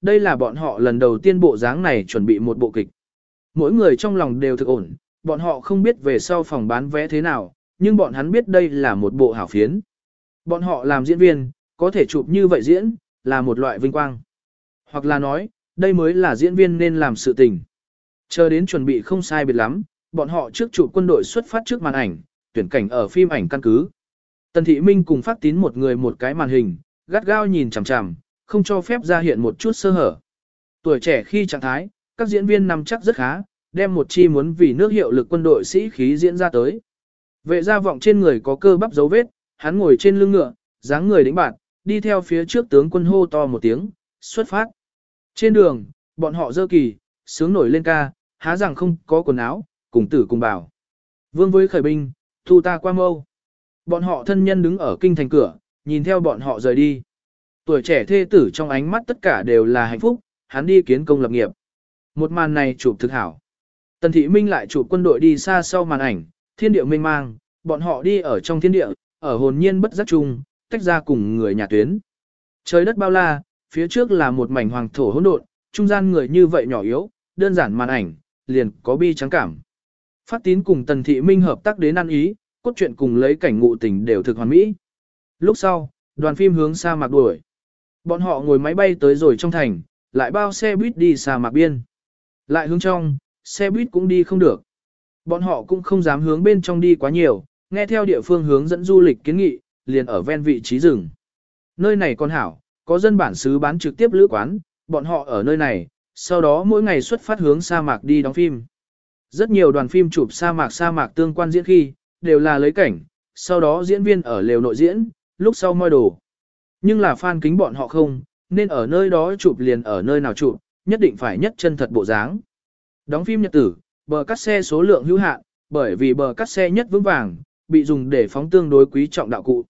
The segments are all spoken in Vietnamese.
đây là bọn họ lần đầu tiên bộ dáng này chuẩn bị một bộ kịch. Mỗi người trong lòng đều thực ổn, bọn họ không biết về sau phòng bán vé thế nào, nhưng bọn hắn biết đây là một bộ hảo phiến. Bọn họ làm diễn viên, có thể chụp như vậy diễn, là một loại vinh quang. Hoặc là nói, đây mới là diễn viên nên làm sự tình. Chờ đến chuẩn bị không sai biệt lắm, bọn họ trước chụp quân đội xuất phát trước màn ảnh, tuyển cảnh ở phim ảnh căn cứ. Tần Thị Minh cùng phát tín một người một cái màn hình, gắt gao nhìn chằm chằm, không cho phép ra hiện một chút sơ hở. Tuổi trẻ khi trạng thái, các diễn viên nằm chắc rất khá, đem một chi muốn vì nước hiệu lực quân đội sĩ khí diễn ra tới. Vệ gia vọng trên người có cơ bắp dấu vết, hắn ngồi trên lưng ngựa, dáng người đĩnh bạn, đi theo phía trước tướng quân hô to một tiếng, xuất phát. Trên đường, bọn họ dơ kỳ, sướng nổi lên ca, há rằng không có quần áo, cùng tử cùng bảo. Vương với khởi binh, thu ta qua mâu. Bọn họ thân nhân đứng ở kinh thành cửa, nhìn theo bọn họ rời đi. Tuổi trẻ thê tử trong ánh mắt tất cả đều là hạnh phúc, hắn đi kiến công lập nghiệp. Một màn này chụp thực hảo. Tần thị minh lại chụp quân đội đi xa sau màn ảnh, thiên địa mênh mang, bọn họ đi ở trong thiên địa, ở hồn nhiên bất giác chung, tách ra cùng người nhà tuyến. Trời đất bao la, phía trước là một mảnh hoàng thổ hỗn độn, trung gian người như vậy nhỏ yếu, đơn giản màn ảnh, liền có bi trắng cảm. Phát tín cùng tần thị minh hợp tác đến ăn ý, cốt truyện cùng lấy cảnh ngụ tình đều thực hoàn mỹ. Lúc sau, đoàn phim hướng xa mạc đuổi. Bọn họ ngồi máy bay tới rồi trong thành, lại bao xe buýt đi sa mạc biên. Lại hướng trong, xe buýt cũng đi không được. Bọn họ cũng không dám hướng bên trong đi quá nhiều, nghe theo địa phương hướng dẫn du lịch kiến nghị, liền ở ven vị trí rừng. Nơi này còn hảo, có dân bản xứ bán trực tiếp lữ quán, bọn họ ở nơi này, sau đó mỗi ngày xuất phát hướng sa mạc đi đóng phim. Rất nhiều đoàn phim chụp sa mạc sa mạc tương quan diễn khi, đều là lấy cảnh, sau đó diễn viên ở lều nội diễn, lúc sau moi đồ. Nhưng là fan kính bọn họ không, nên ở nơi đó chụp liền ở nơi nào chụp, nhất định phải nhất chân thật bộ dáng. Đóng phim nhật tử, bờ cắt xe số lượng hữu hạn, bởi vì bờ cắt xe nhất vững vàng, bị dùng để phóng tương đối quý trọng đạo cụ.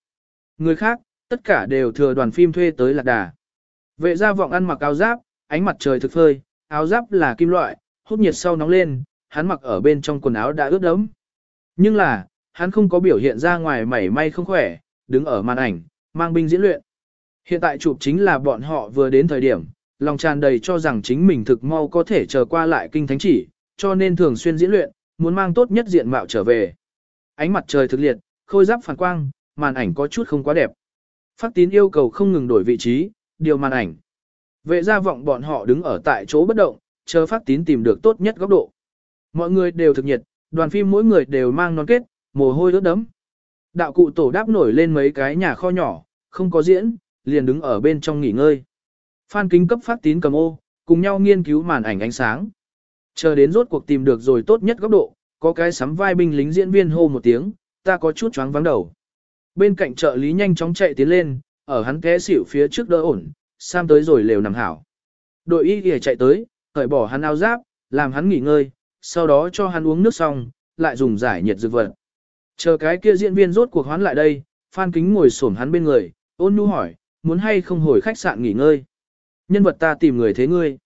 Người khác, tất cả đều thừa đoàn phim thuê tới lạc đà. Vệ gia vọng ăn mặc áo giáp, ánh mặt trời thực phơi, áo giáp là kim loại, hút nhiệt sau nóng lên, hắn mặc ở bên trong quần áo đã ướt đẫm. Nhưng là, hắn không có biểu hiện ra ngoài mảy may không khỏe, đứng ở màn ảnh, mang binh diễn luyện. Hiện tại chụp chính là bọn họ vừa đến thời điểm, lòng tràn đầy cho rằng chính mình thực mau có thể trở qua lại kinh thánh chỉ, cho nên thường xuyên diễn luyện, muốn mang tốt nhất diện mạo trở về. Ánh mặt trời thực liệt, khôi giáp phản quang, màn ảnh có chút không quá đẹp. Phát tín yêu cầu không ngừng đổi vị trí, điều màn ảnh. Vệ gia vọng bọn họ đứng ở tại chỗ bất động, chờ phát tín tìm được tốt nhất góc độ. Mọi người đều thực nhiệt, đoàn phim mỗi người đều mang non kết, mồ hôi ướt đấm. Đạo cụ tổ đáp nổi lên mấy cái nhà kho nhỏ, không có diễn, liền đứng ở bên trong nghỉ ngơi. Phan kính cấp phát tín cầm ô, cùng nhau nghiên cứu màn ảnh ánh sáng. Chờ đến rốt cuộc tìm được rồi tốt nhất góc độ, có cái sắm vai binh lính diễn viên hô một tiếng, ta có chút choáng vắng đầu. Bên cạnh trợ lý nhanh chóng chạy tiến lên, ở hắn té xỉu phía trước đỡ ổn, Sam tới rồi lều nằm hảo. Đội y kìa chạy tới, cởi bỏ hắn áo giáp, làm hắn nghỉ ngơi, sau đó cho hắn uống nước xong, lại dùng giải nhiệt dược vật. Chờ cái kia diễn viên rốt cuộc hoán lại đây, Phan Kính ngồi xổm hắn bên người, ôn nhu hỏi, muốn hay không hồi khách sạn nghỉ ngơi. Nhân vật ta tìm người thế ngươi.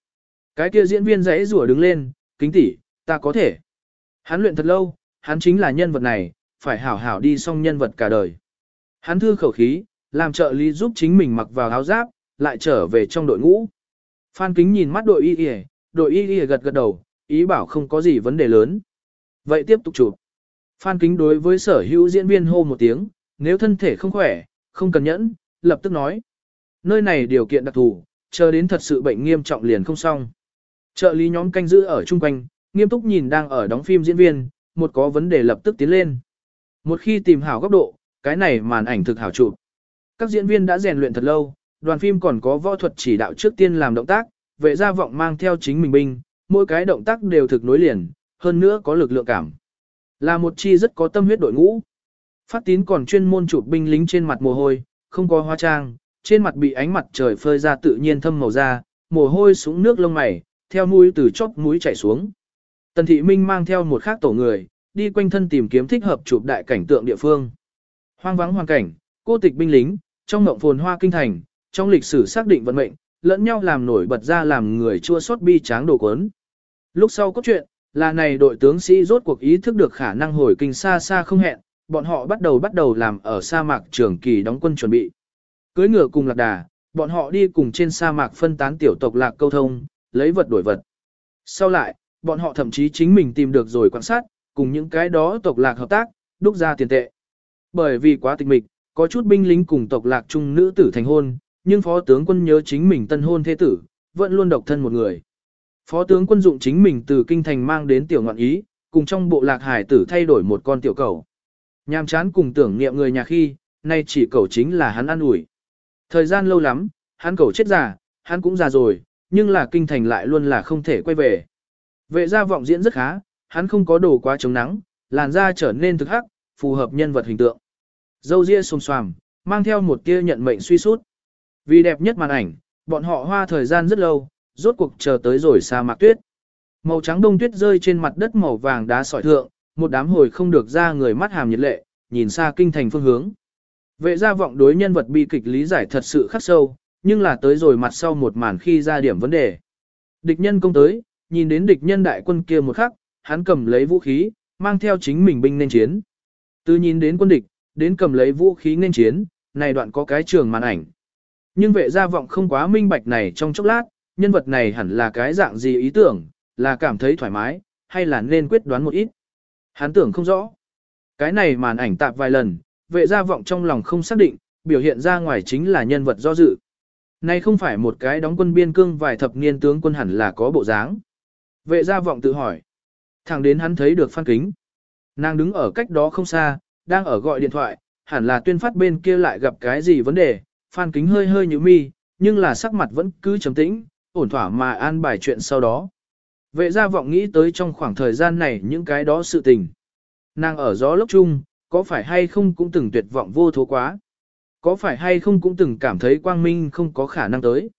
Cái kia diễn viên rẽ rủa đứng lên, kính tỷ, ta có thể. Hắn luyện thật lâu, hắn chính là nhân vật này, phải hảo hảo đi xong nhân vật cả đời. Hắn thư khẩu khí, làm trợ lý giúp chính mình mặc vào áo giáp, lại trở về trong đội ngũ. Phan Kính nhìn mắt đội y y, đội y y gật gật đầu, ý bảo không có gì vấn đề lớn. Vậy tiếp tục chụp. Phan Kính đối với sở hữu diễn viên hô một tiếng, nếu thân thể không khỏe, không cần nhẫn, lập tức nói. Nơi này điều kiện đặc thù, chờ đến thật sự bệnh nghiêm trọng liền không xong. Trợ lý nhóm canh giữ ở chung quanh, nghiêm túc nhìn đang ở đóng phim diễn viên, một có vấn đề lập tức tiến lên. Một khi tìm hảo góc độ, cái này màn ảnh thực hảo chụp. Các diễn viên đã rèn luyện thật lâu, đoàn phim còn có võ thuật chỉ đạo trước tiên làm động tác, vệ gia vọng mang theo chính mình binh, mỗi cái động tác đều thực nối liền, hơn nữa có lực lượng cảm. Là một chi rất có tâm huyết đội ngũ. Phát tín còn chuyên môn chụp binh lính trên mặt mồ hôi, không có hoa trang, trên mặt bị ánh mặt trời phơi ra tự nhiên thâm màu da, mồ hôi súng nước lông mày, theo mũi từ chóp mũi chảy xuống. Tần thị minh mang theo một khác tổ người, đi quanh thân tìm kiếm thích hợp chụp đại cảnh tượng địa phương. Hoang vắng hoàn cảnh, cô tịch binh lính, trong ngộng phồn hoa kinh thành, trong lịch sử xác định vận mệnh, lẫn nhau làm nổi bật ra làm người chua xót bi tráng đồ cuốn. Lúc sau có chuyện, là này đội tướng sĩ rốt cuộc ý thức được khả năng hồi kinh xa xa không hẹn, bọn họ bắt đầu bắt đầu làm ở sa mạc trường kỳ đóng quân chuẩn bị. Cưới ngựa cùng lạc đà, bọn họ đi cùng trên sa mạc phân tán tiểu tộc lạc câu thông, lấy vật đổi vật. Sau lại, bọn họ thậm chí chính mình tìm được rồi quan sát, cùng những cái đó tộc lạc hợp tác, đúc ra tiền tệ. Bởi vì quá tịch mịch, có chút binh lính cùng tộc lạc chung nữ tử thành hôn, nhưng phó tướng quân nhớ chính mình tân hôn thế tử, vẫn luôn độc thân một người. Phó tướng quân dụng chính mình từ kinh thành mang đến tiểu ngọn ý, cùng trong bộ lạc hải tử thay đổi một con tiểu cầu. Nhàm chán cùng tưởng niệm người nhà khi, nay chỉ cầu chính là hắn ăn ủi. Thời gian lâu lắm, hắn cầu chết già, hắn cũng già rồi, nhưng là kinh thành lại luôn là không thể quay về. Vệ gia vọng diễn rất khá, hắn không có đồ quá chống nắng, làn da trở nên thực hắc, phù hợp nhân vật hình tượng. Dâu ria xồm xoàm, mang theo một tia nhận mệnh suy sút. Vì đẹp nhất màn ảnh, bọn họ hoa thời gian rất lâu, rốt cuộc chờ tới rồi sa mạc tuyết. Màu trắng đông tuyết rơi trên mặt đất màu vàng đá sỏi thượng, một đám hồi không được ra người mắt hàm nhiệt lệ, nhìn xa kinh thành phương hướng. Vệ gia vọng đối nhân vật bi kịch lý giải thật sự khắc sâu, nhưng là tới rồi mặt sau một màn khi ra điểm vấn đề. Địch nhân công tới, nhìn đến địch nhân đại quân kia một khắc, hắn cầm lấy vũ khí, mang theo chính mình binh nên chiến. Từ nhìn đến quân địch, đến cầm lấy vũ khí nên chiến, này đoạn có cái trường màn ảnh. Nhưng vệ gia vọng không quá minh bạch này trong chốc lát, nhân vật này hẳn là cái dạng gì ý tưởng, là cảm thấy thoải mái, hay là nên quyết đoán một ít. Hắn tưởng không rõ. Cái này màn ảnh tạp vài lần, vệ gia vọng trong lòng không xác định, biểu hiện ra ngoài chính là nhân vật do dự. Này không phải một cái đóng quân biên cương vài thập niên tướng quân hẳn là có bộ dáng. Vệ gia vọng tự hỏi. Thẳng đến hắn thấy được phan kính. Nàng đứng ở cách đó không xa, đang ở gọi điện thoại, hẳn là tuyên phát bên kia lại gặp cái gì vấn đề. Phan kính hơi hơi như mi, nhưng là sắc mặt vẫn cứ trầm tĩnh, ổn thỏa mà an bài chuyện sau đó. Vệ gia vọng nghĩ tới trong khoảng thời gian này những cái đó sự tình. Nàng ở gió lốc chung, có phải hay không cũng từng tuyệt vọng vô thố quá. Có phải hay không cũng từng cảm thấy quang minh không có khả năng tới.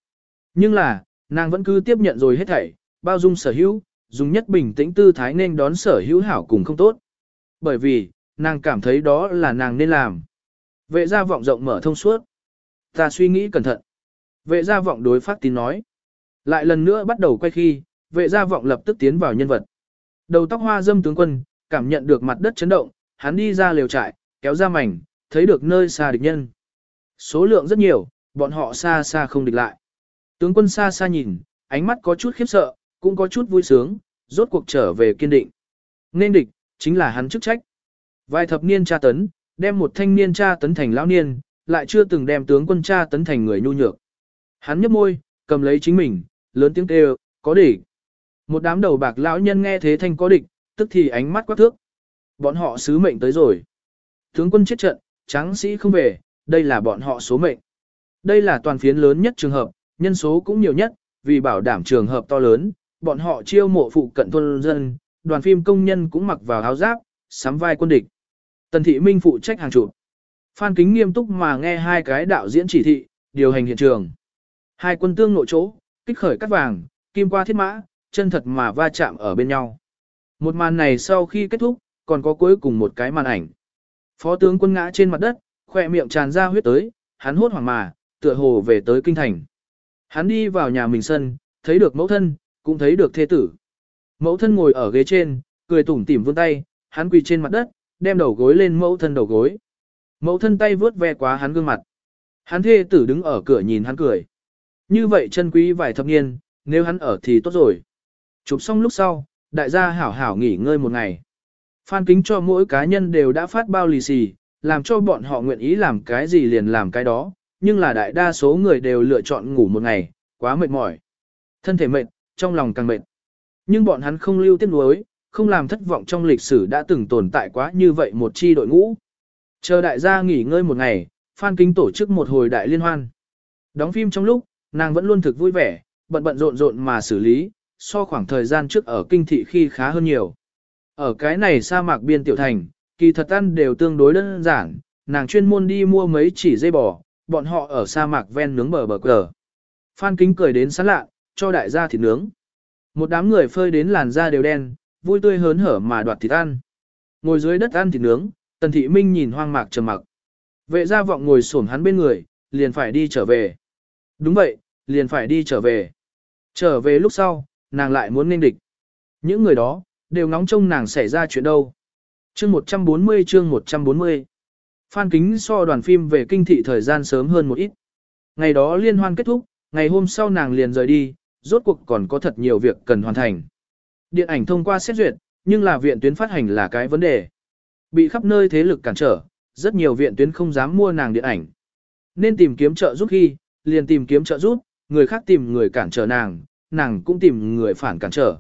Nhưng là, nàng vẫn cứ tiếp nhận rồi hết thảy, bao dung sở hữu, dùng nhất bình tĩnh tư thái nên đón sở hữu hảo cùng không tốt. Bởi vì, nàng cảm thấy đó là nàng nên làm. Vệ gia vọng rộng mở thông suốt. Ta suy nghĩ cẩn thận. Vệ gia vọng đối phát tín nói. Lại lần nữa bắt đầu quay khi, vệ gia vọng lập tức tiến vào nhân vật. Đầu tóc hoa dâm tướng quân, cảm nhận được mặt đất chấn động, hắn đi ra liều trại, kéo ra mảnh, thấy được nơi xa địch nhân. Số lượng rất nhiều, bọn họ xa xa không địch lại. Tướng quân xa xa nhìn, ánh mắt có chút khiếp sợ, cũng có chút vui sướng, rốt cuộc trở về kiên định. Nên địch, chính là hắn chức trách. Vài thập niên tra tấn, đem một thanh niên tra tấn thành lão niên, lại chưa từng đem tướng quân tra tấn thành người nhu nhược. Hắn nhấp môi, cầm lấy chính mình, lớn tiếng kêu, có địch. Một đám đầu bạc lão nhân nghe thế thanh có địch, tức thì ánh mắt quắc thước. Bọn họ sứ mệnh tới rồi. Tướng quân chết trận, tráng sĩ không về, đây là bọn họ số mệnh. Đây là toàn phiến lớn nhất trường hợp, nhân số cũng nhiều nhất, vì bảo đảm trường hợp to lớn, bọn họ chiêu mộ phụ cận thôn dân, đoàn phim công nhân cũng mặc vào áo giáp, sắm vai quân địch. Tần thị minh phụ trách hàng chục. Phan kính nghiêm túc mà nghe hai cái đạo diễn chỉ thị, điều hành hiện trường. Hai quân tương nội chỗ, kích khởi cắt vàng, kim qua thiết mã, chân thật mà va chạm ở bên nhau. Một màn này sau khi kết thúc, còn có cuối cùng một cái màn ảnh. Phó tướng quân ngã trên mặt đất, khỏe miệng tràn ra huyết tới, hắn hốt hoảng mà, tựa hồ về tới kinh thành. Hắn đi vào nhà mình sân, thấy được mẫu thân, cũng thấy được thê tử. Mẫu thân ngồi ở ghế trên, cười tủm tỉm vươn tay, hắn quỳ trên mặt đất, đem đầu gối lên mẫu thân đầu gối. Mẫu thân tay vướt ve quá hắn gương mặt. Hắn thê tử đứng ở cửa nhìn hắn cười. Như vậy chân quý vài thập niên, nếu hắn ở thì tốt rồi. Chụp xong lúc sau, đại gia hảo hảo nghỉ ngơi một ngày. Phan kính cho mỗi cá nhân đều đã phát bao lì xì, làm cho bọn họ nguyện ý làm cái gì liền làm cái đó, nhưng là đại đa số người đều lựa chọn ngủ một ngày, quá mệt mỏi. Thân thể mệt, trong lòng càng mệt. Nhưng bọn hắn không lưu tiếc nuối, không làm thất vọng trong lịch sử đã từng tồn tại quá như vậy một chi đội ngũ. Chờ đại gia nghỉ ngơi một ngày, Phan Kính tổ chức một hồi đại liên hoan. Đóng phim trong lúc, nàng vẫn luôn thực vui vẻ, bận bận rộn rộn mà xử lý, so khoảng thời gian trước ở kinh thị khi khá hơn nhiều. Ở cái này sa mạc biên tiểu thành, kỳ thật ăn đều tương đối đơn giản, nàng chuyên môn đi mua mấy chỉ dây bò, bọn họ ở sa mạc ven nướng bờ bờ cờ. Phan Kính cười đến sán lạ, cho đại gia thịt nướng. Một đám người phơi đến làn da đều đen, vui tươi hớn hở mà đoạt thịt ăn. Ngồi dưới đất ăn thịt nướng, Tần Thị Minh nhìn hoang mạc trầm mặc. Vệ gia vọng ngồi xổm hắn bên người, liền phải đi trở về. Đúng vậy, liền phải đi trở về. Trở về lúc sau, nàng lại muốn nên địch. Những người đó, đều ngóng trông nàng xảy ra chuyện đâu. Chương 140 chương 140 Phan Kính so đoàn phim về kinh thị thời gian sớm hơn một ít. Ngày đó liên hoan kết thúc, ngày hôm sau nàng liền rời đi, rốt cuộc còn có thật nhiều việc cần hoàn thành. Điện ảnh thông qua xét duyệt, nhưng là viện tuyến phát hành là cái vấn đề. Bị khắp nơi thế lực cản trở, rất nhiều viện tuyến không dám mua nàng điện ảnh. Nên tìm kiếm trợ giúp khi, liền tìm kiếm trợ giúp, người khác tìm người cản trở nàng, nàng cũng tìm người phản cản trở.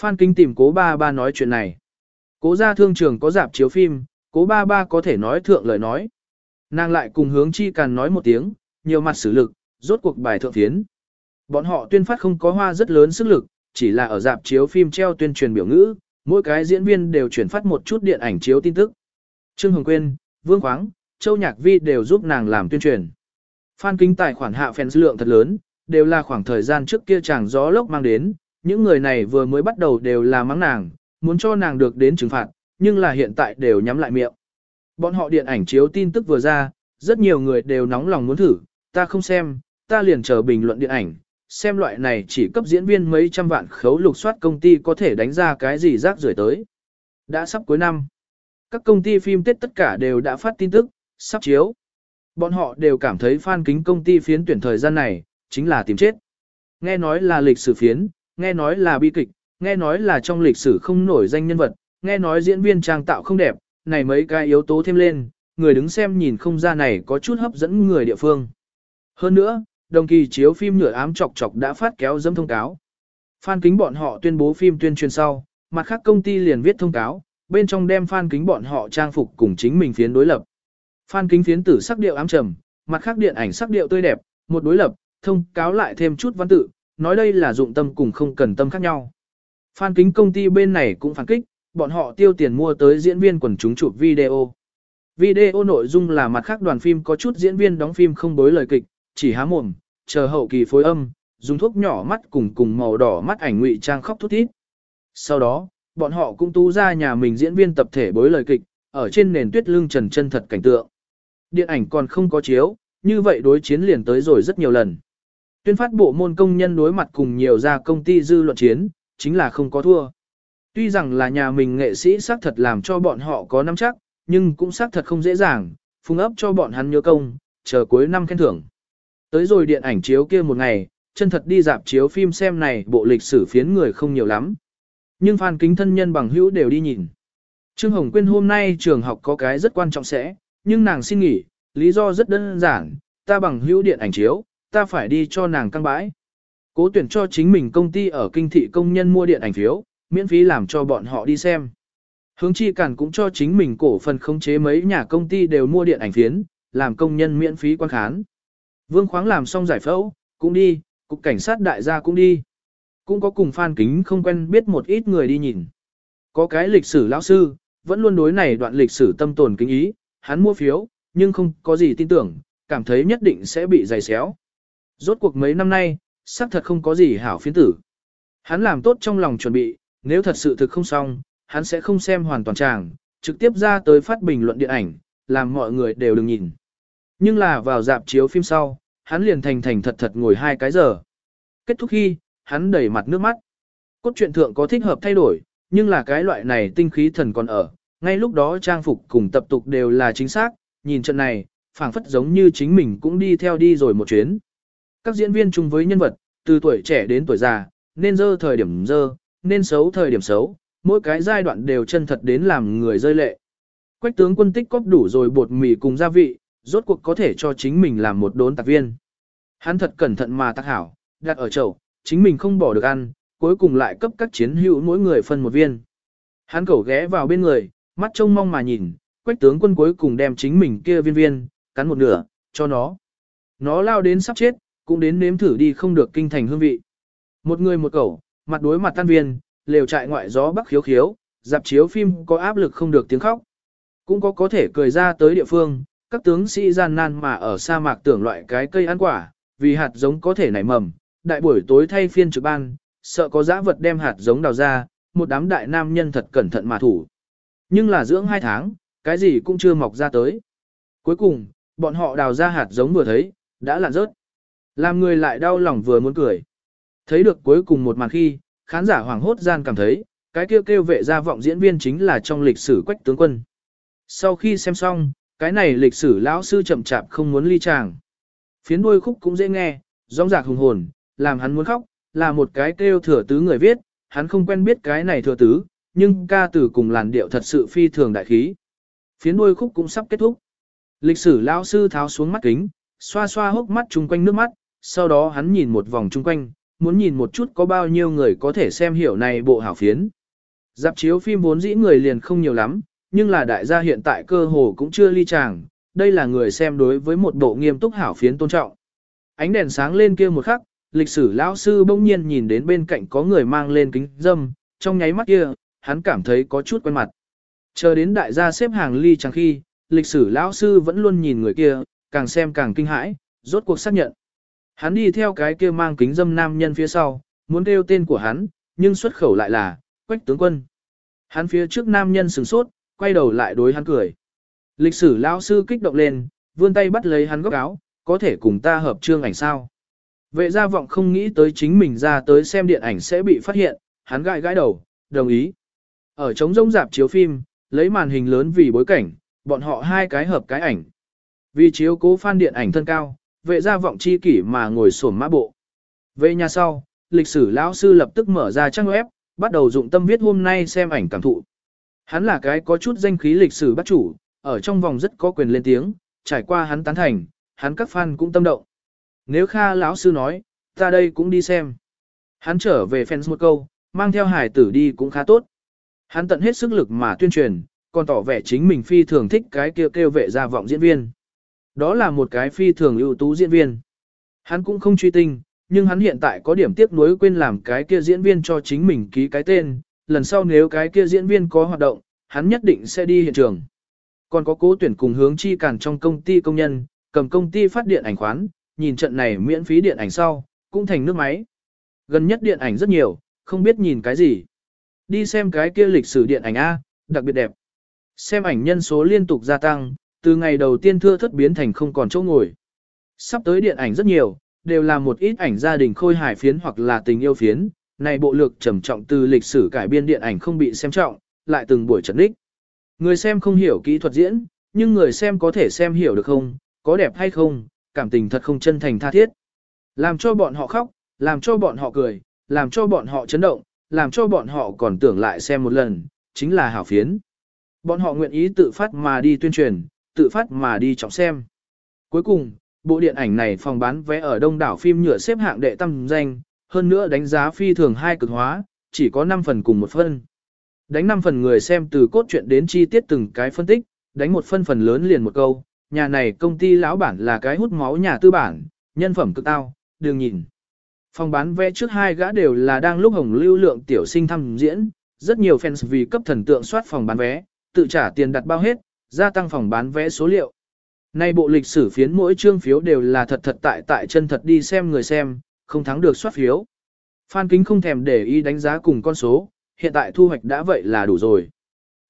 Phan Kinh tìm cố ba ba nói chuyện này. Cố gia thương trường có dạp chiếu phim, cố ba ba có thể nói thượng lời nói. Nàng lại cùng hướng chi càn nói một tiếng, nhiều mặt xử lực, rốt cuộc bài thượng tiến. Bọn họ tuyên phát không có hoa rất lớn sức lực, chỉ là ở dạp chiếu phim treo tuyên truyền biểu ngữ, mỗi cái diễn viên đều chuyển phát một chút điện ảnh chiếu tin tức. Trương Hồng Quyên, Vương Khoáng, Châu Nhạc Vi đều giúp nàng làm tuyên truyền. Phan kính tài khoản hạ fans lượng thật lớn, đều là khoảng thời gian trước kia chàng gió lốc mang đến, những người này vừa mới bắt đầu đều là mắng nàng, muốn cho nàng được đến trừng phạt, nhưng là hiện tại đều nhắm lại miệng. Bọn họ điện ảnh chiếu tin tức vừa ra, rất nhiều người đều nóng lòng muốn thử, ta không xem, ta liền chờ bình luận điện ảnh, xem loại này chỉ cấp diễn viên mấy trăm vạn khấu lục soát công ty có thể đánh ra cái gì rác rưởi tới. Đã sắp cuối năm. Các công ty phim Tết tất cả đều đã phát tin tức, sắp chiếu. Bọn họ đều cảm thấy fan kính công ty phiến tuyển thời gian này, chính là tìm chết. Nghe nói là lịch sử phiến, nghe nói là bi kịch, nghe nói là trong lịch sử không nổi danh nhân vật, nghe nói diễn viên trang tạo không đẹp, này mấy cái yếu tố thêm lên, người đứng xem nhìn không ra này có chút hấp dẫn người địa phương. Hơn nữa, đồng kỳ chiếu phim nhựa ám chọc chọc đã phát kéo dâm thông cáo. Phan kính bọn họ tuyên bố phim tuyên truyền sau, mặt khác công ty liền viết thông cáo, bên trong đem phan kính bọn họ trang phục cùng chính mình phiến đối lập. Phan kính phiến tử sắc điệu ám trầm, mặt khác điện ảnh sắc điệu tươi đẹp, một đối lập, thông cáo lại thêm chút văn tự, nói đây là dụng tâm cùng không cần tâm khác nhau. Phan kính công ty bên này cũng phản kích, bọn họ tiêu tiền mua tới diễn viên quần chúng chụp video. Video nội dung là mặt khác đoàn phim có chút diễn viên đóng phim không bối lời kịch, chỉ há mồm, chờ hậu kỳ phối âm, dùng thuốc nhỏ mắt cùng cùng màu đỏ mắt ảnh ngụy trang khóc thút thít. Sau đó, bọn họ cũng tú ra nhà mình diễn viên tập thể bối lời kịch, ở trên nền tuyết lưng trần chân thật cảnh tượng. Điện ảnh còn không có chiếu, như vậy đối chiến liền tới rồi rất nhiều lần. Tuyên phát bộ môn công nhân đối mặt cùng nhiều gia công ty dư luận chiến, chính là không có thua. Tuy rằng là nhà mình nghệ sĩ xác thật làm cho bọn họ có nắm chắc, nhưng cũng xác thật không dễ dàng, phung ấp cho bọn hắn nhớ công, chờ cuối năm khen thưởng. Tới rồi điện ảnh chiếu kia một ngày, chân thật đi dạp chiếu phim xem này bộ lịch sử phiến người không nhiều lắm. Nhưng fan kính thân nhân bằng hữu đều đi nhìn. Trương Hồng Quyên hôm nay trường học có cái rất quan trọng sẽ, nhưng nàng xin nghỉ, lý do rất đơn giản, ta bằng hữu điện ảnh chiếu, ta phải đi cho nàng căng bãi. Cố tuyển cho chính mình công ty ở kinh thị công nhân mua điện ảnh phiếu, miễn phí làm cho bọn họ đi xem. Hướng chi cản cũng cho chính mình cổ phần khống chế mấy nhà công ty đều mua điện ảnh phiến, làm công nhân miễn phí quan khán. Vương khoáng làm xong giải phẫu, cũng đi, cục cảnh sát đại gia cũng đi. Cũng có cùng phan kính không quen biết một ít người đi nhìn. Có cái lịch sử lão sư, vẫn luôn đối này đoạn lịch sử tâm tồn kính ý, hắn mua phiếu, nhưng không có gì tin tưởng, cảm thấy nhất định sẽ bị dày xéo. Rốt cuộc mấy năm nay, xác thật không có gì hảo phiến tử. Hắn làm tốt trong lòng chuẩn bị, nếu thật sự thực không xong, hắn sẽ không xem hoàn toàn tràng, trực tiếp ra tới phát bình luận điện ảnh, làm mọi người đều đừng nhìn. Nhưng là vào dạp chiếu phim sau, hắn liền thành thành thật thật ngồi hai cái giờ. Kết thúc khi, hắn đẩy mặt nước mắt. Cốt truyện thượng có thích hợp thay đổi, nhưng là cái loại này tinh khí thần còn ở. Ngay lúc đó trang phục cùng tập tục đều là chính xác, nhìn trận này, phảng phất giống như chính mình cũng đi theo đi rồi một chuyến. Các diễn viên chung với nhân vật, từ tuổi trẻ đến tuổi già, nên dơ thời điểm dơ, nên xấu thời điểm xấu, mỗi cái giai đoạn đều chân thật đến làm người rơi lệ. Quách tướng quân tích cóp đủ rồi bột mì cùng gia vị, rốt cuộc có thể cho chính mình làm một đốn tạc viên. Hắn thật cẩn thận mà tác hảo, đặt ở chậu, chính mình không bỏ được ăn, cuối cùng lại cấp các chiến hữu mỗi người phân một viên. Hắn cẩu ghé vào bên người, mắt trông mong mà nhìn, quách tướng quân cuối cùng đem chính mình kia viên viên, cắn một nửa, cho nó. Nó lao đến sắp chết, cũng đến nếm thử đi không được kinh thành hương vị. Một người một cẩu, mặt đối mặt tan viên, lều trại ngoại gió bắc khiếu khiếu, dạp chiếu phim có áp lực không được tiếng khóc. Cũng có có thể cười ra tới địa phương, các tướng sĩ gian nan mà ở sa mạc tưởng loại cái cây ăn quả, vì hạt giống có thể nảy mầm, đại buổi tối thay phiên trực ban, sợ có dã vật đem hạt giống đào ra, một đám đại nam nhân thật cẩn thận mà thủ. Nhưng là dưỡng hai tháng, cái gì cũng chưa mọc ra tới. Cuối cùng, bọn họ đào ra hạt giống vừa thấy, đã lạn rớt. Làm người lại đau lòng vừa muốn cười. Thấy được cuối cùng một màn khi, khán giả hoàng hốt gian cảm thấy, cái kêu kêu vệ gia vọng diễn viên chính là trong lịch sử quách tướng quân. Sau khi xem xong, cái này lịch sử lão sư chậm chạp không muốn ly chàng. phiến đuôi khúc cũng dễ nghe, rong rạc hùng hồn, làm hắn muốn khóc, là một cái kêu thừa tứ người viết, hắn không quen biết cái này thừa tứ, nhưng ca từ cùng làn điệu thật sự phi thường đại khí. Phiến đuôi khúc cũng sắp kết thúc. Lịch sử lão sư tháo xuống mắt kính, xoa xoa hốc mắt chung quanh nước mắt, sau đó hắn nhìn một vòng chung quanh, muốn nhìn một chút có bao nhiêu người có thể xem hiểu này bộ hảo phiến. Dạp chiếu phim vốn dĩ người liền không nhiều lắm, nhưng là đại gia hiện tại cơ hồ cũng chưa ly chàng, đây là người xem đối với một bộ nghiêm túc hảo phiến tôn trọng. Ánh đèn sáng lên kia một khắc, lịch sử lão sư bỗng nhiên nhìn đến bên cạnh có người mang lên kính dâm, trong nháy mắt kia, hắn cảm thấy có chút quen mặt. Chờ đến đại gia xếp hàng ly tràng khi, lịch sử lão sư vẫn luôn nhìn người kia, càng xem càng kinh hãi, rốt cuộc xác nhận. Hắn đi theo cái kia mang kính dâm nam nhân phía sau, muốn kêu tên của hắn, nhưng xuất khẩu lại là, quách tướng quân. Hắn phía trước nam nhân sửng sốt, quay đầu lại đối hắn cười. Lịch sử lão sư kích động lên, vươn tay bắt lấy hắn góc áo, có thể cùng ta hợp trương ảnh sao. Vệ gia vọng không nghĩ tới chính mình ra tới xem điện ảnh sẽ bị phát hiện, hắn gãi gãi đầu, đồng ý. Ở trống rông dạp chiếu phim, lấy màn hình lớn vì bối cảnh, bọn họ hai cái hợp cái ảnh. Vì chiếu cố fan điện ảnh thân cao, vệ gia vọng chi kỷ mà ngồi sổm mã bộ. Về nhà sau, lịch sử lão sư lập tức mở ra trang web, bắt đầu dụng tâm viết hôm nay xem ảnh cảm thụ. Hắn là cái có chút danh khí lịch sử bắt chủ, ở trong vòng rất có quyền lên tiếng, trải qua hắn tán thành, hắn các fan cũng tâm động. Nếu Kha lão sư nói, ta đây cũng đi xem. Hắn trở về fans một câu, mang theo hải tử đi cũng khá tốt. Hắn tận hết sức lực mà tuyên truyền, còn tỏ vẻ chính mình phi thường thích cái kêu kêu vệ gia vọng diễn viên. Đó là một cái phi thường ưu tú diễn viên. Hắn cũng không truy tinh, nhưng hắn hiện tại có điểm tiếc nuối quên làm cái kia diễn viên cho chính mình ký cái tên, lần sau nếu cái kia diễn viên có hoạt động, hắn nhất định sẽ đi hiện trường. Còn có cố tuyển cùng hướng chi cản trong công ty công nhân, cầm công ty phát điện ảnh khoán, nhìn trận này miễn phí điện ảnh sau, cũng thành nước máy. Gần nhất điện ảnh rất nhiều, không biết nhìn cái gì. Đi xem cái kia lịch sử điện ảnh A, đặc biệt đẹp. Xem ảnh nhân số liên tục gia tăng, từ ngày đầu tiên thưa thất biến thành không còn chỗ ngồi. Sắp tới điện ảnh rất nhiều, đều là một ít ảnh gia đình khôi hài phiến hoặc là tình yêu phiến. Này bộ lược trầm trọng từ lịch sử cải biên điện ảnh không bị xem trọng, lại từng buổi trần đích. Người xem không hiểu kỹ thuật diễn, nhưng người xem có thể xem hiểu được không, có đẹp hay không, cảm tình thật không chân thành tha thiết. Làm cho bọn họ khóc, làm cho bọn họ cười, làm cho bọn họ chấn động, làm cho bọn họ còn tưởng lại xem một lần, chính là hảo phiến. Bọn họ nguyện ý tự phát mà đi tuyên truyền, tự phát mà đi trọng xem. Cuối cùng, bộ điện ảnh này phòng bán vé ở đông đảo phim nhựa xếp hạng đệ tam danh, hơn nữa đánh giá phi thường hai cực hóa, chỉ có 5 phần cùng một phân. Đánh 5 phần người xem từ cốt truyện đến chi tiết từng cái phân tích, đánh một phân phần lớn liền một câu, nhà này công ty lão bản là cái hút máu nhà tư bản, nhân phẩm cực tao, đừng nhìn. Phòng bán vé trước hai gã đều là đang lúc hồng lưu lượng tiểu sinh thăm diễn, rất nhiều fans vì cấp thần tượng soát phòng bán vé, tự trả tiền đặt bao hết, gia tăng phòng bán vé số liệu. Nay bộ lịch sử phiến mỗi chương phiếu đều là thật thật tại tại chân thật đi xem người xem, không thắng được soát phiếu. Phan Kính không thèm để ý đánh giá cùng con số, hiện tại thu hoạch đã vậy là đủ rồi.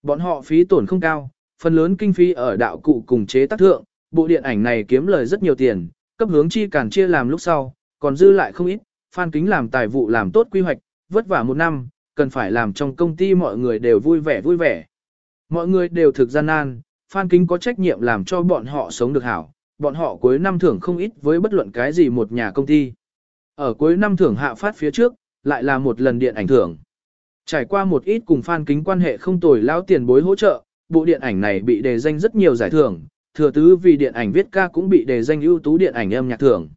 Bọn họ phí tổn không cao, phần lớn kinh phí ở đạo cụ cùng chế tác thượng, bộ điện ảnh này kiếm lời rất nhiều tiền, cấp hướng chi càn chia làm lúc sau, còn dư lại không ít, Phan Kính làm tài vụ làm tốt quy hoạch, vất vả một năm, cần phải làm trong công ty mọi người đều vui vẻ vui vẻ. Mọi người đều thực gian nan, Phan Kính có trách nhiệm làm cho bọn họ sống được hảo, bọn họ cuối năm thưởng không ít với bất luận cái gì một nhà công ty. Ở cuối năm thưởng hạ phát phía trước, lại là một lần điện ảnh thưởng. Trải qua một ít cùng Phan Kính quan hệ không tồi lao tiền bối hỗ trợ, bộ điện ảnh này bị đề danh rất nhiều giải thưởng, thừa tứ vì điện ảnh viết ca cũng bị đề danh ưu tú điện ảnh âm nhạc thưởng.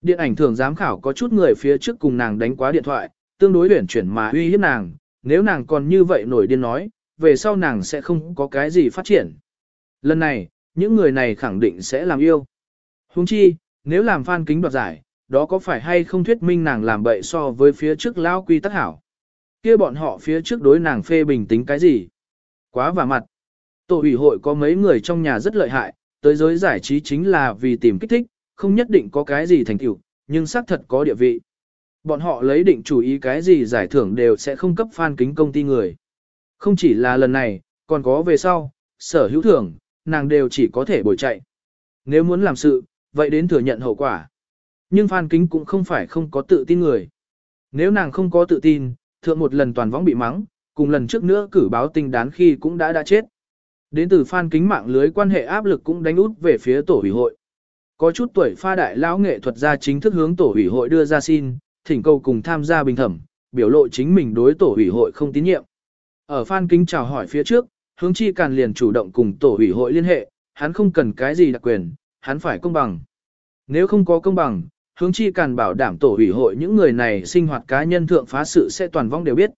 Điện ảnh thưởng giám khảo có chút người phía trước cùng nàng đánh quá điện thoại, tương đối huyển chuyển mà uy hiếp nàng, nếu nàng còn như vậy nổi điên nói, về sau nàng sẽ không có cái gì phát triển. Lần này, những người này khẳng định sẽ làm yêu. Huống chi, nếu làm Phan Kính đoạt giải, đó có phải hay không thuyết minh nàng làm bậy so với phía trước lao quy tắc hảo. kia bọn họ phía trước đối nàng phê bình tính cái gì? Quá và mặt. Tổ ủy hội có mấy người trong nhà rất lợi hại, tới giới giải trí chính là vì tìm kích thích, không nhất định có cái gì thành tựu, nhưng xác thật có địa vị. Bọn họ lấy định chủ ý cái gì giải thưởng đều sẽ không cấp phan kính công ty người. Không chỉ là lần này, còn có về sau, sở hữu thưởng, nàng đều chỉ có thể bồi chạy. Nếu muốn làm sự, vậy đến thừa nhận hậu quả. Nhưng Phan Kính cũng không phải không có tự tin người. Nếu nàng không có tự tin, thượng một lần toàn võng bị mắng, cùng lần trước nữa cử báo tình đán khi cũng đã đã chết. Đến từ Phan Kính mạng lưới quan hệ áp lực cũng đánh út về phía tổ ủy hội. Có chút tuổi pha đại lão nghệ thuật gia chính thức hướng tổ ủy hội đưa ra xin, thỉnh cầu cùng tham gia bình thẩm, biểu lộ chính mình đối tổ ủy hội không tín nhiệm. Ở Phan Kính chào hỏi phía trước, hướng chi càn liền chủ động cùng tổ ủy hội liên hệ, hắn không cần cái gì đặc quyền, hắn phải công bằng. Nếu không có công bằng, hướng chi càn bảo đảm tổ ủy hội những người này sinh hoạt cá nhân thượng phá sự sẽ toàn vong đều biết.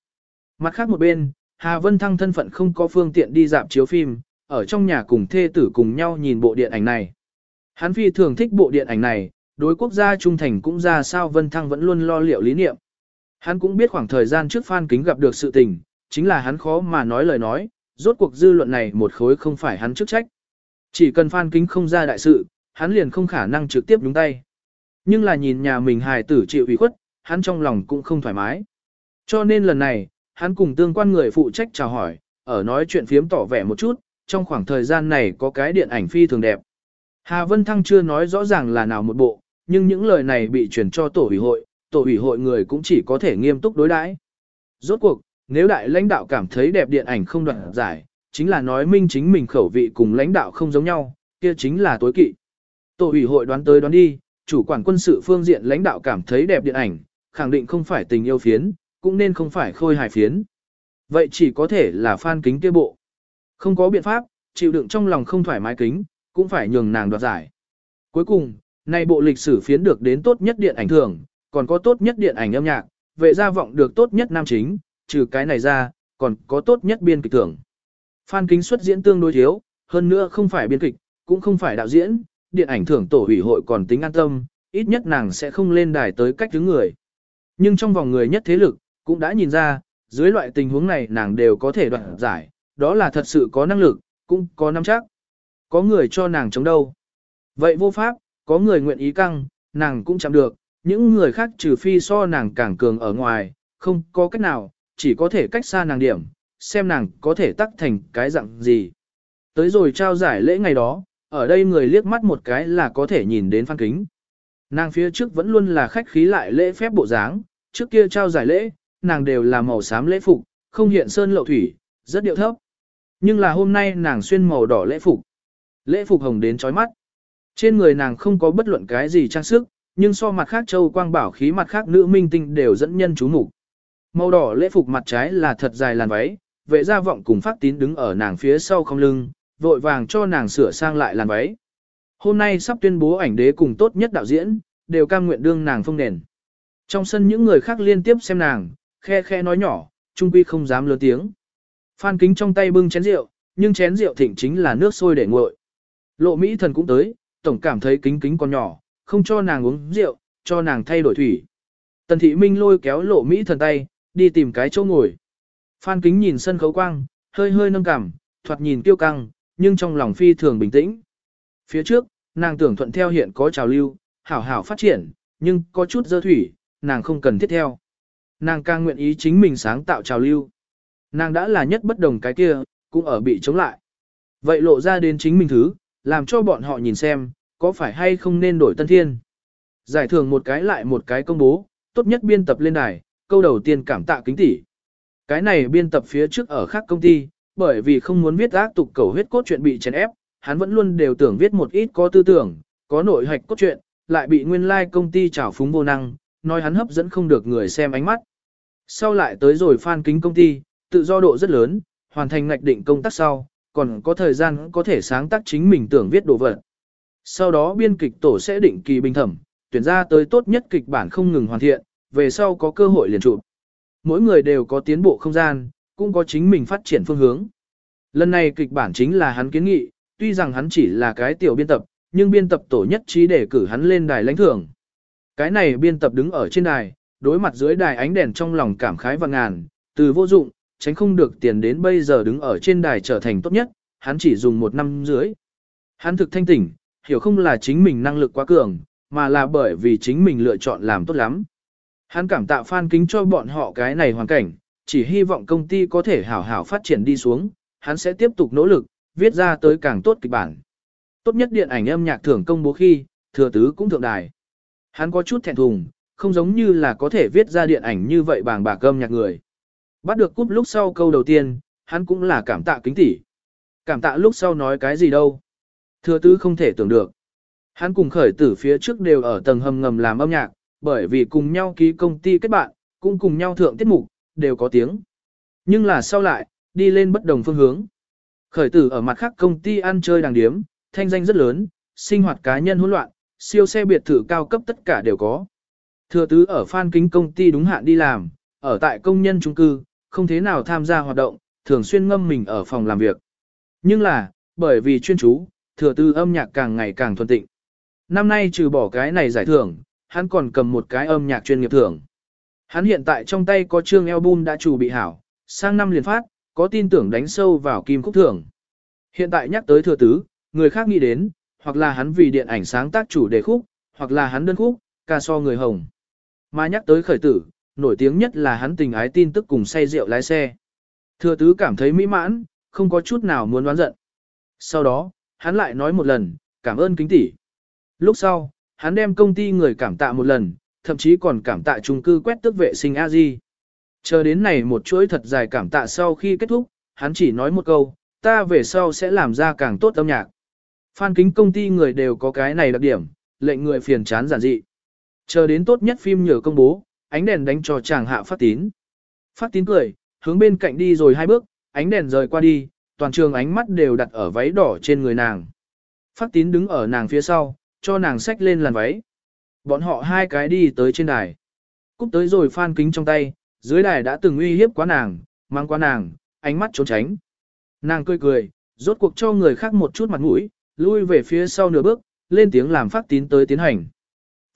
Mặt khác một bên, Hà Vân Thăng thân phận không có phương tiện đi dạp chiếu phim, ở trong nhà cùng thê tử cùng nhau nhìn bộ điện ảnh này. Hắn phi thường thích bộ điện ảnh này, đối quốc gia trung thành cũng ra sao Vân Thăng vẫn luôn lo liệu lý niệm. Hắn cũng biết khoảng thời gian trước Phan Kính gặp được sự tình, chính là hắn khó mà nói lời nói, rốt cuộc dư luận này một khối không phải hắn chức trách. Chỉ cần Phan Kính không ra đại sự, hắn liền không khả năng trực tiếp đúng tay. Nhưng là nhìn nhà mình hài tử chịu ủy khuất, hắn trong lòng cũng không thoải mái. Cho nên lần này, hắn cùng tương quan người phụ trách chào hỏi, ở nói chuyện phiếm tỏ vẻ một chút, trong khoảng thời gian này có cái điện ảnh phi thường đẹp. Hà Vân Thăng chưa nói rõ ràng là nào một bộ, nhưng những lời này bị truyền cho tổ ủy hội, tổ ủy hội người cũng chỉ có thể nghiêm túc đối đãi. Rốt cuộc, nếu đại lãnh đạo cảm thấy đẹp điện ảnh không đoạt giải, chính là nói minh chính mình khẩu vị cùng lãnh đạo không giống nhau, kia chính là tối kỵ. Tổ ủy hội đoán tới đoán đi, chủ quản quân sự phương diện lãnh đạo cảm thấy đẹp điện ảnh, khẳng định không phải tình yêu phiến, cũng nên không phải khôi hài phiến. Vậy chỉ có thể là fan kính kia bộ. Không có biện pháp, chịu đựng trong lòng không thoải mái kính, cũng phải nhường nàng đoạt giải. Cuối cùng, này bộ lịch sử phiến được đến tốt nhất điện ảnh thường, còn có tốt nhất điện ảnh âm nhạc, vệ gia vọng được tốt nhất nam chính, trừ cái này ra, còn có tốt nhất biên kịch thưởng. Phan Kính xuất diễn tương đối thiếu, hơn nữa không phải biên kịch, cũng không phải đạo diễn, điện ảnh thưởng tổ hủy hội còn tính an tâm, ít nhất nàng sẽ không lên đài tới cách đứng người. Nhưng trong vòng người nhất thế lực, cũng đã nhìn ra, dưới loại tình huống này nàng đều có thể đoạt giải, đó là thật sự có năng lực, cũng có nắm chắc. Có người cho nàng chống đâu. Vậy vô pháp, có người nguyện ý căng, nàng cũng chạm được, những người khác trừ phi so nàng càng cường ở ngoài, không có cách nào, chỉ có thể cách xa nàng điểm, xem nàng có thể tắc thành cái dạng gì. Tới rồi trao giải lễ ngày đó, ở đây người liếc mắt một cái là có thể nhìn đến phan kính. Nàng phía trước vẫn luôn là khách khí lại lễ phép bộ dáng, trước kia trao giải lễ, nàng đều là màu xám lễ phục, không hiện sơn lậu thủy, rất điệu thấp. Nhưng là hôm nay nàng xuyên màu đỏ lễ phục. Lễ phục hồng đến chói mắt. Trên người nàng không có bất luận cái gì trang sức, nhưng so mặt khác châu quang bảo khí mặt khác nữ minh tinh đều dẫn nhân chú mục. Màu đỏ lễ phục mặt trái là thật dài làn váy, vệ gia vọng cùng phát tín đứng ở nàng phía sau không lưng, vội vàng cho nàng sửa sang lại làn váy. Hôm nay sắp tuyên bố ảnh đế cùng tốt nhất đạo diễn, đều cam nguyện đương nàng phong nền. Trong sân những người khác liên tiếp xem nàng, khe khe nói nhỏ, trung quy không dám lớn tiếng. Phan kính trong tay bưng chén rượu, nhưng chén rượu thịnh chính là nước sôi để nguội. Lộ Mỹ thần cũng tới, tổng cảm thấy kính kính con nhỏ, không cho nàng uống rượu, cho nàng thay đổi thủy. Tần thị minh lôi kéo lộ Mỹ thần tay, đi tìm cái chỗ ngồi. Phan kính nhìn sân khấu quang, hơi hơi nâng cằm, thoạt nhìn kiêu căng, nhưng trong lòng phi thường bình tĩnh. Phía trước, nàng tưởng thuận theo hiện có trào lưu, hảo hảo phát triển, nhưng có chút dơ thủy, nàng không cần thiết theo. Nàng càng nguyện ý chính mình sáng tạo trào lưu. Nàng đã là nhất bất đồng cái kia, cũng ở bị chống lại. Vậy lộ ra đến chính mình thứ, làm cho bọn họ nhìn xem, có phải hay không nên đổi tân thiên. Giải thưởng một cái lại một cái công bố, tốt nhất biên tập lên đài, câu đầu tiên cảm tạ kính tỷ. Cái này biên tập phía trước ở khác công ty, bởi vì không muốn viết ác tục cầu huyết cốt chuyện bị chèn ép, hắn vẫn luôn đều tưởng viết một ít có tư tưởng, có nội hạch cốt truyện, lại bị nguyên lai like công ty trào phúng vô năng, nói hắn hấp dẫn không được người xem ánh mắt. Sau lại tới rồi fan kính công ty, tự do độ rất lớn, hoàn thành ngạch định công tác sau, còn có thời gian có thể sáng tác chính mình tưởng viết đồ vật. Sau đó biên kịch tổ sẽ định kỳ bình thẩm, tuyển ra tới tốt nhất kịch bản không ngừng hoàn thiện, về sau có cơ hội liền chụp. Mỗi người đều có tiến bộ không gian, cũng có chính mình phát triển phương hướng. Lần này kịch bản chính là hắn kiến nghị, tuy rằng hắn chỉ là cái tiểu biên tập, nhưng biên tập tổ nhất trí để cử hắn lên đài lãnh thưởng. Cái này biên tập đứng ở trên đài, đối mặt dưới đài ánh đèn trong lòng cảm khái và ngàn, từ vô dụng, tránh không được tiền đến bây giờ đứng ở trên đài trở thành tốt nhất, hắn chỉ dùng một năm dưới. Hắn thực thanh tỉnh, hiểu không là chính mình năng lực quá cường, mà là bởi vì chính mình lựa chọn làm tốt lắm. Hắn cảm tạ phan kính cho bọn họ cái này hoàn cảnh, chỉ hy vọng công ty có thể hảo hảo phát triển đi xuống, hắn sẽ tiếp tục nỗ lực, viết ra tới càng tốt kịch bản. Tốt nhất điện ảnh âm nhạc thưởng công bố khi, thừa tứ cũng thượng đài. Hắn có chút thẹn thùng, không giống như là có thể viết ra điện ảnh như vậy bàng bạc âm nhạc người. Bắt được cúp lúc sau câu đầu tiên, hắn cũng là cảm tạ kính tỷ. Cảm tạ lúc sau nói cái gì đâu. Thừa tứ không thể tưởng được. Hắn cùng khởi tử phía trước đều ở tầng hầm ngầm làm âm nhạc, bởi vì cùng nhau ký công ty kết bạn, cũng cùng nhau thượng tiết mục, đều có tiếng. Nhưng là sau lại, đi lên bất đồng phương hướng. Khởi tử ở mặt khác công ty ăn chơi đàng điếm, thanh danh rất lớn, sinh hoạt cá nhân hỗn loạn, siêu xe biệt thự cao cấp tất cả đều có. Thừa tứ ở phan kính công ty đúng hạn đi làm, ở tại công nhân trung cư, không thế nào tham gia hoạt động, thường xuyên ngâm mình ở phòng làm việc. Nhưng là, bởi vì chuyên chú, thừa tư âm nhạc càng ngày càng thuần tịnh. Năm nay trừ bỏ cái này giải thưởng, hắn còn cầm một cái âm nhạc chuyên nghiệp thưởng. Hắn hiện tại trong tay có chương album đã chủ bị hảo, sang năm liền phát, có tin tưởng đánh sâu vào kim khúc thưởng. Hiện tại nhắc tới thừa tứ, người khác nghĩ đến, hoặc là hắn vì điện ảnh sáng tác chủ đề khúc, hoặc là hắn đơn khúc, ca so người hồng. Mà nhắc tới khởi tử, nổi tiếng nhất là hắn tình ái tin tức cùng say rượu lái xe. Thừa tứ cảm thấy mỹ mãn, không có chút nào muốn đoán giận. Sau đó, hắn lại nói một lần, cảm ơn kính tỷ. Lúc sau, hắn đem công ty người cảm tạ một lần, thậm chí còn cảm tạ chung cư quét tước vệ sinh a di. Chờ đến này một chuỗi thật dài cảm tạ sau khi kết thúc, hắn chỉ nói một câu, ta về sau sẽ làm ra càng tốt âm nhạc. Phan kính công ty người đều có cái này đặc điểm, lệnh người phiền chán giản dị. Chờ đến tốt nhất phim nhờ công bố, ánh đèn đánh cho chàng hạ phát tín. Phát tín cười, hướng bên cạnh đi rồi hai bước, ánh đèn rời qua đi, toàn trường ánh mắt đều đặt ở váy đỏ trên người nàng. Phát tín đứng ở nàng phía sau, cho nàng xách lên làn váy. Bọn họ hai cái đi tới trên đài. Cúp tới rồi phan kính trong tay, dưới đài đã từng uy hiếp quá nàng, mang qua nàng, ánh mắt trốn tránh. Nàng cười cười, rốt cuộc cho người khác một chút mặt mũi, lui về phía sau nửa bước, lên tiếng làm phát tín tới tiến hành.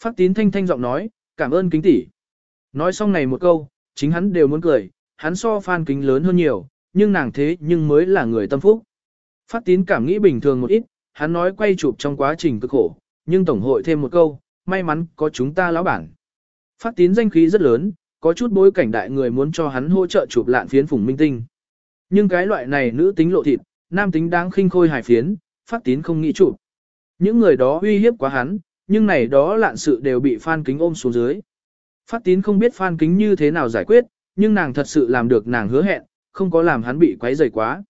Phát tín thanh thanh giọng nói, cảm ơn kính tỷ. Nói xong này một câu, chính hắn đều muốn cười, hắn so phan kính lớn hơn nhiều, nhưng nàng thế nhưng mới là người tâm phúc. Phát tín cảm nghĩ bình thường một ít, hắn nói quay chụp trong quá trình cực khổ, nhưng tổng hội thêm một câu, may mắn có chúng ta lão bản. Phát tín danh khí rất lớn, có chút bối cảnh đại người muốn cho hắn hỗ trợ chụp lạn phiến phùng minh tinh. Nhưng cái loại này nữ tính lộ thịt, nam tính đáng khinh khôi hài phiến, phát tín không nghĩ chụp. Những người đó uy hiếp quá hắn, nhưng này đó lạn sự đều bị Phan Kính ôm xuống dưới. Phát tín không biết Phan Kính như thế nào giải quyết, nhưng nàng thật sự làm được nàng hứa hẹn, không có làm hắn bị quấy rầy quá.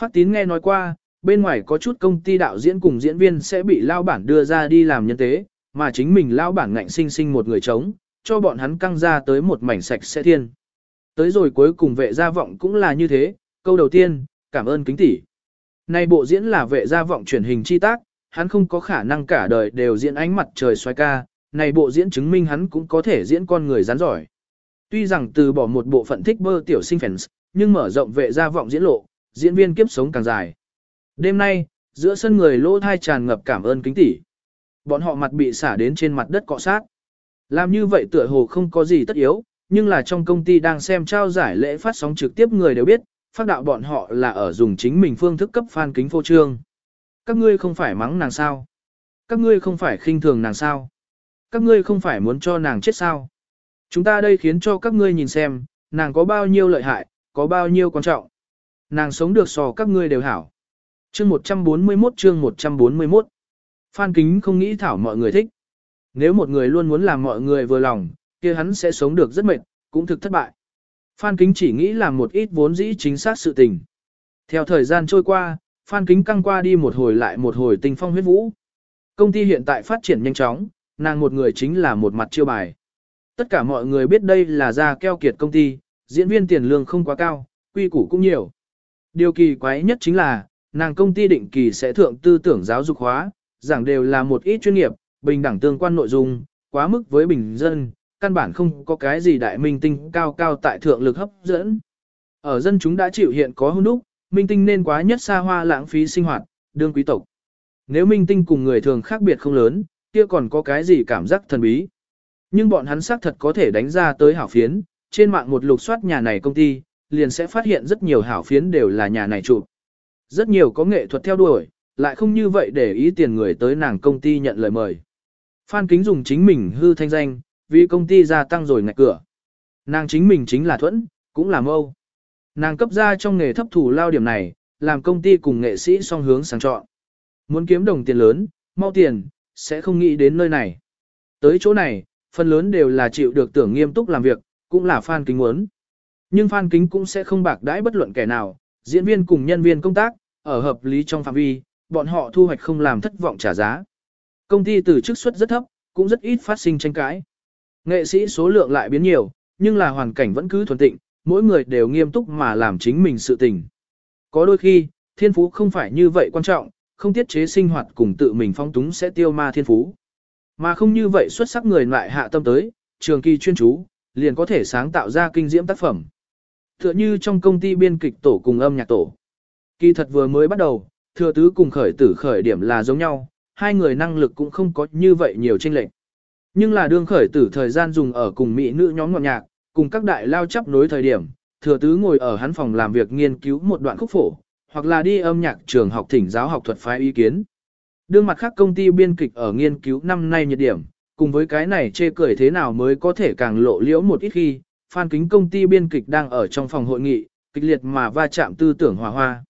Phát tín nghe nói qua, bên ngoài có chút công ty đạo diễn cùng diễn viên sẽ bị lao bản đưa ra đi làm nhân tế, mà chính mình lao bản ngạnh sinh sinh một người trống, cho bọn hắn căng ra tới một mảnh sạch sẽ thiên. Tới rồi cuối cùng vệ gia vọng cũng là như thế, câu đầu tiên, cảm ơn kính tỷ. Này bộ diễn là vệ gia vọng truyền hình chi tác, hắn không có khả năng cả đời đều diễn ánh mặt trời xoay ca, này bộ diễn chứng minh hắn cũng có thể diễn con người rắn giỏi. Tuy rằng từ bỏ một bộ phận thích bơ tiểu sinh fans, nhưng mở rộng vệ gia vọng diễn lộ, diễn viên kiếp sống càng dài. Đêm nay, giữa sân người lỗ thai tràn ngập cảm ơn kính tỷ. Bọn họ mặt bị xả đến trên mặt đất cọ sát. Làm như vậy tựa hồ không có gì tất yếu, nhưng là trong công ty đang xem trao giải lễ phát sóng trực tiếp người đều biết, phát đạo bọn họ là ở dùng chính mình phương thức cấp fan kính phô trương. Các ngươi không phải mắng nàng sao? Các ngươi không phải khinh thường nàng sao? Các ngươi không phải muốn cho nàng chết sao? Chúng ta đây khiến cho các ngươi nhìn xem, nàng có bao nhiêu lợi hại, có bao nhiêu quan trọng. Nàng sống được so các ngươi đều hảo. Chương 141 chương 141 Phan Kính không nghĩ thảo mọi người thích. Nếu một người luôn muốn làm mọi người vừa lòng, kia hắn sẽ sống được rất mệt, cũng thực thất bại. Phan Kính chỉ nghĩ làm một ít vốn dĩ chính xác sự tình. Theo thời gian trôi qua, Phan Kính căng qua đi một hồi lại một hồi tình phong huyết vũ. Công ty hiện tại phát triển nhanh chóng, nàng một người chính là một mặt chiêu bài. Tất cả mọi người biết đây là ra keo kiệt công ty, diễn viên tiền lương không quá cao, quy củ cũng nhiều. Điều kỳ quái nhất chính là, nàng công ty định kỳ sẽ thượng tư tưởng giáo dục hóa, giảng đều là một ít chuyên nghiệp, bình đẳng tương quan nội dung, quá mức với bình dân, căn bản không có cái gì đại minh tinh cao cao tại thượng lực hấp dẫn. Ở dân chúng đã chịu hiện có hôn đúc, minh tinh nên quá nhất xa hoa lãng phí sinh hoạt, đương quý tộc. Nếu minh tinh cùng người thường khác biệt không lớn, kia còn có cái gì cảm giác thần bí. Nhưng bọn hắn xác thật có thể đánh ra tới hảo phiến, trên mạng một lục soát nhà này công ty, liền sẽ phát hiện rất nhiều hảo phiến đều là nhà này chụp. Rất nhiều có nghệ thuật theo đuổi, lại không như vậy để ý tiền người tới nàng công ty nhận lời mời. Phan Kính dùng chính mình hư thanh danh, vì công ty gia tăng rồi ngạch cửa. Nàng chính mình chính là thuẫn, cũng là mâu. Nàng cấp ra trong nghề thấp thủ lao điểm này, làm công ty cùng nghệ sĩ song hướng sáng chọn. Muốn kiếm đồng tiền lớn, mau tiền, sẽ không nghĩ đến nơi này. Tới chỗ này, phần lớn đều là chịu được tưởng nghiêm túc làm việc, cũng là Phan Kính muốn. Nhưng Phan Kính cũng sẽ không bạc đãi bất luận kẻ nào, diễn viên cùng nhân viên công tác, ở hợp lý trong phạm vi, bọn họ thu hoạch không làm thất vọng trả giá. Công ty từ chức suất rất thấp, cũng rất ít phát sinh tranh cãi. Nghệ sĩ số lượng lại biến nhiều, nhưng là hoàn cảnh vẫn cứ thuần tịnh, mỗi người đều nghiêm túc mà làm chính mình sự tình. Có đôi khi, thiên phú không phải như vậy quan trọng, không tiết chế sinh hoạt cùng tự mình phong túng sẽ tiêu ma thiên phú. Mà không như vậy xuất sắc người lại hạ tâm tới, trường kỳ chuyên chú, liền có thể sáng tạo ra kinh diễm tác phẩm. Tựa như trong công ty biên kịch tổ cùng âm nhạc tổ. Kỳ thật vừa mới bắt đầu, thừa tứ cùng khởi tử khởi điểm là giống nhau, hai người năng lực cũng không có như vậy nhiều tranh lệch. Nhưng là đương khởi tử thời gian dùng ở cùng mỹ nữ nhóm ngọt nhạc, cùng các đại lao chấp nối thời điểm, thừa tứ ngồi ở hắn phòng làm việc nghiên cứu một đoạn khúc phổ, hoặc là đi âm nhạc trường học thỉnh giáo học thuật phái ý kiến. Đương mặt khác công ty biên kịch ở nghiên cứu năm nay nhiệt điểm, cùng với cái này chê cười thế nào mới có thể càng lộ liễu một ít khi, phan kính công ty biên kịch đang ở trong phòng hội nghị, kịch liệt mà va chạm tư tưởng hòa hoa.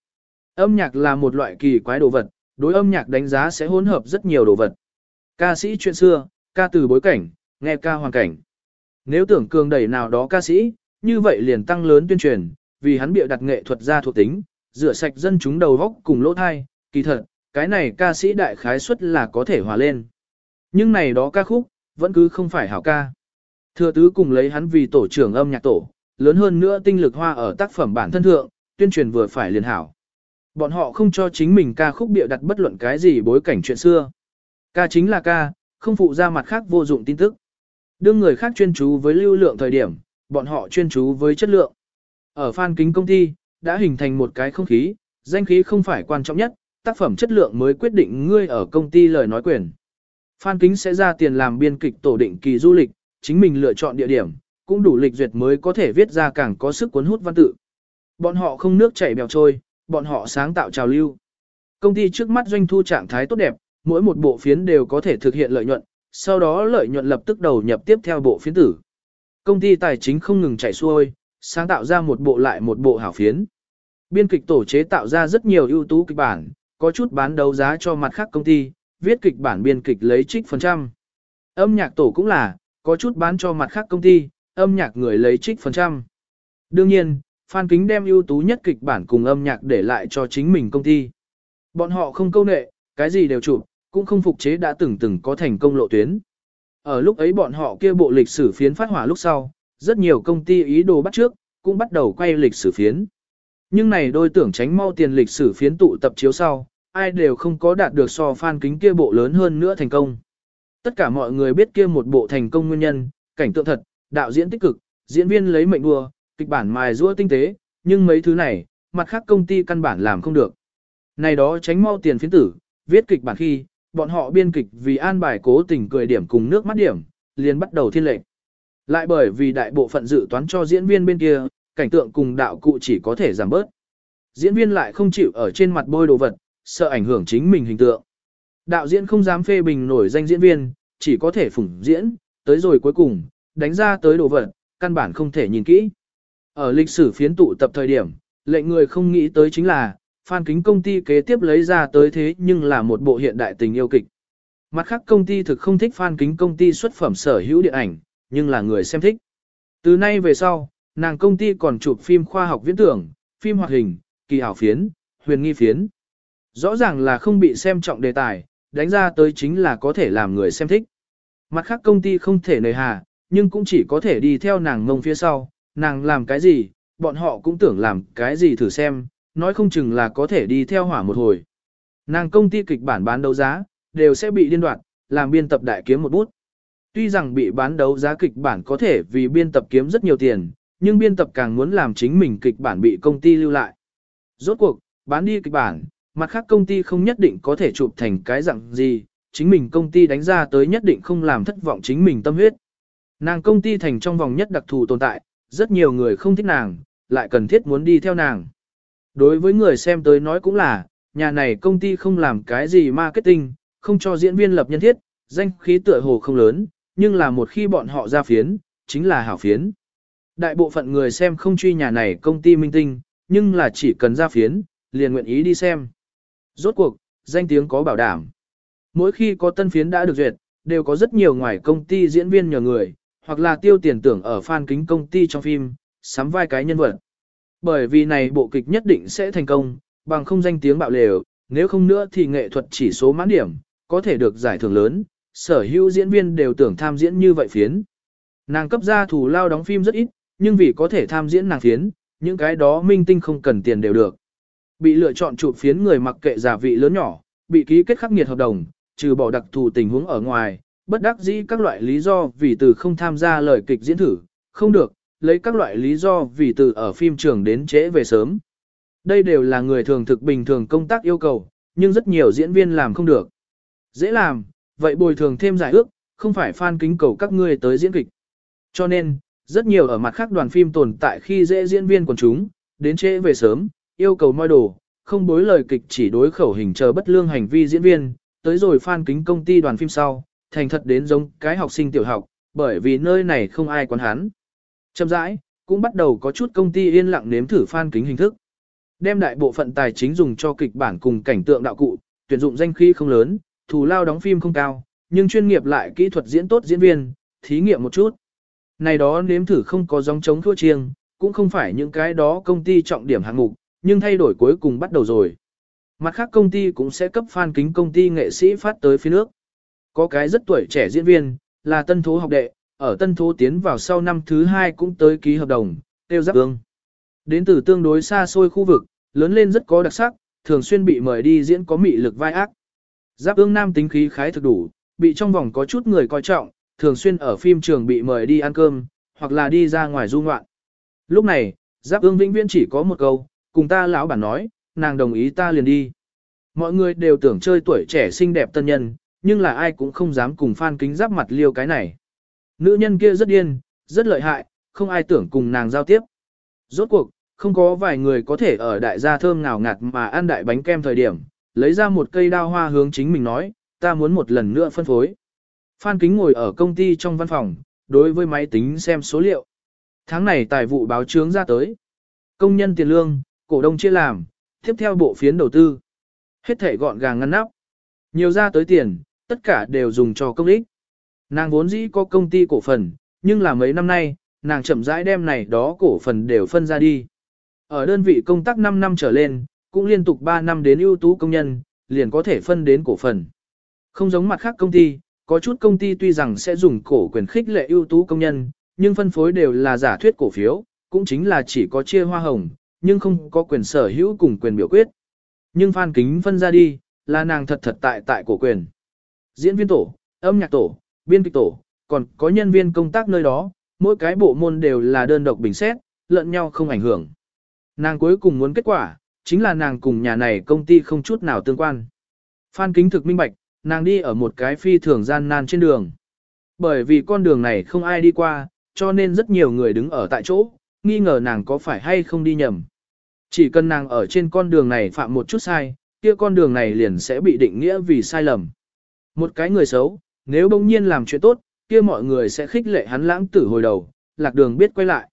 Âm nhạc là một loại kỳ quái đồ vật, đối âm nhạc đánh giá sẽ hỗn hợp rất nhiều đồ vật. Ca sĩ chuyện xưa, ca từ bối cảnh, nghe ca hoàn cảnh. Nếu tưởng cường đẩy nào đó ca sĩ, như vậy liền tăng lớn tuyên truyền, vì hắn bịa đặt nghệ thuật ra thuộc tính, rửa sạch dân chúng đầu góc cùng lỗ thai, kỳ thật, cái này ca sĩ đại khái suất là có thể hòa lên. Nhưng này đó ca khúc, vẫn cứ không phải hảo ca. Thừa tứ cùng lấy hắn vì tổ trưởng âm nhạc tổ, lớn hơn nữa tinh lực hoa ở tác phẩm bản thân thượng, tuyên truyền vừa phải liền hảo. Bọn họ không cho chính mình ca khúc bịa đặt bất luận cái gì bối cảnh chuyện xưa. Ca chính là ca, không phụ ra mặt khác vô dụng tin tức. Đương người khác chuyên chú với lưu lượng thời điểm, bọn họ chuyên chú với chất lượng. Ở Fan kính công ty, đã hình thành một cái không khí, danh khí không phải quan trọng nhất, tác phẩm chất lượng mới quyết định ngươi ở công ty lời nói quyền. Phan kính sẽ ra tiền làm biên kịch tổ định kỳ du lịch, chính mình lựa chọn địa điểm, cũng đủ lịch duyệt mới có thể viết ra càng có sức cuốn hút văn tự. Bọn họ không nước chảy bèo trôi, bọn họ sáng tạo trào lưu. Công ty trước mắt doanh thu trạng thái tốt đẹp, mỗi một bộ phiến đều có thể thực hiện lợi nhuận, sau đó lợi nhuận lập tức đầu nhập tiếp theo bộ phiến tử. Công ty tài chính không ngừng chảy xuôi, sáng tạo ra một bộ lại một bộ hảo phiến. Biên kịch tổ chế tạo ra rất nhiều ưu tú kịch bản, có chút bán đấu giá cho mặt khác công ty, viết kịch bản biên kịch lấy trích phần trăm. Âm nhạc tổ cũng là, có chút bán cho mặt khác công ty, âm nhạc người lấy trích phần trăm. Đương nhiên, Phan Kính đem ưu tú nhất kịch bản cùng âm nhạc để lại cho chính mình công ty. Bọn họ không câu nệ, cái gì đều chụp, cũng không phục chế đã từng từng có thành công lộ tuyến. Ở lúc ấy bọn họ kia bộ lịch sử phiến phát hỏa lúc sau, rất nhiều công ty ý đồ bắt trước, cũng bắt đầu quay lịch sử phiến. Nhưng này đôi tưởng tránh mau tiền lịch sử phiến tụ tập chiếu sau, ai đều không có đạt được so phan kính kia bộ lớn hơn nữa thành công. Tất cả mọi người biết kia một bộ thành công nguyên nhân, cảnh tượng thật, đạo diễn tích cực, diễn viên lấy mệnh đua, kịch bản mài rũa tinh tế, nhưng mấy thứ này, mặt khác công ty căn bản làm không được. Này đó tránh mau tiền phiến tử, viết kịch bản khi, bọn họ biên kịch vì an bài cố tình cười điểm cùng nước mắt điểm, liền bắt đầu thiên lệnh. Lại bởi vì đại bộ phận dự toán cho diễn viên bên kia, cảnh tượng cùng đạo cụ chỉ có thể giảm bớt. Diễn viên lại không chịu ở trên mặt bôi đồ vật, sợ ảnh hưởng chính mình hình tượng. Đạo diễn không dám phê bình nổi danh diễn viên, chỉ có thể phủng diễn, tới rồi cuối cùng, đánh ra tới đồ vật, căn bản không thể nhìn kỹ. Ở lịch sử phiến tụ tập thời điểm, lệnh người không nghĩ tới chính là, Phan Kính công ty kế tiếp lấy ra tới thế nhưng là một bộ hiện đại tình yêu kịch. Mặt khác công ty thực không thích Phan Kính công ty xuất phẩm sở hữu điện ảnh, nhưng là người xem thích. Từ nay về sau, nàng công ty còn chụp phim khoa học viễn tưởng, phim hoạt hình, kỳ ảo phiến, huyền nghi phiến. Rõ ràng là không bị xem trọng đề tài, đánh ra tới chính là có thể làm người xem thích. Mặt khác công ty không thể nời hà, nhưng cũng chỉ có thể đi theo nàng ngông phía sau, nàng làm cái gì, bọn họ cũng tưởng làm cái gì thử xem, nói không chừng là có thể đi theo hỏa một hồi. Nàng công ty kịch bản bán đấu giá, đều sẽ bị điên đoạn, làm biên tập đại kiếm một bút. Tuy rằng bị bán đấu giá kịch bản có thể vì biên tập kiếm rất nhiều tiền, nhưng biên tập càng muốn làm chính mình kịch bản bị công ty lưu lại. Rốt cuộc, bán đi kịch bản, mặt khác công ty không nhất định có thể chụp thành cái dạng gì, chính mình công ty đánh ra tới nhất định không làm thất vọng chính mình tâm huyết. Nàng công ty thành trong vòng nhất đặc thù tồn tại, rất nhiều người không thích nàng, lại cần thiết muốn đi theo nàng. Đối với người xem tới nói cũng là, nhà này công ty không làm cái gì marketing, không cho diễn viên lập nhân thiết, danh khí tựa hồ không lớn, nhưng là một khi bọn họ ra phiến, chính là hảo phiến. Đại bộ phận người xem không truy nhà này công ty minh tinh, nhưng là chỉ cần ra phiến, liền nguyện ý đi xem. Rốt cuộc, danh tiếng có bảo đảm. Mỗi khi có tân phiến đã được duyệt, đều có rất nhiều ngoài công ty diễn viên nhờ người, hoặc là tiêu tiền tưởng ở fan kính công ty trong phim, sắm vai cái nhân vật. Bởi vì này bộ kịch nhất định sẽ thành công, bằng không danh tiếng bạo lều, nếu không nữa thì nghệ thuật chỉ số mãn điểm, có thể được giải thưởng lớn, sở hữu diễn viên đều tưởng tham diễn như vậy phiến. Nàng cấp ra thủ lao đóng phim rất ít, nhưng vì có thể tham diễn nàng phiến, những cái đó minh tinh không cần tiền đều được. Bị lựa chọn chụp phiến người mặc kệ giả vị lớn nhỏ, bị ký kết khắc nghiệt hợp đồng, trừ bỏ đặc thù tình huống ở ngoài, bất đắc dĩ các loại lý do vì từ không tham gia lời kịch diễn thử, không được, lấy các loại lý do vì từ ở phim trường đến trễ về sớm. Đây đều là người thường thực bình thường công tác yêu cầu, nhưng rất nhiều diễn viên làm không được. Dễ làm, vậy bồi thường thêm giải ước, không phải fan kính cầu các ngươi tới diễn kịch. Cho nên, rất nhiều ở mặt khác đoàn phim tồn tại khi dễ diễn viên quần chúng, đến trễ về sớm, yêu cầu moi đồ, không bối lời kịch chỉ đối khẩu hình chờ bất lương hành vi diễn viên, tới rồi fan kính công ty đoàn phim sau, thành thật đến giống cái học sinh tiểu học, bởi vì nơi này không ai quán hắn. Chậm rãi, cũng bắt đầu có chút công ty yên lặng nếm thử fan kính hình thức. Đem đại bộ phận tài chính dùng cho kịch bản cùng cảnh tượng đạo cụ, tuyển dụng danh khí không lớn, thù lao đóng phim không cao, nhưng chuyên nghiệp lại kỹ thuật diễn tốt diễn viên, thí nghiệm một chút. Này đó nếm thử không có dòng chống thua chiêng, cũng không phải những cái đó công ty trọng điểm hạng mục, nhưng thay đổi cuối cùng bắt đầu rồi. Mặt khác công ty cũng sẽ cấp fan kính công ty nghệ sĩ phát tới phía nước. Có cái rất tuổi trẻ diễn viên, là tân thố học đệ, ở tân thố tiến vào sau năm thứ hai cũng tới ký hợp đồng, tiêu giáp ương. Đến từ tương đối xa xôi khu vực, lớn lên rất có đặc sắc, thường xuyên bị mời đi diễn có mị lực vai ác. Giáp ương nam tính khí khái thực đủ, bị trong vòng có chút người coi trọng, thường xuyên ở phim trường bị mời đi ăn cơm, hoặc là đi ra ngoài du ngoạn. Lúc này, Giáp ương vĩnh viễn chỉ có một câu, cùng ta lão bản nói, nàng đồng ý ta liền đi. Mọi người đều tưởng chơi tuổi trẻ xinh đẹp tân nhân, nhưng là ai cũng không dám cùng Phan Kính giáp mặt liêu cái này. Nữ nhân kia rất điên, rất lợi hại, không ai tưởng cùng nàng giao tiếp. Rốt cuộc, không có vài người có thể ở đại gia thơm ngào ngạt mà ăn đại bánh kem thời điểm, lấy ra một cây đao hoa hướng chính mình nói, ta muốn một lần nữa phân phối. Phan Kính ngồi ở công ty trong văn phòng, đối với máy tính xem số liệu. Tháng này tài vụ báo chướng ra tới. Công nhân tiền lương, cổ đông chia làm, tiếp theo bộ phiến đầu tư. Hết thể gọn gàng ngăn nắp. Nhiều ra tới tiền, tất cả đều dùng cho công ích. Nàng vốn dĩ có công ty cổ phần, nhưng là mấy năm nay, nàng chậm rãi đem này đó cổ phần đều phân ra đi. Ở đơn vị công tác 5 năm trở lên, cũng liên tục 3 năm đến ưu tú công nhân, liền có thể phân đến cổ phần. Không giống mặt khác công ty, có chút công ty tuy rằng sẽ dùng cổ quyền khích lệ ưu tú công nhân, nhưng phân phối đều là giả thuyết cổ phiếu, cũng chính là chỉ có chia hoa hồng, nhưng không có quyền sở hữu cùng quyền biểu quyết. Nhưng Phan Kính phân ra đi, là nàng thật thật tại tại cổ quyền. Diễn viên tổ, âm nhạc tổ, biên kịch tổ, còn có nhân viên công tác nơi đó, mỗi cái bộ môn đều là đơn độc bình xét, lẫn nhau không ảnh hưởng. Nàng cuối cùng muốn kết quả, chính là nàng cùng nhà này công ty không chút nào tương quan. Phan Kính thực minh bạch, nàng đi ở một cái phi thường gian nan trên đường. Bởi vì con đường này không ai đi qua, cho nên rất nhiều người đứng ở tại chỗ, nghi ngờ nàng có phải hay không đi nhầm. Chỉ cần nàng ở trên con đường này phạm một chút sai, kia con đường này liền sẽ bị định nghĩa vì sai lầm. Một cái người xấu, nếu bỗng nhiên làm chuyện tốt, kia mọi người sẽ khích lệ hắn lãng tử hồi đầu, lạc đường biết quay lại.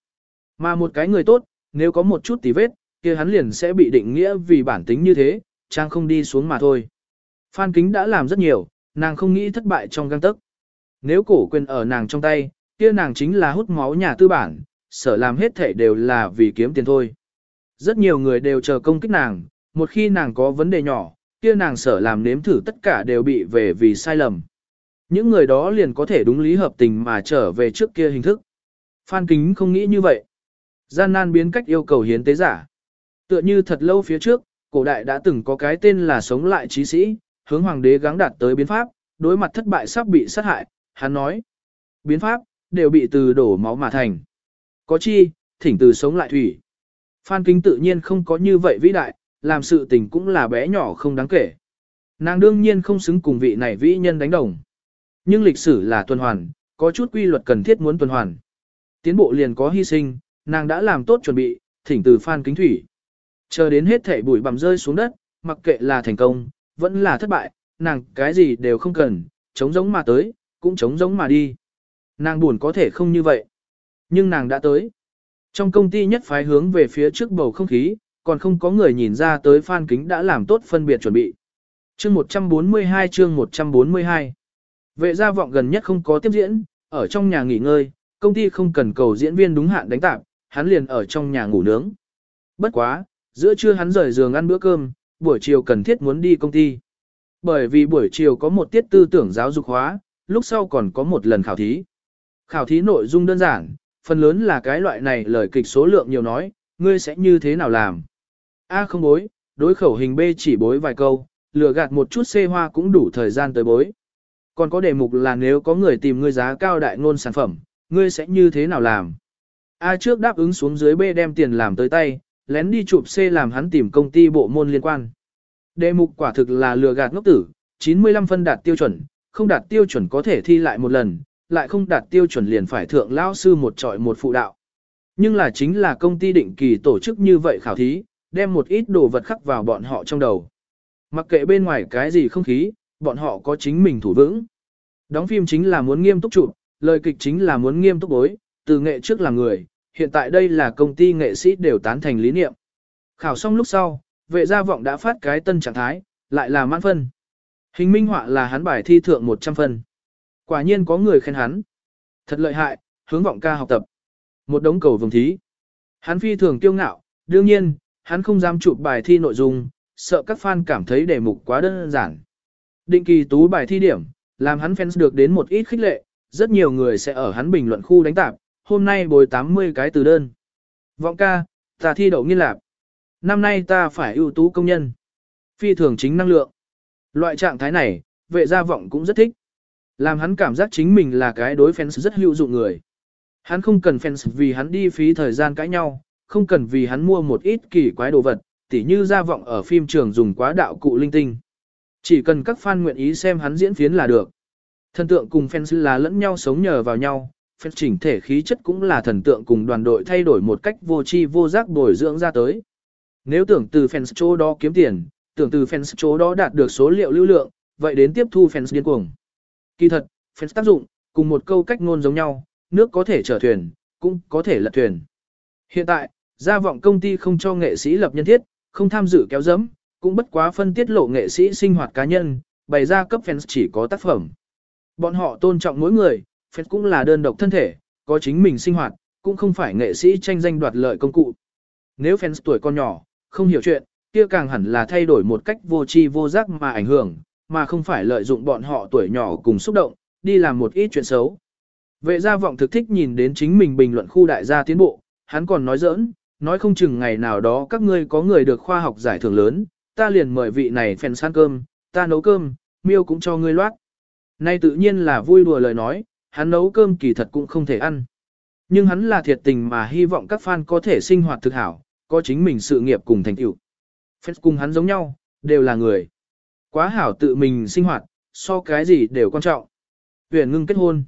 Mà một cái người tốt, nếu có một chút tí vết, kia hắn liền sẽ bị định nghĩa vì bản tính như thế, trang không đi xuống mà thôi. Phan Kính đã làm rất nhiều, nàng không nghĩ thất bại trong găng tức. Nếu cổ quyền ở nàng trong tay, kia nàng chính là hút máu nhà tư bản, sở làm hết thể đều là vì kiếm tiền thôi. Rất nhiều người đều chờ công kích nàng, một khi nàng có vấn đề nhỏ, kia nàng sở làm nếm thử tất cả đều bị về vì sai lầm. Những người đó liền có thể đúng lý hợp tình mà trở về trước kia hình thức. Phan Kính không nghĩ như vậy. Gian nan biến cách yêu cầu hiến tế giả. Tựa như thật lâu phía trước, cổ đại đã từng có cái tên là sống lại trí sĩ, hướng hoàng đế gắng đạt tới biến pháp, đối mặt thất bại sắp bị sát hại, hắn nói. Biến pháp, đều bị từ đổ máu mà thành. Có chi, thỉnh từ sống lại thủy. Phan Kính tự nhiên không có như vậy vĩ đại, làm sự tình cũng là bé nhỏ không đáng kể. Nàng đương nhiên không xứng cùng vị này vĩ nhân đánh đồng. Nhưng lịch sử là tuần hoàn, có chút quy luật cần thiết muốn tuần hoàn. Tiến bộ liền có hy sinh, nàng đã làm tốt chuẩn bị, thỉnh từ Phan Kính Thủy. Chờ đến hết thể bụi bằm rơi xuống đất, mặc kệ là thành công, vẫn là thất bại, nàng cái gì đều không cần, chống giống mà tới, cũng chống giống mà đi. Nàng buồn có thể không như vậy. Nhưng nàng đã tới. Trong công ty nhất phái hướng về phía trước bầu không khí, còn không có người nhìn ra tới Phan Kính đã làm tốt phân biệt chuẩn bị. Chương 142 chương 142 Vệ gia vọng gần nhất không có tiếp diễn, ở trong nhà nghỉ ngơi, công ty không cần cầu diễn viên đúng hạn đánh tạp, hắn liền ở trong nhà ngủ nướng. Bất quá, giữa trưa hắn rời giường ăn bữa cơm, buổi chiều cần thiết muốn đi công ty. bởi vì buổi chiều có một tiết tư tưởng giáo dục hóa, lúc sau còn có một lần khảo thí. Khảo thí nội dung đơn giản, phần lớn là cái loại này lời kịch số lượng nhiều nói, ngươi sẽ như thế nào làm. A không bối, đối khẩu hình B chỉ bối vài câu, lừa gạt một chút C hoa cũng đủ thời gian tới bối. Còn có đề mục là nếu có người tìm ngươi giá cao đại ngôn sản phẩm, ngươi sẽ như thế nào làm. A trước đáp ứng xuống dưới B đem tiền làm tới tay, lén đi chụp C làm hắn tìm công ty bộ môn liên quan. Đề mục quả thực là lừa gạt ngốc tử, 95 phân đạt tiêu chuẩn, không đạt tiêu chuẩn có thể thi lại một lần, lại không đạt tiêu chuẩn liền phải thượng lao sư một trọi một phụ đạo. Nhưng là chính là công ty định kỳ tổ chức như vậy khảo thí, đem một ít đồ vật khắc vào bọn họ trong đầu. Mặc kệ bên ngoài cái gì không khí, bọn họ có chính mình thủ vững. Đóng phim chính là muốn nghiêm túc chụp, lời kịch chính là muốn nghiêm túc bối, từ nghệ trước là người, hiện tại đây là công ty nghệ sĩ đều tán thành lý niệm. Khảo xong lúc sau, vệ gia vọng đã phát cái tân trạng thái, lại là mãn phân. Hình minh họa là hắn bài thi thượng 100 phân. Quả nhiên có người khen hắn. Thật lợi hại, hướng vọng ca học tập. Một đống cầu vồng thí. Hắn phi thường kiêu ngạo, đương nhiên, hắn không dám chụp bài thi nội dung, sợ các fan cảm thấy đề mục quá đơn giản. Định kỳ tú bài thi điểm, làm hắn fans được đến một ít khích lệ, rất nhiều người sẽ ở hắn bình luận khu đánh tạp, hôm nay bồi 80 cái từ đơn. Vọng ca, ta thi đậu nghiên lạc. Năm nay ta phải ưu tú công nhân. Phi thường chính năng lượng. Loại trạng thái này, vệ gia vọng cũng rất thích. Làm hắn cảm giác chính mình là cái đối fans rất hữu dụng người. Hắn không cần fans vì hắn đi phí thời gian cãi nhau, không cần vì hắn mua một ít kỳ quái đồ vật, tỉ như gia vọng ở phim trường dùng quá đạo cụ linh tinh. Chỉ cần các fan nguyện ý xem hắn diễn phiến là được. Thần tượng cùng fans là lẫn nhau sống nhờ vào nhau, fans chỉnh thể khí chất cũng là thần tượng cùng đoàn đội thay đổi một cách vô tri vô giác bồi dưỡng ra tới. Nếu tưởng từ fans chỗ đó kiếm tiền, tưởng từ fans chỗ đó đạt được số liệu lưu lượng, vậy đến tiếp thu fans điên cuồng. Kỳ thật, fans tác dụng, cùng một câu cách ngôn giống nhau, nước có thể chở thuyền, cũng có thể lật thuyền. Hiện tại, gia vọng công ty không cho nghệ sĩ lập nhân thiết, không tham dự kéo dẫm, cũng bất quá phân tiết lộ nghệ sĩ sinh hoạt cá nhân, bày ra cấp fans chỉ có tác phẩm. Bọn họ tôn trọng mỗi người, fans cũng là đơn độc thân thể, có chính mình sinh hoạt, cũng không phải nghệ sĩ tranh danh đoạt lợi công cụ. Nếu fans tuổi con nhỏ, không hiểu chuyện, kia càng hẳn là thay đổi một cách vô tri vô giác mà ảnh hưởng, mà không phải lợi dụng bọn họ tuổi nhỏ cùng xúc động, đi làm một ít chuyện xấu. Vệ gia vọng thực thích nhìn đến chính mình bình luận khu đại gia tiến bộ, hắn còn nói giỡn, nói không chừng ngày nào đó các ngươi có người được khoa học giải thưởng lớn, ta liền mời vị này phèn san cơm, ta nấu cơm, miêu cũng cho ngươi loát. Nay tự nhiên là vui đùa lời nói, hắn nấu cơm kỳ thật cũng không thể ăn. Nhưng hắn là thiệt tình mà hy vọng các fan có thể sinh hoạt thực hảo, có chính mình sự nghiệp cùng thành tựu. Phép cùng hắn giống nhau, đều là người. Quá hảo tự mình sinh hoạt, so cái gì đều quan trọng. Huyền ngưng kết hôn.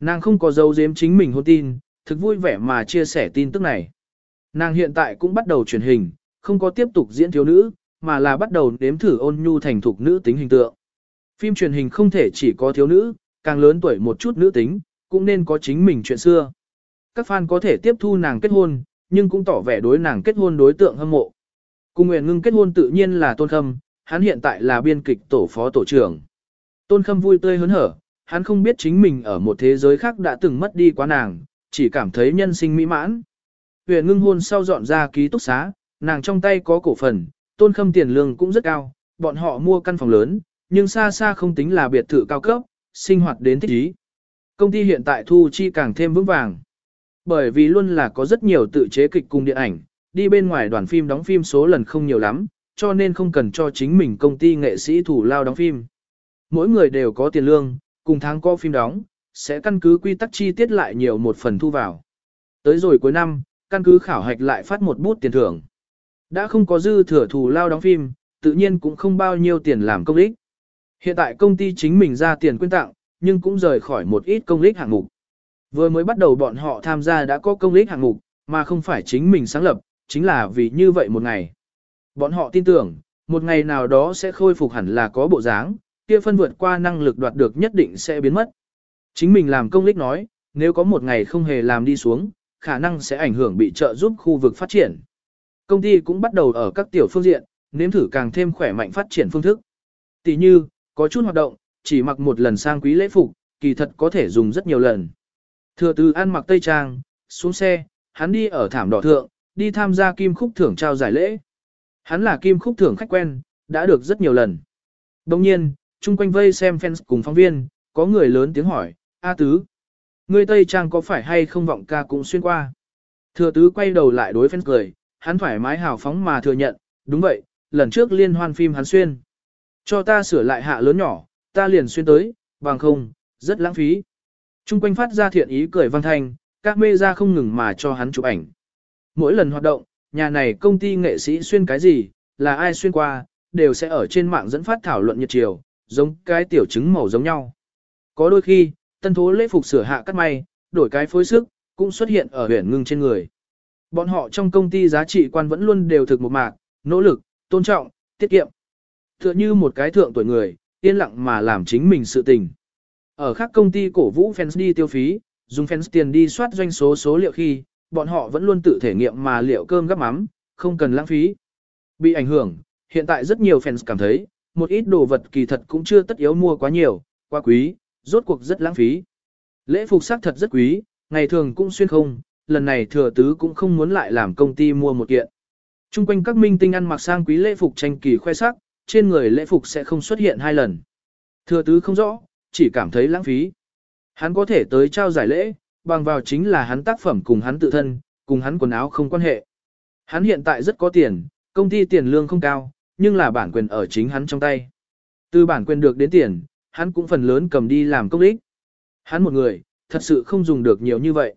Nàng không có dấu giếm chính mình hôn tin, thực vui vẻ mà chia sẻ tin tức này. Nàng hiện tại cũng bắt đầu truyền hình, không có tiếp tục diễn thiếu nữ, mà là bắt đầu đếm thử ôn nhu thành thục nữ tính hình tượng. Phim truyền hình không thể chỉ có thiếu nữ, càng lớn tuổi một chút nữ tính, cũng nên có chính mình chuyện xưa. Các fan có thể tiếp thu nàng kết hôn, nhưng cũng tỏ vẻ đối nàng kết hôn đối tượng hâm mộ. Cùng Nguyễn Ngưng kết hôn tự nhiên là Tôn Khâm, hắn hiện tại là biên kịch tổ phó tổ trưởng. Tôn Khâm vui tươi hớn hở, hắn không biết chính mình ở một thế giới khác đã từng mất đi quá nàng, chỉ cảm thấy nhân sinh mỹ mãn. Huyền ngưng hôn sau dọn ra ký túc xá, nàng trong tay có cổ phần, tôn khâm tiền lương cũng rất cao, bọn họ mua căn phòng lớn, nhưng xa xa không tính là biệt thự cao cấp, sinh hoạt đến thích ý. Công ty hiện tại thu chi càng thêm vững vàng. Bởi vì luôn là có rất nhiều tự chế kịch cùng điện ảnh, đi bên ngoài đoàn phim đóng phim số lần không nhiều lắm, cho nên không cần cho chính mình công ty nghệ sĩ thủ lao đóng phim. Mỗi người đều có tiền lương, cùng tháng có phim đóng, sẽ căn cứ quy tắc chi tiết lại nhiều một phần thu vào. Tới rồi cuối năm, căn cứ khảo hạch lại phát một bút tiền thưởng. Đã không có dư thừa thù lao đóng phim, tự nhiên cũng không bao nhiêu tiền làm công ích. Hiện tại công ty chính mình ra tiền quyên tặng, nhưng cũng rời khỏi một ít công ích hạng mục. Vừa mới bắt đầu bọn họ tham gia đã có công ích hạng mục, mà không phải chính mình sáng lập, chính là vì như vậy một ngày. Bọn họ tin tưởng, một ngày nào đó sẽ khôi phục hẳn là có bộ dáng, kia phân vượt qua năng lực đoạt được nhất định sẽ biến mất. Chính mình làm công lích nói, nếu có một ngày không hề làm đi xuống, khả năng sẽ ảnh hưởng bị trợ giúp khu vực phát triển. Công ty cũng bắt đầu ở các tiểu phương diện, nếm thử càng thêm khỏe mạnh phát triển phương thức. Tỷ như, có chút hoạt động, chỉ mặc một lần sang quý lễ phục, kỳ thật có thể dùng rất nhiều lần. Thừa từ ăn mặc tây trang, xuống xe, hắn đi ở thảm đỏ thượng, đi tham gia kim khúc thưởng trao giải lễ. Hắn là kim khúc thưởng khách quen, đã được rất nhiều lần. Đồng nhiên, chung quanh vây xem fans cùng phóng viên, có người lớn tiếng hỏi, A Tứ, ngươi Tây Trang có phải hay không vọng ca cũng xuyên qua? Thừa Tứ quay đầu lại đối fans cười, hắn thoải mái hào phóng mà thừa nhận, đúng vậy, lần trước liên hoan phim hắn xuyên. Cho ta sửa lại hạ lớn nhỏ, ta liền xuyên tới, bằng không, rất lãng phí. Trung quanh phát ra thiện ý cười văn thanh, các mê ra không ngừng mà cho hắn chụp ảnh. Mỗi lần hoạt động, nhà này công ty nghệ sĩ xuyên cái gì, là ai xuyên qua, đều sẽ ở trên mạng dẫn phát thảo luận nhiệt chiều, giống cái tiểu chứng màu giống nhau. Có đôi khi, tân thố lễ phục sửa hạ cắt may, đổi cái phối sức, cũng xuất hiện ở huyền ngưng trên người. Bọn họ trong công ty giá trị quan vẫn luôn đều thực một mạc, nỗ lực, tôn trọng, tiết kiệm. Tựa như một cái thượng tuổi người, yên lặng mà làm chính mình sự tình. Ở các công ty cổ vũ fans đi tiêu phí, dùng fans tiền đi soát doanh số số liệu khi, bọn họ vẫn luôn tự thể nghiệm mà liệu cơm gấp mắm, không cần lãng phí. Bị ảnh hưởng, hiện tại rất nhiều fans cảm thấy, một ít đồ vật kỳ thật cũng chưa tất yếu mua quá nhiều, quá quý, rốt cuộc rất lãng phí. Lễ phục sắc thật rất quý, ngày thường cũng xuyên không, lần này thừa tứ cũng không muốn lại làm công ty mua một kiện. Trung quanh các minh tinh ăn mặc sang quý lễ phục tranh kỳ khoe sắc, trên người lễ phục sẽ không xuất hiện hai lần. Thừa tứ không rõ, chỉ cảm thấy lãng phí. Hắn có thể tới trao giải lễ, bằng vào chính là hắn tác phẩm cùng hắn tự thân, cùng hắn quần áo không quan hệ. Hắn hiện tại rất có tiền, công ty tiền lương không cao, nhưng là bản quyền ở chính hắn trong tay. Từ bản quyền được đến tiền, hắn cũng phần lớn cầm đi làm công ích. Hắn một người, thật sự không dùng được nhiều như vậy.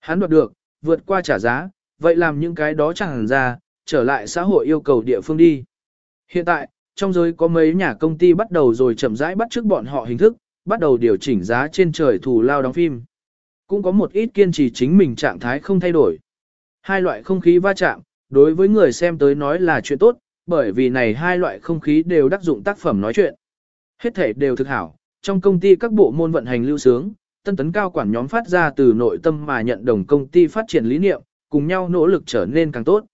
Hắn đoạt được, vượt qua trả giá, vậy làm những cái đó chẳng ra, trở lại xã hội yêu cầu địa phương đi. Hiện tại, trong giới có mấy nhà công ty bắt đầu rồi chậm rãi bắt trước bọn họ hình thức, bắt đầu điều chỉnh giá trên trời thù lao đóng phim. Cũng có một ít kiên trì chính mình trạng thái không thay đổi. Hai loại không khí va chạm, đối với người xem tới nói là chuyện tốt, bởi vì này hai loại không khí đều đắc dụng tác phẩm nói chuyện. Hết thể đều thực hảo, trong công ty các bộ môn vận hành lưu sướng, tân tấn cao quản nhóm phát ra từ nội tâm mà nhận đồng công ty phát triển lý niệm, cùng nhau nỗ lực trở nên càng tốt.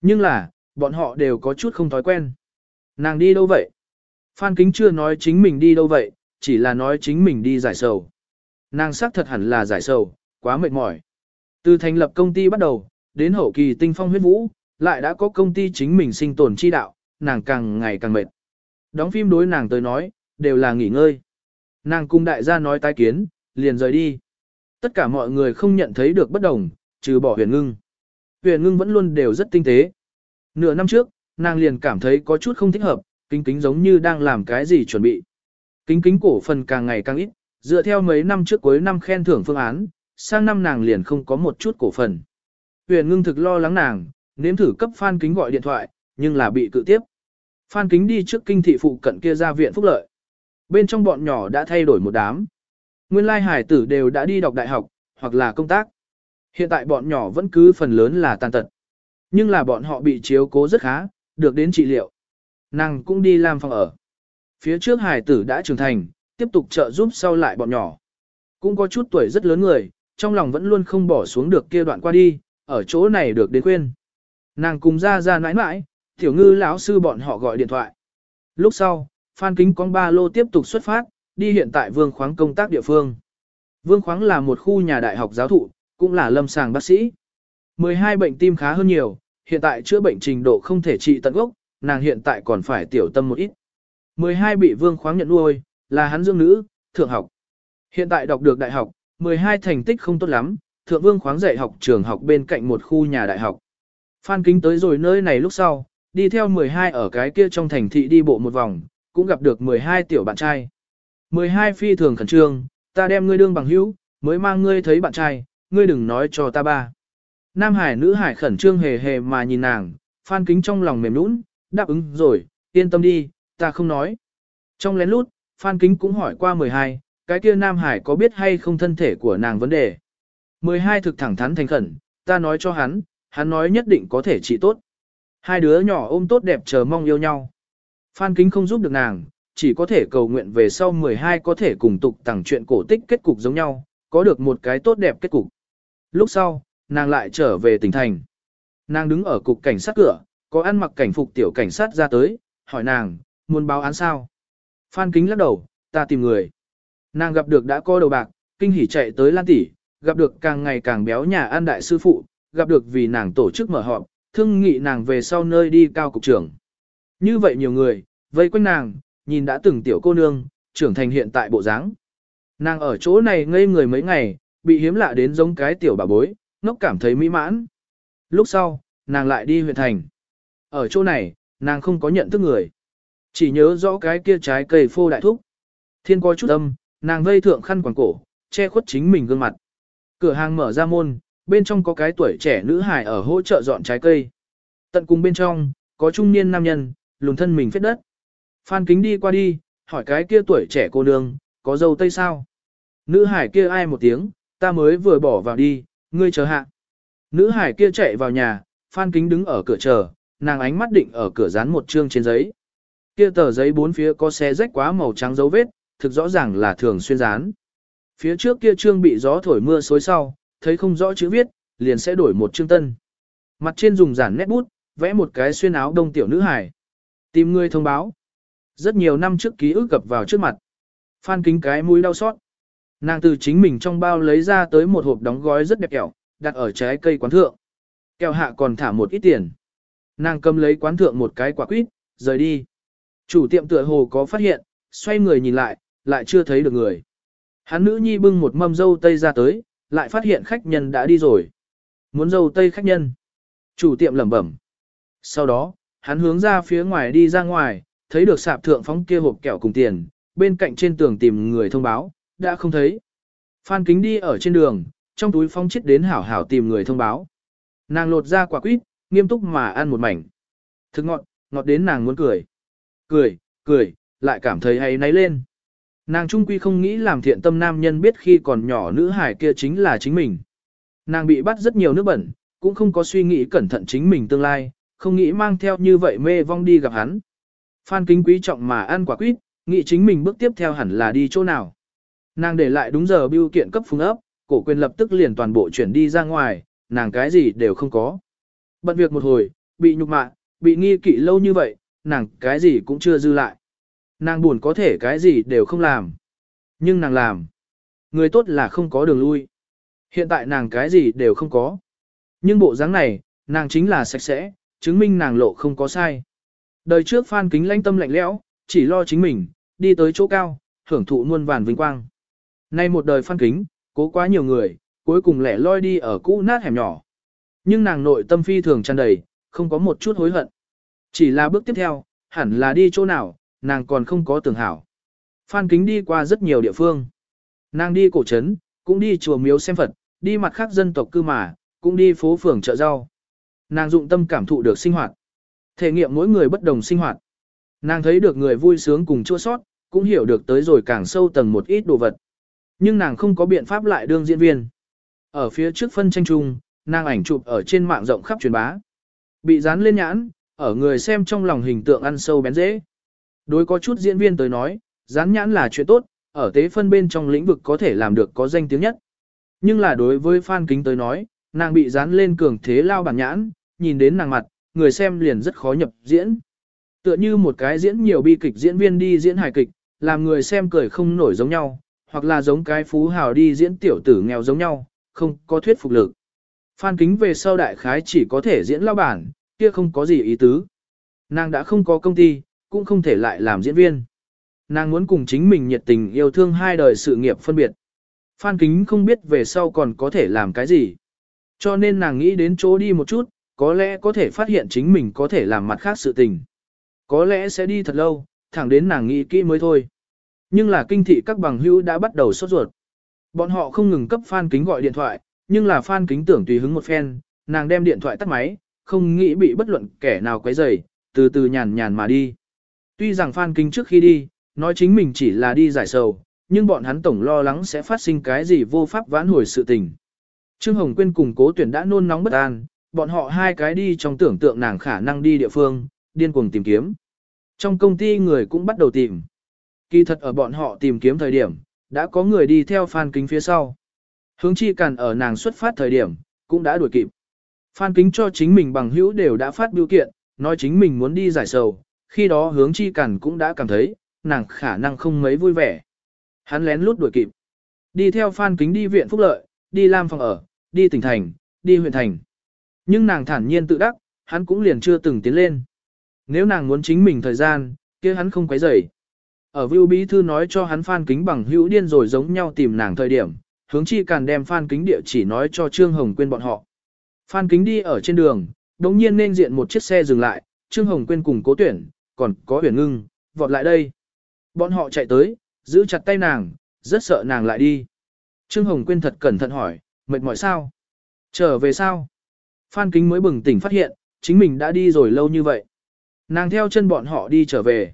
Nhưng là, bọn họ đều có chút không thói quen. Nàng đi đâu vậy? Phan Kính chưa nói chính mình đi đâu vậy, chỉ là nói chính mình đi giải sầu. Nàng xác thật hẳn là giải sầu, quá mệt mỏi. Từ thành lập công ty bắt đầu, đến hậu kỳ tinh phong huyết vũ, lại đã có công ty chính mình sinh tồn chi đạo, nàng càng ngày càng mệt. Đóng phim đối nàng tới nói, đều là nghỉ ngơi. Nàng cung đại gia nói tái kiến, liền rời đi. Tất cả mọi người không nhận thấy được bất đồng, trừ bỏ huyền ngưng. Huyền ngưng vẫn luôn đều rất tinh tế. Nửa năm trước, nàng liền cảm thấy có chút không thích hợp, kính kính giống như đang làm cái gì chuẩn bị. Kính kính cổ phần càng ngày càng ít, dựa theo mấy năm trước cuối năm khen thưởng phương án, sang năm nàng liền không có một chút cổ phần. Huyền ngưng thực lo lắng nàng, nếm thử cấp Phan Kính gọi điện thoại, nhưng là bị cự tiếp. Phan Kính đi trước kinh thị phụ cận kia ra viện phúc lợi. Bên trong bọn nhỏ đã thay đổi một đám. Nguyên lai hải tử đều đã đi đọc đại học, hoặc là công tác. Hiện tại bọn nhỏ vẫn cứ phần lớn là tàn tật. Nhưng là bọn họ bị chiếu cố rất khá, được đến trị liệu. Nàng cũng đi làm phòng ở. Phía trước hải tử đã trưởng thành, tiếp tục trợ giúp sau lại bọn nhỏ. Cũng có chút tuổi rất lớn người, trong lòng vẫn luôn không bỏ xuống được kia đoạn qua đi, ở chỗ này được đến khuyên. Nàng cùng ra ra nãi nãi, tiểu ngư lão sư bọn họ gọi điện thoại. Lúc sau, Phan Kính con ba lô tiếp tục xuất phát, đi hiện tại vương khoáng công tác địa phương. Vương khoáng là một khu nhà đại học giáo thụ, cũng là lâm sàng bác sĩ. 12 bệnh tim khá hơn nhiều, hiện tại chữa bệnh trình độ không thể trị tận gốc, nàng hiện tại còn phải tiểu tâm một ít. 12 bị vương khoáng nhận nuôi, là hắn dương nữ, thượng học. Hiện tại đọc được đại học, 12 thành tích không tốt lắm, thượng vương khoáng dạy học trường học bên cạnh một khu nhà đại học. Phan Kính tới rồi nơi này lúc sau, đi theo 12 ở cái kia trong thành thị đi bộ một vòng, cũng gặp được 12 tiểu bạn trai. 12 phi thường khẩn trương, ta đem ngươi đương bằng hữu, mới mang ngươi thấy bạn trai, ngươi đừng nói cho ta ba. Nam Hải nữ Hải khẩn trương hề hề mà nhìn nàng, Phan Kính trong lòng mềm nũng, đáp ứng rồi, yên tâm đi, ta không nói. Trong lén lút, Phan Kính cũng hỏi qua 12, cái kia Nam Hải có biết hay không thân thể của nàng vấn đề. 12 thực thẳng thắn thành khẩn, ta nói cho hắn, hắn nói nhất định có thể trị tốt. Hai đứa nhỏ ôm tốt đẹp chờ mong yêu nhau. Phan Kính không giúp được nàng, chỉ có thể cầu nguyện về sau 12 có thể cùng tục tặng chuyện cổ tích kết cục giống nhau, có được một cái tốt đẹp kết cục. Lúc sau, nàng lại trở về tỉnh thành. Nàng đứng ở cục cảnh sát cửa, có ăn mặc cảnh phục tiểu cảnh sát ra tới, hỏi nàng, muốn báo án sao? Phan Kính lắc đầu, ta tìm người. Nàng gặp được đã có đầu bạc, kinh hỉ chạy tới Lan tỷ, gặp được càng ngày càng béo nhà an đại sư phụ, gặp được vì nàng tổ chức mở họp, thương nghị nàng về sau nơi đi cao cục trưởng. Như vậy nhiều người, vây quanh nàng, nhìn đã từng tiểu cô nương, trưởng thành hiện tại bộ dáng. Nàng ở chỗ này ngây người mấy ngày, bị hiếm lạ đến giống cái tiểu bà bối, ngốc cảm thấy mỹ mãn. Lúc sau, nàng lại đi huyện thành. Ở chỗ này, nàng không có nhận thức người. Chỉ nhớ rõ cái kia trái cây phô đại thúc. Thiên có chút âm, nàng vây thượng khăn quàng cổ, che khuất chính mình gương mặt. Cửa hàng mở ra môn, bên trong có cái tuổi trẻ nữ hài ở hỗ trợ dọn trái cây. Tận cùng bên trong, có trung niên nam nhân, lùn thân mình phết đất. Phan kính đi qua đi, hỏi cái kia tuổi trẻ cô nương, có dâu tây sao? Nữ hải kia ai một tiếng, ta mới vừa bỏ vào đi, ngươi chờ hạ. Nữ hải kia chạy vào nhà, Phan kính đứng ở cửa chờ, nàng ánh mắt định ở cửa dán một chương trên giấy. Kia tờ giấy bốn phía có xé rách quá màu trắng dấu vết, thực rõ ràng là thường xuyên dán. Phía trước kia trương bị gió thổi mưa xối sau, thấy không rõ chữ viết, liền sẽ đổi một chương tân. Mặt trên dùng giản nét bút, vẽ một cái xuyên áo đông tiểu nữ hải. Tìm người thông báo. Rất nhiều năm trước ký ức cập vào trước mặt. Phan kính cái mũi đau xót. Nàng từ chính mình trong bao lấy ra tới một hộp đóng gói rất đẹp kẹo, đặt ở trái cây quán thượng. Kẹo hạ còn thả một ít tiền. Nàng cầm lấy quán thượng một cái quả quýt, rời đi. Chủ tiệm tựa hồ có phát hiện, xoay người nhìn lại, lại chưa thấy được người. Hắn nữ nhi bưng một mâm dâu tây ra tới, lại phát hiện khách nhân đã đi rồi. Muốn dâu tây khách nhân. Chủ tiệm lẩm bẩm. Sau đó, hắn hướng ra phía ngoài đi ra ngoài, thấy được sạp thượng phóng kia hộp kẹo cùng tiền, bên cạnh trên tường tìm người thông báo, đã không thấy. Phan kính đi ở trên đường, trong túi phóng chết đến hảo hảo tìm người thông báo. Nàng lột ra quả quýt, nghiêm túc mà ăn một mảnh. Thức ngọt, ngọt đến nàng muốn cười. Cười, cười, lại cảm thấy hay náy lên. Nàng trung quy không nghĩ làm thiện tâm nam nhân biết khi còn nhỏ nữ hải kia chính là chính mình. Nàng bị bắt rất nhiều nước bẩn, cũng không có suy nghĩ cẩn thận chính mình tương lai, không nghĩ mang theo như vậy mê vong đi gặp hắn. Phan kính quý trọng mà ăn quả quýt, nghĩ chính mình bước tiếp theo hẳn là đi chỗ nào. Nàng để lại đúng giờ biêu kiện cấp phùng ấp, cổ quyền lập tức liền toàn bộ chuyển đi ra ngoài, nàng cái gì đều không có. Bận việc một hồi, bị nhục mạ, bị nghi kỵ lâu như vậy, nàng cái gì cũng chưa dư lại. Nàng buồn có thể cái gì đều không làm. Nhưng nàng làm. Người tốt là không có đường lui. Hiện tại nàng cái gì đều không có. Nhưng bộ dáng này, nàng chính là sạch sẽ, chứng minh nàng lộ không có sai. Đời trước Phan Kính lãnh tâm lạnh lẽo, chỉ lo chính mình, đi tới chỗ cao, hưởng thụ muôn vàn vinh quang. Nay một đời Phan Kính, cố quá nhiều người, cuối cùng lẻ loi đi ở cũ nát hẻm nhỏ. Nhưng nàng nội tâm phi thường tràn đầy, không có một chút hối hận. Chỉ là bước tiếp theo, hẳn là đi chỗ nào, nàng còn không có tưởng hảo. Phan Kính đi qua rất nhiều địa phương. Nàng đi cổ trấn, cũng đi chùa miếu xem Phật, đi mặt khác dân tộc cư mà, cũng đi phố phường chợ rau. Nàng dụng tâm cảm thụ được sinh hoạt. Thể nghiệm mỗi người bất đồng sinh hoạt. Nàng thấy được người vui sướng cùng chua sót, cũng hiểu được tới rồi càng sâu tầng một ít đồ vật. Nhưng nàng không có biện pháp lại đương diễn viên. Ở phía trước phân tranh chung, nàng ảnh chụp ở trên mạng rộng khắp truyền bá. Bị dán lên nhãn, ở người xem trong lòng hình tượng ăn sâu bén dễ. Đối có chút diễn viên tới nói, dán nhãn là chuyện tốt, ở tế phân bên trong lĩnh vực có thể làm được có danh tiếng nhất. Nhưng là đối với fan kính tới nói, nàng bị dán lên cường thế lao bản nhãn, nhìn đến nàng mặt, người xem liền rất khó nhập diễn. Tựa như một cái diễn nhiều bi kịch diễn viên đi diễn hài kịch, làm người xem cười không nổi giống nhau, hoặc là giống cái phú hào đi diễn tiểu tử nghèo giống nhau, không có thuyết phục lực. Phan kính về sau đại khái chỉ có thể diễn lao bản, kia không có gì ý tứ. Nàng đã không có công ty, cũng không thể lại làm diễn viên. Nàng muốn cùng chính mình nhiệt tình yêu thương hai đời sự nghiệp phân biệt. Phan kính không biết về sau còn có thể làm cái gì. Cho nên nàng nghĩ đến chỗ đi một chút, có lẽ có thể phát hiện chính mình có thể làm mặt khác sự tình. Có lẽ sẽ đi thật lâu, thẳng đến nàng nghĩ kỹ mới thôi. Nhưng là kinh thị các bằng hữu đã bắt đầu sốt ruột. Bọn họ không ngừng cấp Phan Kính gọi điện thoại, nhưng là Phan Kính tưởng tùy hứng một phen, nàng đem điện thoại tắt máy, không nghĩ bị bất luận kẻ nào quấy rầy, từ từ nhàn nhàn mà đi. Tuy rằng Phan kinh trước khi đi, nói chính mình chỉ là đi giải sầu, nhưng bọn hắn tổng lo lắng sẽ phát sinh cái gì vô pháp vãn hồi sự tình. Trương Hồng Quyên cùng cố tuyển đã nôn nóng bất an, bọn họ hai cái đi trong tưởng tượng nàng khả năng đi địa phương, điên cuồng tìm kiếm. Trong công ty người cũng bắt đầu tìm. Kỳ thật ở bọn họ tìm kiếm thời điểm, đã có người đi theo Phan Kính phía sau. Hướng chi càn ở nàng xuất phát thời điểm, cũng đã đuổi kịp. Phan Kính cho chính mình bằng hữu đều đã phát biểu kiện, nói chính mình muốn đi giải sầu, khi đó hướng chi Cẩn cũng đã cảm thấy, nàng khả năng không mấy vui vẻ. Hắn lén lút đuổi kịp. Đi theo Phan Kính đi viện phúc lợi, đi làm phòng ở, đi tỉnh thành, đi huyện thành. Nhưng nàng thản nhiên tự đắc, hắn cũng liền chưa từng tiến lên. Nếu nàng muốn chính mình thời gian, kia hắn không quấy rầy. Ở Vưu Bí Thư nói cho hắn Phan Kính bằng hữu điên rồi giống nhau tìm nàng thời điểm, hướng chi càn đem Phan Kính địa chỉ nói cho Trương Hồng Quyên bọn họ. Phan Kính đi ở trên đường, đống nhiên nên diện một chiếc xe dừng lại, Trương Hồng Quyên cùng cố tuyển, còn có huyền ngưng, vọt lại đây. Bọn họ chạy tới, giữ chặt tay nàng, rất sợ nàng lại đi. Trương Hồng Quyên thật cẩn thận hỏi, mệt mỏi sao? Trở về sao? Phan Kính mới bừng tỉnh phát hiện, chính mình đã đi rồi lâu như vậy. Nàng theo chân bọn họ đi trở về.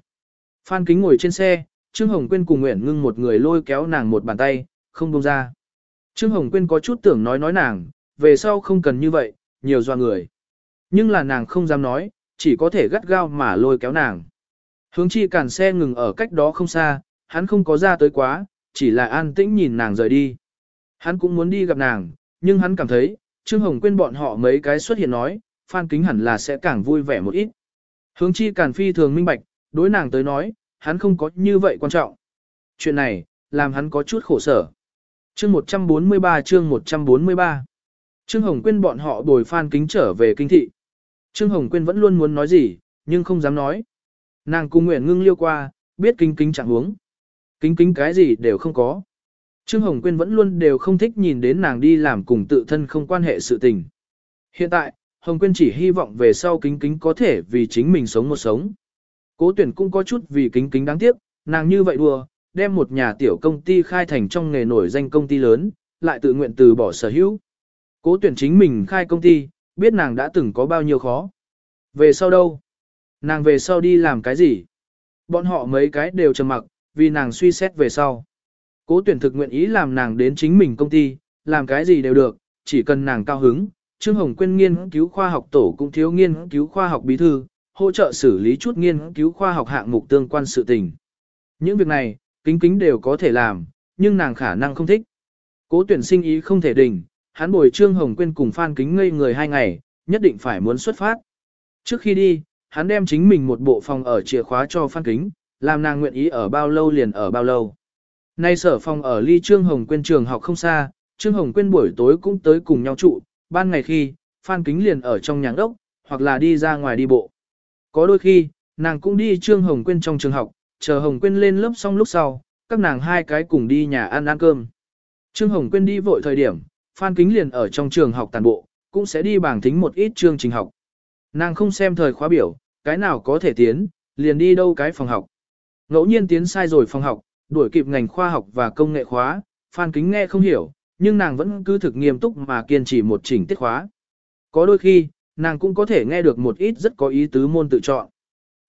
Phan Kính ngồi trên xe, Trương Hồng Quyên cùng Nguyễn Ngưng một người lôi kéo nàng một bàn tay, không buông ra. Trương Hồng Quyên có chút tưởng nói nói nàng, về sau không cần như vậy, nhiều doa người. Nhưng là nàng không dám nói, chỉ có thể gắt gao mà lôi kéo nàng. Hướng chi cản xe ngừng ở cách đó không xa, hắn không có ra tới quá, chỉ là an tĩnh nhìn nàng rời đi. Hắn cũng muốn đi gặp nàng, nhưng hắn cảm thấy, Trương Hồng quên bọn họ mấy cái xuất hiện nói, Phan Kính hẳn là sẽ càng vui vẻ một ít. Hướng chi cản phi thường minh bạch, đối nàng tới nói, hắn không có như vậy quan trọng. Chuyện này, làm hắn có chút khổ sở. Chương 143 chương 143 Trương Hồng Quyên bọn họ bồi Phan Kính trở về kinh thị. Trương Hồng Quyên vẫn luôn muốn nói gì, nhưng không dám nói. Nàng cùng Nguyễn Ngưng liêu qua, biết kính kính chẳng huống. Kính kính cái gì đều không có. Trương Hồng Quyên vẫn luôn đều không thích nhìn đến nàng đi làm cùng tự thân không quan hệ sự tình. Hiện tại, Hồng Quyên chỉ hy vọng về sau kính kính có thể vì chính mình sống một sống. Cố tuyển cũng có chút vì kính kính đáng tiếc, nàng như vậy đùa, đem một nhà tiểu công ty khai thành trong nghề nổi danh công ty lớn, lại tự nguyện từ bỏ sở hữu. Cố tuyển chính mình khai công ty, biết nàng đã từng có bao nhiêu khó. Về sau đâu? Nàng về sau đi làm cái gì? Bọn họ mấy cái đều trầm mặc, vì nàng suy xét về sau. Cố tuyển thực nguyện ý làm nàng đến chính mình công ty, làm cái gì đều được, chỉ cần nàng cao hứng. Trương Hồng Quyên nghiên cứu khoa học tổ cũng thiếu nghiên cứu khoa học bí thư, hỗ trợ xử lý chút nghiên cứu khoa học hạng mục tương quan sự tình. Những việc này, kính kính đều có thể làm, nhưng nàng khả năng không thích. Cố tuyển sinh ý không thể đỉnh, hắn bồi Trương Hồng Quyên cùng Phan Kính ngây người hai ngày, nhất định phải muốn xuất phát. Trước khi đi, hắn đem chính mình một bộ phòng ở chìa khóa cho Phan Kính, làm nàng nguyện ý ở bao lâu liền ở bao lâu. Nay sở phòng ở ly Trương Hồng Quyên trường học không xa, Trương Hồng Quyên buổi tối cũng tới cùng nhau trụ, ban ngày khi, Phan Kính liền ở trong nhà đốc, hoặc là đi ra ngoài đi bộ. Có đôi khi, nàng cũng đi Trương Hồng Quyên trong trường học, chờ Hồng Quyên lên lớp xong lúc sau, các nàng hai cái cùng đi nhà ăn ăn cơm. Trương Hồng Quyên đi vội thời điểm, Phan Kính liền ở trong trường học tàn bộ, cũng sẽ đi bảng thính một ít chương trình học. Nàng không xem thời khóa biểu, cái nào có thể tiến, liền đi đâu cái phòng học. Ngẫu nhiên tiến sai rồi phòng học, đuổi kịp ngành khoa học và công nghệ khóa, Phan Kính nghe không hiểu, nhưng nàng vẫn cứ thực nghiêm túc mà kiên trì một chỉnh tiết khóa. Có đôi khi, nàng cũng có thể nghe được một ít rất có ý tứ môn tự chọn.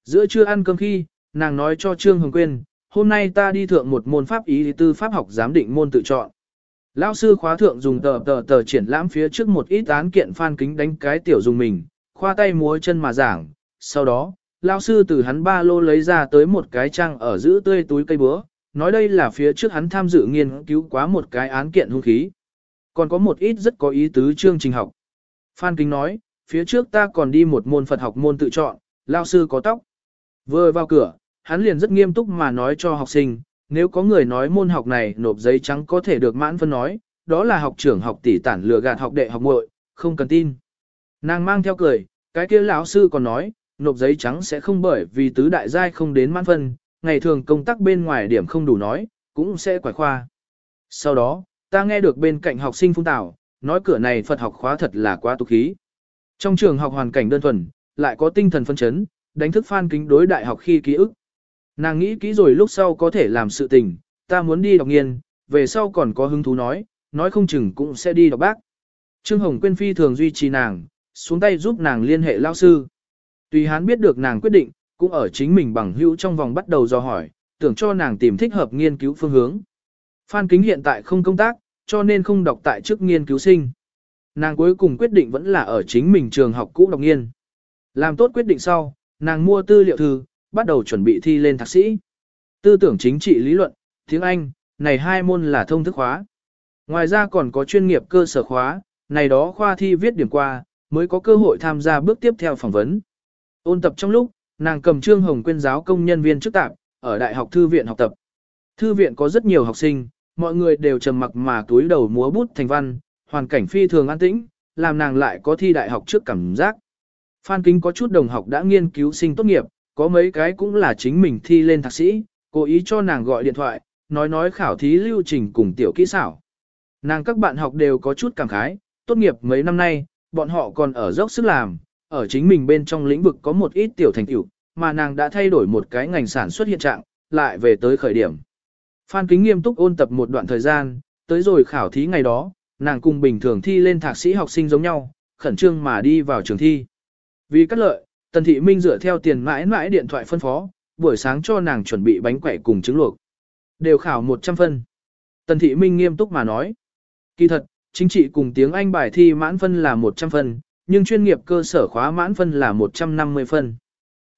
Giữa trưa ăn cơm khi, nàng nói cho Trương Hồng Quyên, hôm nay ta đi thượng một môn pháp ý tư pháp học giám định môn tự chọn. Lão sư khóa thượng dùng tờ tờ tờ triển lãm phía trước một ít án kiện phan kính đánh cái tiểu dùng mình, khoa tay múa chân mà giảng. Sau đó, lão sư từ hắn ba lô lấy ra tới một cái trang ở giữ tươi túi cây búa, nói đây là phía trước hắn tham dự nghiên cứu quá một cái án kiện hung khí. Còn có một ít rất có ý tứ chương trình học. Phan Kính nói, phía trước ta còn đi một môn Phật học môn tự chọn, lao sư có tóc. Vừa vào cửa, hắn liền rất nghiêm túc mà nói cho học sinh, nếu có người nói môn học này nộp giấy trắng có thể được mãn phân nói, đó là học trưởng học tỷ tản lừa gạt học đệ học muội, không cần tin. Nàng mang theo cười, cái kia lão sư còn nói, nộp giấy trắng sẽ không bởi vì tứ đại giai không đến mãn phân, ngày thường công tác bên ngoài điểm không đủ nói, cũng sẽ quải khoa. Sau đó, ta nghe được bên cạnh học sinh phung tảo, nói cửa này Phật học khóa thật là quá tục khí. Trong trường học hoàn cảnh đơn thuần, lại có tinh thần phân chấn, đánh thức phan kính đối đại học khi ký ức. Nàng nghĩ kỹ rồi lúc sau có thể làm sự tình, ta muốn đi đọc nghiên, về sau còn có hứng thú nói, nói không chừng cũng sẽ đi đọc bác. Trương Hồng Quyên Phi thường duy trì nàng, xuống tay giúp nàng liên hệ lao sư. Tùy hắn biết được nàng quyết định, cũng ở chính mình bằng hữu trong vòng bắt đầu do hỏi, tưởng cho nàng tìm thích hợp nghiên cứu phương hướng. Phan Kính hiện tại không công tác, cho nên không đọc tại chức nghiên cứu sinh. Nàng cuối cùng quyết định vẫn là ở chính mình trường học cũ đọc nghiên. Làm tốt quyết định sau, nàng mua tư liệu thư, bắt đầu chuẩn bị thi lên thạc sĩ. Tư tưởng chính trị lý luận, tiếng Anh, này hai môn là thông thức khóa. Ngoài ra còn có chuyên nghiệp cơ sở khóa, này đó khoa thi viết điểm qua, mới có cơ hội tham gia bước tiếp theo phỏng vấn. Ôn tập trong lúc, nàng cầm trương hồng quyên giáo công nhân viên chức tạp, ở Đại học Thư viện học tập. Thư viện có rất nhiều học sinh, mọi người đều trầm mặc mà túi đầu múa bút thành văn, hoàn cảnh phi thường an tĩnh, làm nàng lại có thi đại học trước cảm giác. Phan Kính có chút đồng học đã nghiên cứu sinh tốt nghiệp, có mấy cái cũng là chính mình thi lên thạc sĩ, Cố ý cho nàng gọi điện thoại, nói nói khảo thí lưu trình cùng tiểu kỹ xảo. Nàng các bạn học đều có chút cảm khái, tốt nghiệp mấy năm nay, bọn họ còn ở dốc sức làm, ở chính mình bên trong lĩnh vực có một ít tiểu thành tựu, mà nàng đã thay đổi một cái ngành sản xuất hiện trạng, lại về tới khởi điểm. Phan Kính nghiêm túc ôn tập một đoạn thời gian, tới rồi khảo thí ngày đó, nàng cùng bình thường thi lên thạc sĩ học sinh giống nhau, khẩn trương mà đi vào trường thi. Vì cắt lợi, Tần Thị Minh dựa theo tiền mãi mãi điện thoại phân phó, buổi sáng cho nàng chuẩn bị bánh quẩy cùng trứng luộc. Đều khảo 100 phân. Tần Thị Minh nghiêm túc mà nói. Kỳ thật, chính trị cùng tiếng Anh bài thi mãn phân là 100 phân, nhưng chuyên nghiệp cơ sở khóa mãn phân là 150 phân.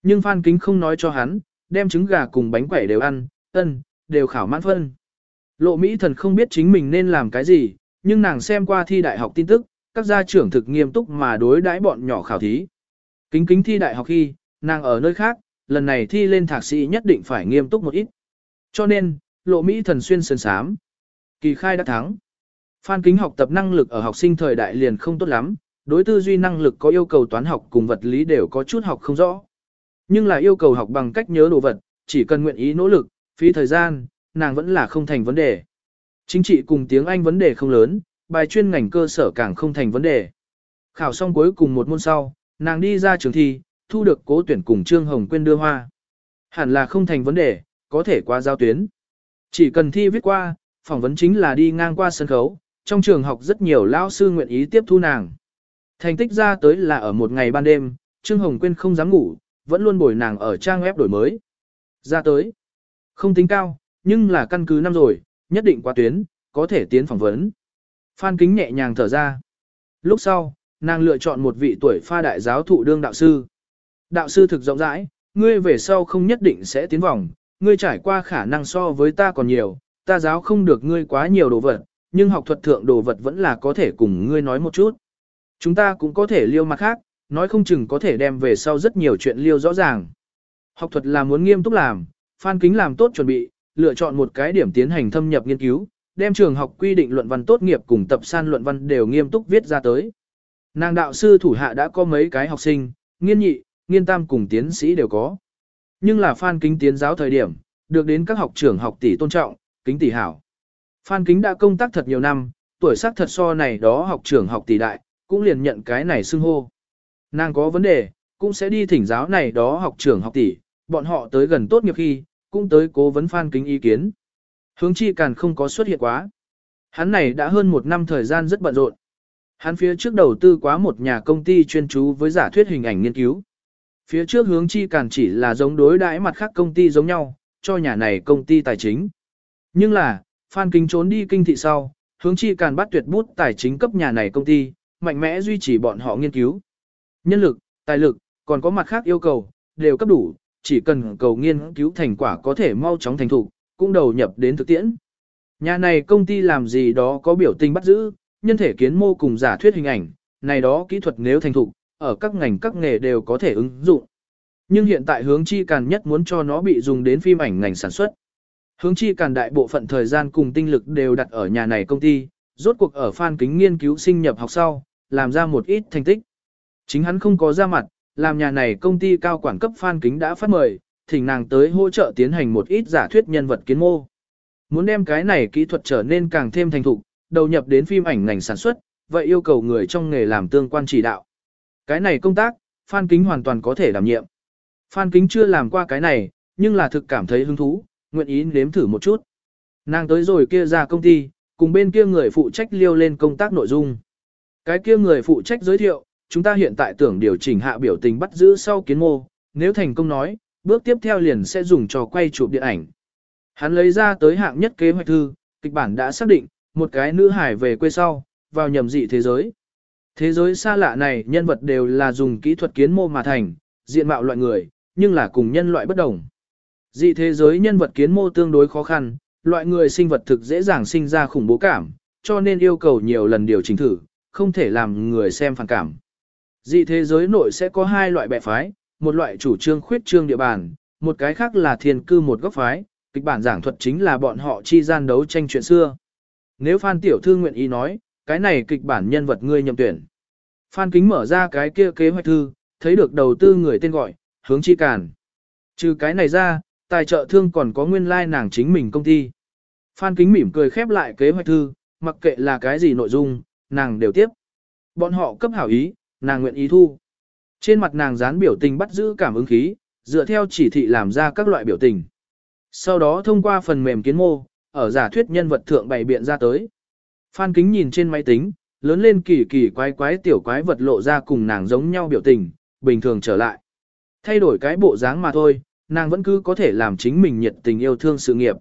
Nhưng Phan Kính không nói cho hắn, đem trứng gà cùng bánh quẩy đều ăn, ân, đều khảo mãn phân. Lộ Mỹ thần không biết chính mình nên làm cái gì, nhưng nàng xem qua thi đại học tin tức, các gia trưởng thực nghiêm túc mà đối đãi bọn nhỏ khảo thí. Kính kính thi đại học khi, nàng ở nơi khác, lần này thi lên thạc sĩ nhất định phải nghiêm túc một ít. Cho nên, lộ Mỹ thần xuyên sơn sám. Kỳ khai đã thắng. Phan kính học tập năng lực ở học sinh thời đại liền không tốt lắm, đối tư duy năng lực có yêu cầu toán học cùng vật lý đều có chút học không rõ. Nhưng là yêu cầu học bằng cách nhớ đồ vật, chỉ cần nguyện ý nỗ lực, phí thời gian, nàng vẫn là không thành vấn đề. Chính trị cùng tiếng Anh vấn đề không lớn, bài chuyên ngành cơ sở càng không thành vấn đề. Khảo xong cuối cùng một môn sau, nàng đi ra trường thi, thu được cố tuyển cùng Trương Hồng Quyên đưa hoa. Hẳn là không thành vấn đề, có thể qua giao tuyến. Chỉ cần thi viết qua, phỏng vấn chính là đi ngang qua sân khấu, trong trường học rất nhiều lão sư nguyện ý tiếp thu nàng. Thành tích ra tới là ở một ngày ban đêm, Trương Hồng Quyên không dám ngủ, vẫn luôn bồi nàng ở trang web đổi mới. Ra tới, không tính cao, nhưng là căn cứ năm rồi, nhất định qua tuyến, có thể tiến phỏng vấn. Phan Kính nhẹ nhàng thở ra. Lúc sau, nàng lựa chọn một vị tuổi pha đại giáo thụ đương đạo sư. Đạo sư thực rộng rãi, ngươi về sau không nhất định sẽ tiến vòng, ngươi trải qua khả năng so với ta còn nhiều, ta giáo không được ngươi quá nhiều đồ vật, nhưng học thuật thượng đồ vật vẫn là có thể cùng ngươi nói một chút. Chúng ta cũng có thể liêu mặt khác, nói không chừng có thể đem về sau rất nhiều chuyện liêu rõ ràng. Học thuật là muốn nghiêm túc làm, Phan Kính làm tốt chuẩn bị, lựa chọn một cái điểm tiến hành thâm nhập nghiên cứu, đem trường học quy định luận văn tốt nghiệp cùng tập san luận văn đều nghiêm túc viết ra tới. Nàng đạo sư thủ hạ đã có mấy cái học sinh, nghiên nhị, nghiên tam cùng tiến sĩ đều có. Nhưng là Phan Kính tiến giáo thời điểm, được đến các học trưởng học tỷ tôn trọng, kính tỷ hảo. Phan Kính đã công tác thật nhiều năm, tuổi tác thật so này đó học trưởng học tỷ đại, cũng liền nhận cái này xưng hô. Nàng có vấn đề, cũng sẽ đi thỉnh giáo này đó học trưởng học tỷ, bọn họ tới gần tốt nghiệp khi, cũng tới cố vấn Phan Kính ý kiến. Hướng chi càn không có xuất hiện quá. Hắn này đã hơn một năm thời gian rất bận rộn. Hắn phía trước đầu tư quá một nhà công ty chuyên chú với giả thuyết hình ảnh nghiên cứu. Phía trước hướng chi càn chỉ là giống đối đãi mặt khác công ty giống nhau, cho nhà này công ty tài chính. Nhưng là, Phan Kính trốn đi kinh thị sau, hướng chi càn bắt tuyệt bút tài chính cấp nhà này công ty, mạnh mẽ duy trì bọn họ nghiên cứu. Nhân lực, tài lực, còn có mặt khác yêu cầu, đều cấp đủ, chỉ cần cầu nghiên cứu thành quả có thể mau chóng thành thủ, cũng đầu nhập đến thực tiễn. Nhà này công ty làm gì đó có biểu tình bắt giữ, nhân thể kiến mô cùng giả thuyết hình ảnh, này đó kỹ thuật nếu thành thục, ở các ngành các nghề đều có thể ứng dụng. Nhưng hiện tại hướng chi càn nhất muốn cho nó bị dùng đến phim ảnh ngành sản xuất. Hướng chi càn đại bộ phận thời gian cùng tinh lực đều đặt ở nhà này công ty, rốt cuộc ở phan kính nghiên cứu sinh nhập học sau, làm ra một ít thành tích. Chính hắn không có ra mặt, làm nhà này công ty cao quản cấp phan kính đã phát mời, thỉnh nàng tới hỗ trợ tiến hành một ít giả thuyết nhân vật kiến mô. Muốn đem cái này kỹ thuật trở nên càng thêm thành thục, đầu nhập đến phim ảnh ngành sản xuất, vậy yêu cầu người trong nghề làm tương quan chỉ đạo. Cái này công tác, Phan Kính hoàn toàn có thể đảm nhiệm. Phan Kính chưa làm qua cái này, nhưng là thực cảm thấy hứng thú, nguyện ý nếm thử một chút. Nàng tới rồi kia ra công ty, cùng bên kia người phụ trách liêu lên công tác nội dung. Cái kia người phụ trách giới thiệu, chúng ta hiện tại tưởng điều chỉnh hạ biểu tình bắt giữ sau kiến mô, nếu thành công nói, bước tiếp theo liền sẽ dùng cho quay chụp điện ảnh. Hắn lấy ra tới hạng nhất kế hoạch thư, kịch bản đã xác định, một cái nữ hải về quê sau, vào nhầm dị thế giới. Thế giới xa lạ này nhân vật đều là dùng kỹ thuật kiến mô mà thành, diện mạo loại người, nhưng là cùng nhân loại bất đồng. Dị thế giới nhân vật kiến mô tương đối khó khăn, loại người sinh vật thực dễ dàng sinh ra khủng bố cảm, cho nên yêu cầu nhiều lần điều chỉnh thử, không thể làm người xem phản cảm. Dị thế giới nội sẽ có hai loại bè phái, một loại chủ trương khuyết trương địa bàn, một cái khác là thiền cư một góc phái, kịch bản giảng thuật chính là bọn họ chi gian đấu tranh chuyện xưa. Nếu Phan Tiểu Thư nguyện ý nói, cái này kịch bản nhân vật ngươi nhầm tuyển. Phan Kính mở ra cái kia kế hoạch thư, thấy được đầu tư người tên gọi, hướng chi càn. Trừ cái này ra, tài trợ thương còn có nguyên lai like nàng chính mình công ty. Phan Kính mỉm cười khép lại kế hoạch thư, mặc kệ là cái gì nội dung, nàng đều tiếp. Bọn họ cấp hảo ý, nàng nguyện ý thu. Trên mặt nàng dán biểu tình bắt giữ cảm ứng khí, dựa theo chỉ thị làm ra các loại biểu tình. Sau đó thông qua phần mềm kiến mô, ở giả thuyết nhân vật thượng bày biện ra tới. Phan Kính nhìn trên máy tính, lớn lên kỳ kỳ quái quái tiểu quái vật lộ ra cùng nàng giống nhau biểu tình, bình thường trở lại. Thay đổi cái bộ dáng mà thôi, nàng vẫn cứ có thể làm chính mình nhiệt tình yêu thương sự nghiệp.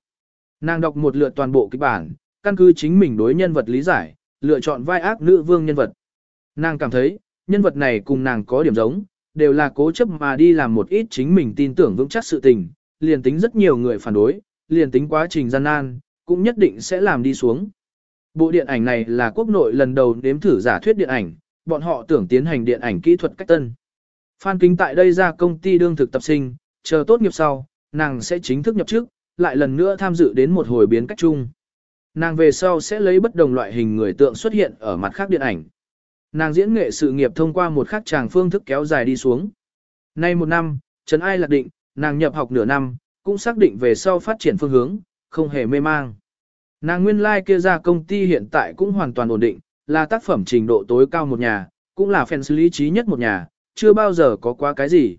Nàng đọc một lượt toàn bộ kịch bản, căn cứ chính mình đối nhân vật lý giải, lựa chọn vai ác nữ vương nhân vật. Nàng cảm thấy, nhân vật này cùng nàng có điểm giống, đều là cố chấp mà đi làm một ít chính mình tin tưởng vững chắc sự tình, liền tính rất nhiều người phản đối, liền tính quá trình gian nan, cũng nhất định sẽ làm đi xuống. Bộ điện ảnh này là quốc nội lần đầu nếm thử giả thuyết điện ảnh, bọn họ tưởng tiến hành điện ảnh kỹ thuật cách tân. Phan Kính tại đây ra công ty đương thực tập sinh, chờ tốt nghiệp sau, nàng sẽ chính thức nhập chức, lại lần nữa tham dự đến một hồi biến cách chung. Nàng về sau sẽ lấy bất đồng loại hình người tượng xuất hiện ở mặt khác điện ảnh. Nàng diễn nghệ sự nghiệp thông qua một khắc tràng phương thức kéo dài đi xuống. Nay một năm, Trần Ai lạc định, nàng nhập học nửa năm, cũng xác định về sau phát triển phương hướng, không hề mê mang. Nàng nguyên lai like kia ra công ty hiện tại cũng hoàn toàn ổn định, là tác phẩm trình độ tối cao một nhà, cũng là fans lý trí nhất một nhà, chưa bao giờ có quá cái gì.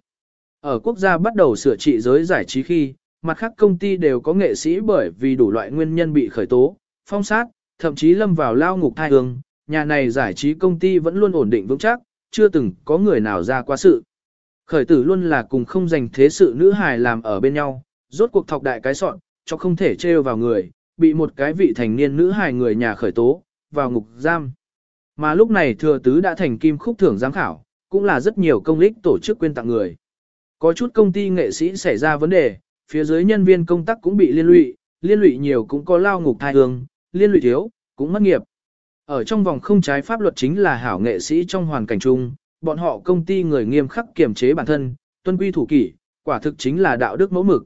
Ở quốc gia bắt đầu sửa trị giới giải trí khi, mặt khác công ty đều có nghệ sĩ bởi vì đủ loại nguyên nhân bị khởi tố, phong sát, thậm chí lâm vào lao ngục thai hương, nhà này giải trí công ty vẫn luôn ổn định vững chắc, chưa từng có người nào ra qua sự. Khởi tử luôn là cùng không dành thế sự nữ hài làm ở bên nhau, rốt cuộc thọc đại cái sọn, cho không thể trêu vào người, bị một cái vị thành niên nữ hài người nhà khởi tố, vào ngục giam. Mà lúc này thừa tứ đã thành kim khúc thưởng giám khảo, cũng là rất nhiều công lích tổ chức quyên tặng người. Có chút công ty nghệ sĩ xảy ra vấn đề, phía dưới nhân viên công tác cũng bị liên lụy, liên lụy nhiều cũng có lao ngục thai hương, liên lụy thiếu, cũng mất nghiệp. Ở trong vòng không trái pháp luật chính là hảo nghệ sĩ trong hoàn cảnh chung, bọn họ công ty người nghiêm khắc kiểm chế bản thân, tuân quy thủ kỷ, quả thực chính là đạo đức mẫu mực.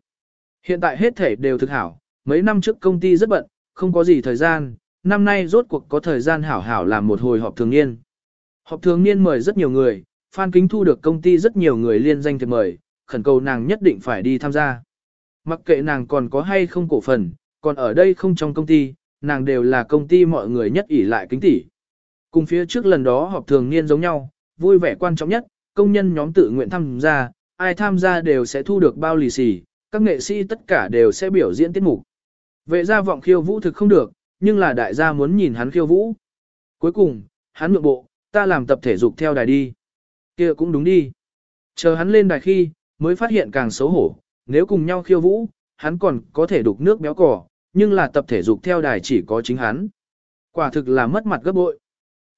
Hiện tại hết thể đều thực hảo, mấy năm trước công ty rất bận, không có gì thời gian, năm nay rốt cuộc có thời gian hảo hảo làm một hồi họp thường niên. Họp thường niên mời rất nhiều người, Phan Kính Thu được công ty rất nhiều người liên danh thiệp mời, khẩn cầu nàng nhất định phải đi tham gia. Mặc kệ nàng còn có hay không cổ phần, còn ở đây không trong công ty, nàng đều là công ty mọi người nhất ỷ lại kính tỷ. Cùng phía trước lần đó họp thường niên giống nhau, vui vẻ quan trọng nhất, công nhân nhóm tự nguyện tham gia, ai tham gia đều sẽ thu được bao lì xì, các nghệ sĩ tất cả đều sẽ biểu diễn tiết mục. Vệ gia vọng khiêu vũ thực không được, nhưng là đại gia muốn nhìn hắn khiêu vũ. Cuối cùng, hắn nhượng bộ, ta làm tập thể dục theo đài đi. kia cũng đúng đi. Chờ hắn lên đài khi, mới phát hiện càng xấu hổ, nếu cùng nhau khiêu vũ, hắn còn có thể đục nước béo cỏ, nhưng là tập thể dục theo đài chỉ có chính hắn. Quả thực là mất mặt gấp bội.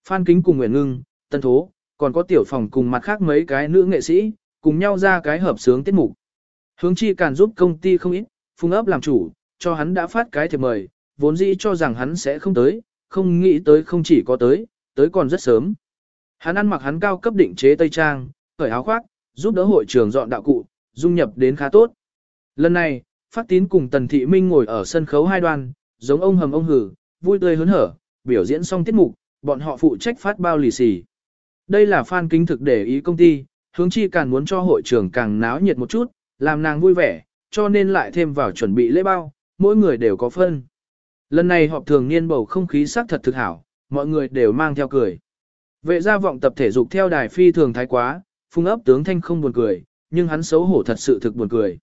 Phan Kính cùng Nguyễn Ngưng, Tân Thố, còn có tiểu phòng cùng mặt khác mấy cái nữ nghệ sĩ, cùng nhau ra cái hợp sướng tiết mục. Hướng chi càn giúp công ty không ít, phung ấp làm chủ, cho hắn đã phát cái thiệp mời, vốn dĩ cho rằng hắn sẽ không tới, không nghĩ tới không chỉ có tới, tới còn rất sớm. Hắn ăn mặc hắn cao cấp định chế tây trang, khởi áo khoác, giúp đỡ hội trường dọn đạo cụ, dung nhập đến khá tốt. Lần này, Phát Tín cùng Tần Thị Minh ngồi ở sân khấu hai đoàn, giống ông hầm ông hử, vui tươi hớn hở, biểu diễn xong tiết mục, bọn họ phụ trách phát bao lì xì. Đây là fan kính thực để ý công ty, hướng chi càng muốn cho hội trường càng náo nhiệt một chút, làm nàng vui vẻ, cho nên lại thêm vào chuẩn bị lễ bao, mỗi người đều có phân. Lần này họp thường niên bầu không khí sắc thật thực hảo, mọi người đều mang theo cười. Vệ gia vọng tập thể dục theo đài phi thường thái quá, phung ấp tướng thanh không buồn cười, nhưng hắn xấu hổ thật sự thực buồn cười.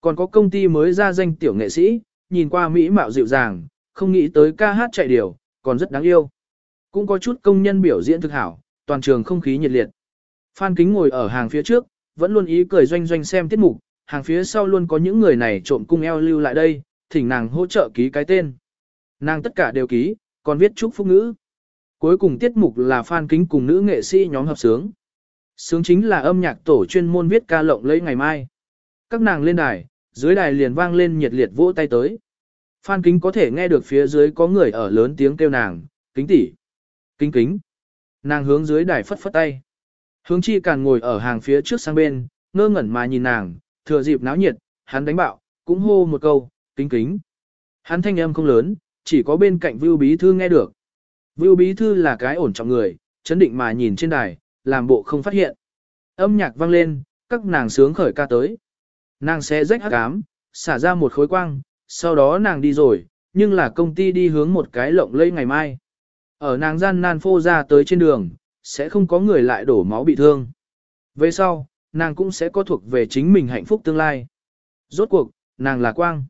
Còn có công ty mới ra danh tiểu nghệ sĩ, nhìn qua mỹ mạo dịu dàng, không nghĩ tới ca hát chạy điều, còn rất đáng yêu. Cũng có chút công nhân biểu diễn thực hảo, toàn trường không khí nhiệt liệt. Phan Kính ngồi ở hàng phía trước, vẫn luôn ý cười doanh doanh xem tiết mục, hàng phía sau luôn có những người này trộm cung eo lưu lại đây, thỉnh nàng hỗ trợ ký cái tên. Nàng tất cả đều ký, còn viết chúc phúc ngữ. Cuối cùng tiết mục là Phan Kính cùng nữ nghệ sĩ nhóm hợp sướng. Sướng chính là âm nhạc tổ chuyên môn viết ca lộng lấy ngày mai. Các nàng lên đài, dưới đài liền vang lên nhiệt liệt vỗ tay tới. Phan Kính có thể nghe được phía dưới có người ở lớn tiếng kêu nàng, kính tỷ, kính kính. Nàng hướng dưới đài phất phất tay. Hướng chi càng ngồi ở hàng phía trước sang bên, ngơ ngẩn mà nhìn nàng, thừa dịp náo nhiệt, hắn đánh bạo, cũng hô một câu, kính kính. Hắn thanh âm không lớn, chỉ có bên cạnh Vưu Bí Thư nghe được. Vưu Bí Thư là cái ổn trọng người, chấn định mà nhìn trên đài, làm bộ không phát hiện. Âm nhạc vang lên, các nàng sướng khởi ca tới. Nàng sẽ rách hắc ám, xả ra một khối quang, sau đó nàng đi rồi, nhưng là công ty đi hướng một cái lộng lây ngày mai. Ở nàng gian nan phô ra tới trên đường, sẽ không có người lại đổ máu bị thương. Về sau, nàng cũng sẽ có thuộc về chính mình hạnh phúc tương lai. Rốt cuộc, nàng là quang.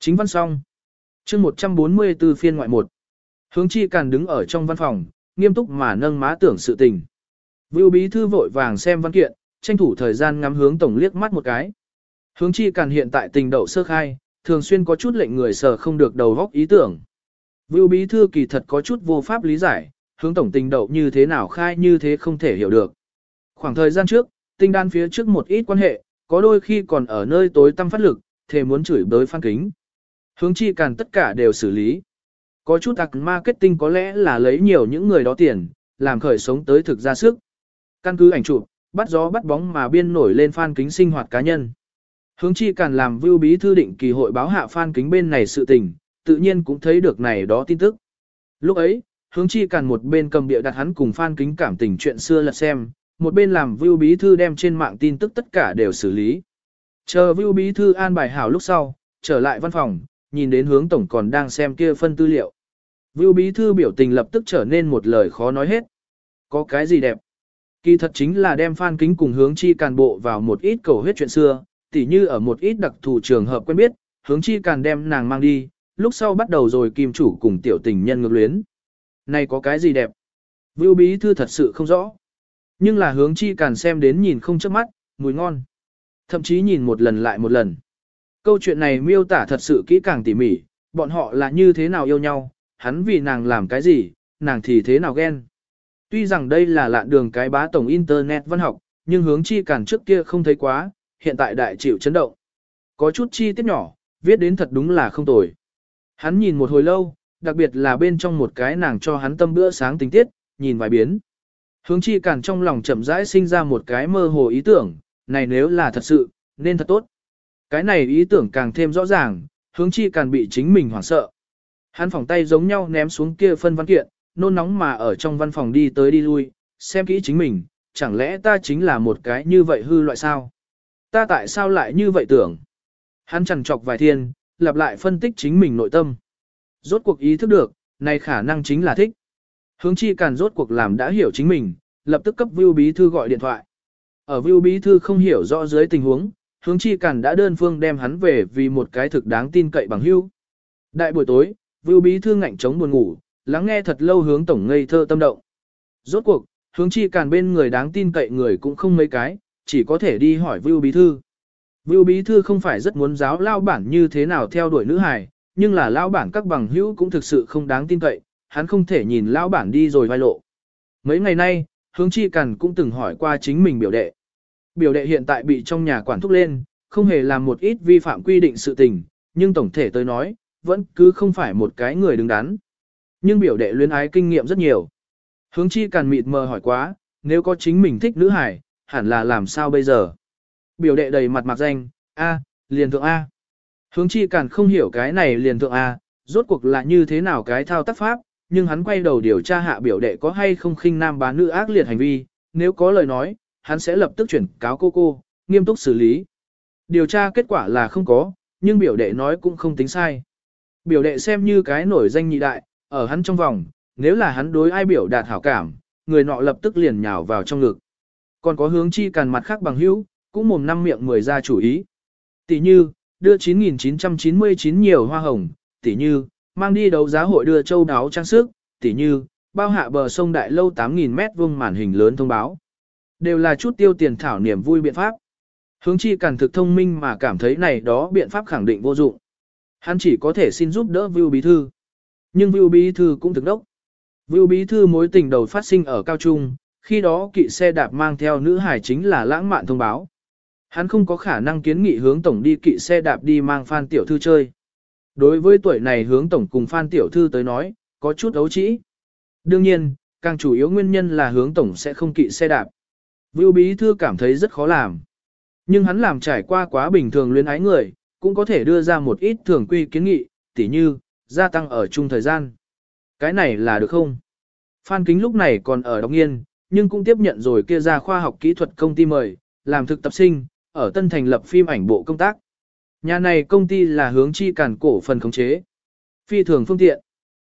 Chính văn xong. chương 144 phiên ngoại 1. Hướng chi càn đứng ở trong văn phòng, nghiêm túc mà nâng má tưởng sự tình. Vưu bí thư vội vàng xem văn kiện, tranh thủ thời gian ngắm hướng tổng liếc mắt một cái. Hướng chi càn hiện tại tình đậu sơ khai, thường xuyên có chút lệnh người sở không được đầu góc ý tưởng. Vưu bí thư kỳ thật có chút vô pháp lý giải, hướng tổng tình đậu như thế nào khai như thế không thể hiểu được. Khoảng thời gian trước, tinh đan phía trước một ít quan hệ, có đôi khi còn ở nơi tối tăm phát lực, thề muốn chửi bới phan kính. Hướng chi càn tất cả đều xử lý. Có chút tặc marketing có lẽ là lấy nhiều những người đó tiền, làm khởi sống tới thực ra sức. Căn cứ ảnh chụp, bắt gió bắt bóng mà biên nổi lên Phan kính sinh hoạt cá nhân. Hướng chi càn làm vưu bí thư định kỳ hội báo hạ Phan kính bên này sự tình, tự nhiên cũng thấy được này đó tin tức. Lúc ấy, hướng chi càn một bên cầm bịa đặt hắn cùng Phan kính cảm tình chuyện xưa lật xem, một bên làm Vưu bí thư đem trên mạng tin tức tất cả đều xử lý. Chờ Vưu bí thư an bài hảo lúc sau, trở lại văn phòng, nhìn đến hướng tổng còn đang xem kia phân tư liệu. Vưu bí thư biểu tình lập tức trở nên một lời khó nói hết. Có cái gì đẹp? Kỳ thật chính là đem phan kính cùng hướng chi càn bộ vào một ít cầu huyết chuyện xưa, tỉ như ở một ít đặc thù trường hợp quen biết, hướng chi càn đem nàng mang đi, lúc sau bắt đầu rồi kim chủ cùng tiểu tình nhân ngược luyến. Này có cái gì đẹp? Vưu bí thư thật sự không rõ. Nhưng là hướng chi càn xem đến nhìn không chớp mắt, mùi ngon. Thậm chí nhìn một lần lại một lần. Câu chuyện này miêu tả thật sự kỹ càng tỉ mỉ, bọn họ là như thế nào yêu nhau, hắn vì nàng làm cái gì, nàng thì thế nào ghen. Tuy rằng đây là lạn đường cái bá tổng Internet văn học, nhưng hướng chi càn trước kia không thấy quá, hiện tại đại chịu chấn động. Có chút chi tiết nhỏ, viết đến thật đúng là không tồi. Hắn nhìn một hồi lâu, đặc biệt là bên trong một cái nàng cho hắn tâm bữa sáng tình tiết, nhìn vài biến. Hướng chi cản trong lòng chậm rãi sinh ra một cái mơ hồ ý tưởng, này nếu là thật sự, nên thật tốt. Cái này ý tưởng càng thêm rõ ràng, hướng chi cản bị chính mình hoảng sợ. Hắn phòng tay giống nhau ném xuống kia phân văn kiện, nôn nóng mà ở trong văn phòng đi tới đi lui, xem kỹ chính mình, chẳng lẽ ta chính là một cái như vậy hư loại sao? Ta tại sao lại như vậy tưởng? Hắn chằn trọc vài thiên, lặp lại phân tích chính mình nội tâm. Rốt cuộc ý thức được, này khả năng chính là thích. Hướng chi càn rốt cuộc làm đã hiểu chính mình, lập tức cấp Vưu Bí Thư gọi điện thoại. Ở Vưu Bí Thư không hiểu rõ dưới tình huống, hướng chi càn đã đơn phương đem hắn về vì một cái thực đáng tin cậy bằng hưu. Đại buổi tối, Vưu Bí Thư ngạnh chống buồn ngủ, lắng nghe thật lâu hướng tổng ngây thơ tâm động. Rốt cuộc, hướng chi càn bên người đáng tin cậy người cũng không mấy cái, chỉ có thể đi hỏi Vưu Bí Thư. Vưu Bí Thư không phải rất muốn giáo lao bản như thế nào theo đuổi nữ hài, nhưng là lao bản các bằng hữu cũng thực sự không đáng tin cậy, hắn không thể nhìn lão bản đi rồi vai lộ. Mấy ngày nay, hướng chi cằn cũng từng hỏi qua chính mình biểu đệ. Biểu đệ hiện tại bị trong nhà quản thúc lên, không hề làm một ít vi phạm quy định sự tình, nhưng tổng thể tới nói, vẫn cứ không phải một cái người đứng đắn. Nhưng biểu đệ luyến ái kinh nghiệm rất nhiều. Hướng chi cằn mịt mờ hỏi quá, nếu có chính mình thích nữ hải, hẳn là làm sao bây giờ? Biểu đệ đầy mặt mặt danh, A, liền thượng A. Hướng chi càn không hiểu cái này liền thượng A, rốt cuộc là như thế nào cái thao tác pháp, nhưng hắn quay đầu điều tra hạ biểu đệ có hay không khinh nam bá nữ ác liệt hành vi, nếu có lời nói, hắn sẽ lập tức chuyển cáo cô cô, nghiêm túc xử lý. Điều tra kết quả là không có, nhưng biểu đệ nói cũng không tính sai. Biểu đệ xem như cái nổi danh nhị đại, ở hắn trong vòng, nếu là hắn đối ai biểu đạt hảo cảm, người nọ lập tức liền nhào vào trong ngực. Còn có hướng chi càn mặt khác bằng hữu, cũng mồm năm miệng mười ra chủ ý. Tỷ như, đưa 9.999 nhiều hoa hồng, tỷ như, mang đi đấu giá hội đưa châu đáo trang sức, tỷ như, bao hạ bờ sông đại lâu 8.000 mét vuông màn hình lớn thông báo. Đều là chút tiêu tiền thảo niềm vui biện pháp. Hướng chi càn thực thông minh mà cảm thấy này đó biện pháp khẳng định vô dụng. Hắn chỉ có thể xin giúp đỡ Vưu Bí Thư. Nhưng Vưu Bí Thư cũng thực đốc. Vưu Bí Thư mối tình đầu phát sinh ở Cao Trung, khi đó kỵ xe đạp mang theo nữ hải chính là lãng mạn thông báo. Hắn không có khả năng kiến nghị hướng tổng đi kỵ xe đạp đi mang Phan Tiểu Thư chơi. Đối với tuổi này hướng tổng cùng Phan Tiểu Thư tới nói, có chút ấu trĩ. Đương nhiên, càng chủ yếu nguyên nhân là hướng tổng sẽ không kỵ xe đạp. Vưu Bí Thư cảm thấy rất khó làm. Nhưng hắn làm trải qua quá bình thường luyến ái người, cũng có thể đưa ra một ít thường quy kiến nghị, tỉ như, gia tăng ở chung thời gian. Cái này là được không? Phan Kính lúc này còn ở đọc nghiên, nhưng cũng tiếp nhận rồi kia ra khoa học kỹ thuật công ty mời, làm thực tập sinh, ở Tân Thành lập phim ảnh bộ công tác. Nhà này công ty là hướng chi cản cổ phần khống chế. Phi thường phương tiện.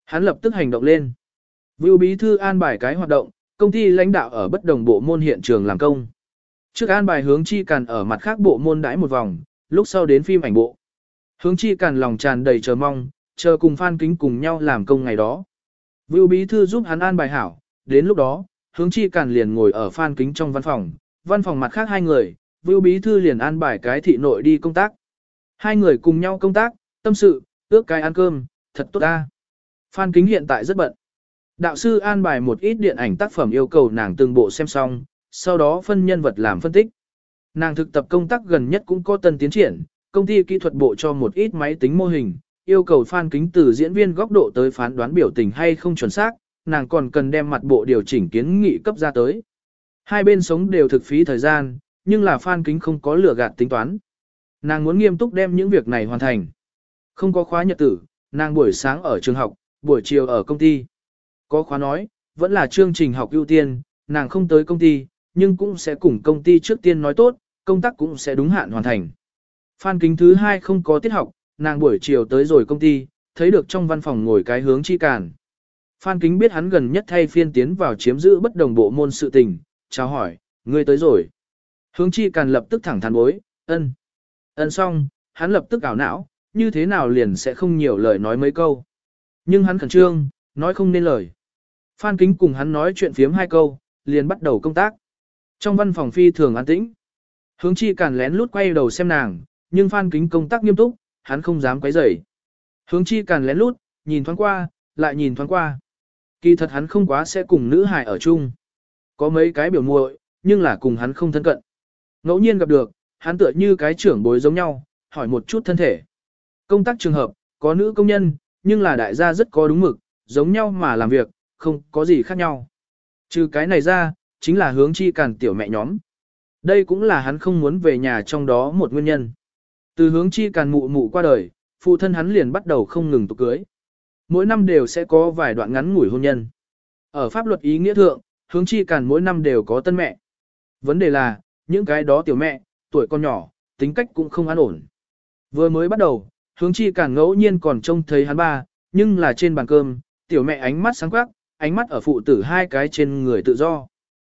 Hắn lập tức hành động lên. Vưu Bí Thư an bài cái hoạt động, công ty lãnh đạo ở bất đồng bộ môn hiện trường làm công. Trước an bài hướng chi cản ở mặt khác bộ môn đãi một vòng, lúc sau đến phim ảnh bộ. Hướng chi cản lòng tràn đầy chờ mong, chờ cùng Phan Kính cùng nhau làm công ngày đó. Vưu Bí Thư giúp hắn an bài hảo, đến lúc đó, hướng chi cản liền ngồi ở Phan Kính trong văn phòng, văn phòng mặt khác hai người, Vưu Bí Thư liền an bài cái thị nội đi công tác. Hai người cùng nhau công tác, tâm sự, ước cái ăn cơm, thật tốt ta. Phan Kính hiện tại rất bận. Đạo sư an bài một ít điện ảnh tác phẩm yêu cầu nàng từng bộ xem xong, sau đó phân nhân vật làm phân tích. Nàng thực tập công tác gần nhất cũng có tân tiến triển, công ty kỹ thuật bộ cho một ít máy tính mô hình, yêu cầu Phan Kính từ diễn viên góc độ tới phán đoán biểu tình hay không chuẩn xác, nàng còn cần đem mặt bộ điều chỉnh kiến nghị cấp ra tới. Hai bên sống đều thực phí thời gian, nhưng là Phan Kính không có lừa gạt tính toán. Nàng muốn nghiêm túc đem những việc này hoàn thành. Không có khóa nhật tử, nàng buổi sáng ở trường học, buổi chiều ở công ty. Có khóa nói, vẫn là chương trình học ưu tiên, nàng không tới công ty, nhưng cũng sẽ cùng công ty trước tiên nói tốt, công tác cũng sẽ đúng hạn hoàn thành. Phan kính thứ hai không có tiết học, nàng buổi chiều tới rồi công ty, thấy được trong văn phòng ngồi cái hướng chi càn. Phan kính biết hắn gần nhất thay phiên tiến vào chiếm giữ bất đồng bộ môn sự tình, chào hỏi, ngươi tới rồi. Hướng chi càn lập tức thẳng thắn bối, ân. Ân xong, hắn lập tức ảo não, như thế nào liền sẽ không nhiều lời nói mấy câu. Nhưng hắn khẩn trương, nói không nên lời. Phan Kính cùng hắn nói chuyện phiếm hai câu, liền bắt đầu công tác. Trong văn phòng phi thường an tĩnh. Hướng chi càn lén lút quay đầu xem nàng, nhưng Phan Kính công tác nghiêm túc, hắn không dám quấy rầy. Hướng chi càn lén lút, nhìn thoáng qua, lại nhìn thoáng qua. Kỳ thật hắn không quá sẽ cùng nữ hài ở chung. Có mấy cái biểu muội, nhưng là cùng hắn không thân cận. Ngẫu nhiên gặp được, hắn tựa như cái trưởng bối giống nhau, hỏi một chút thân thể. Công tác trường hợp, có nữ công nhân, nhưng là đại gia rất có đúng mực, giống nhau mà làm việc, không có gì khác nhau. Trừ cái này ra, chính là hướng chi cản tiểu mẹ nhóm. Đây cũng là hắn không muốn về nhà trong đó một nguyên nhân. Từ hướng chi càn mụ mụ qua đời, phụ thân hắn liền bắt đầu không ngừng tục cưới. Mỗi năm đều sẽ có vài đoạn ngắn ngủi hôn nhân. Ở pháp luật ý nghĩa thượng, hướng chi càn mỗi năm đều có tân mẹ. Vấn đề là, những cái đó tiểu mẹ, tuổi con nhỏ, tính cách cũng không an ổn. Vừa mới bắt đầu, hướng chi càng ngẫu nhiên còn trông thấy hắn ba, nhưng là trên bàn cơm, tiểu mẹ ánh mắt sáng quắc, ánh mắt ở phụ tử hai cái trên người tự do.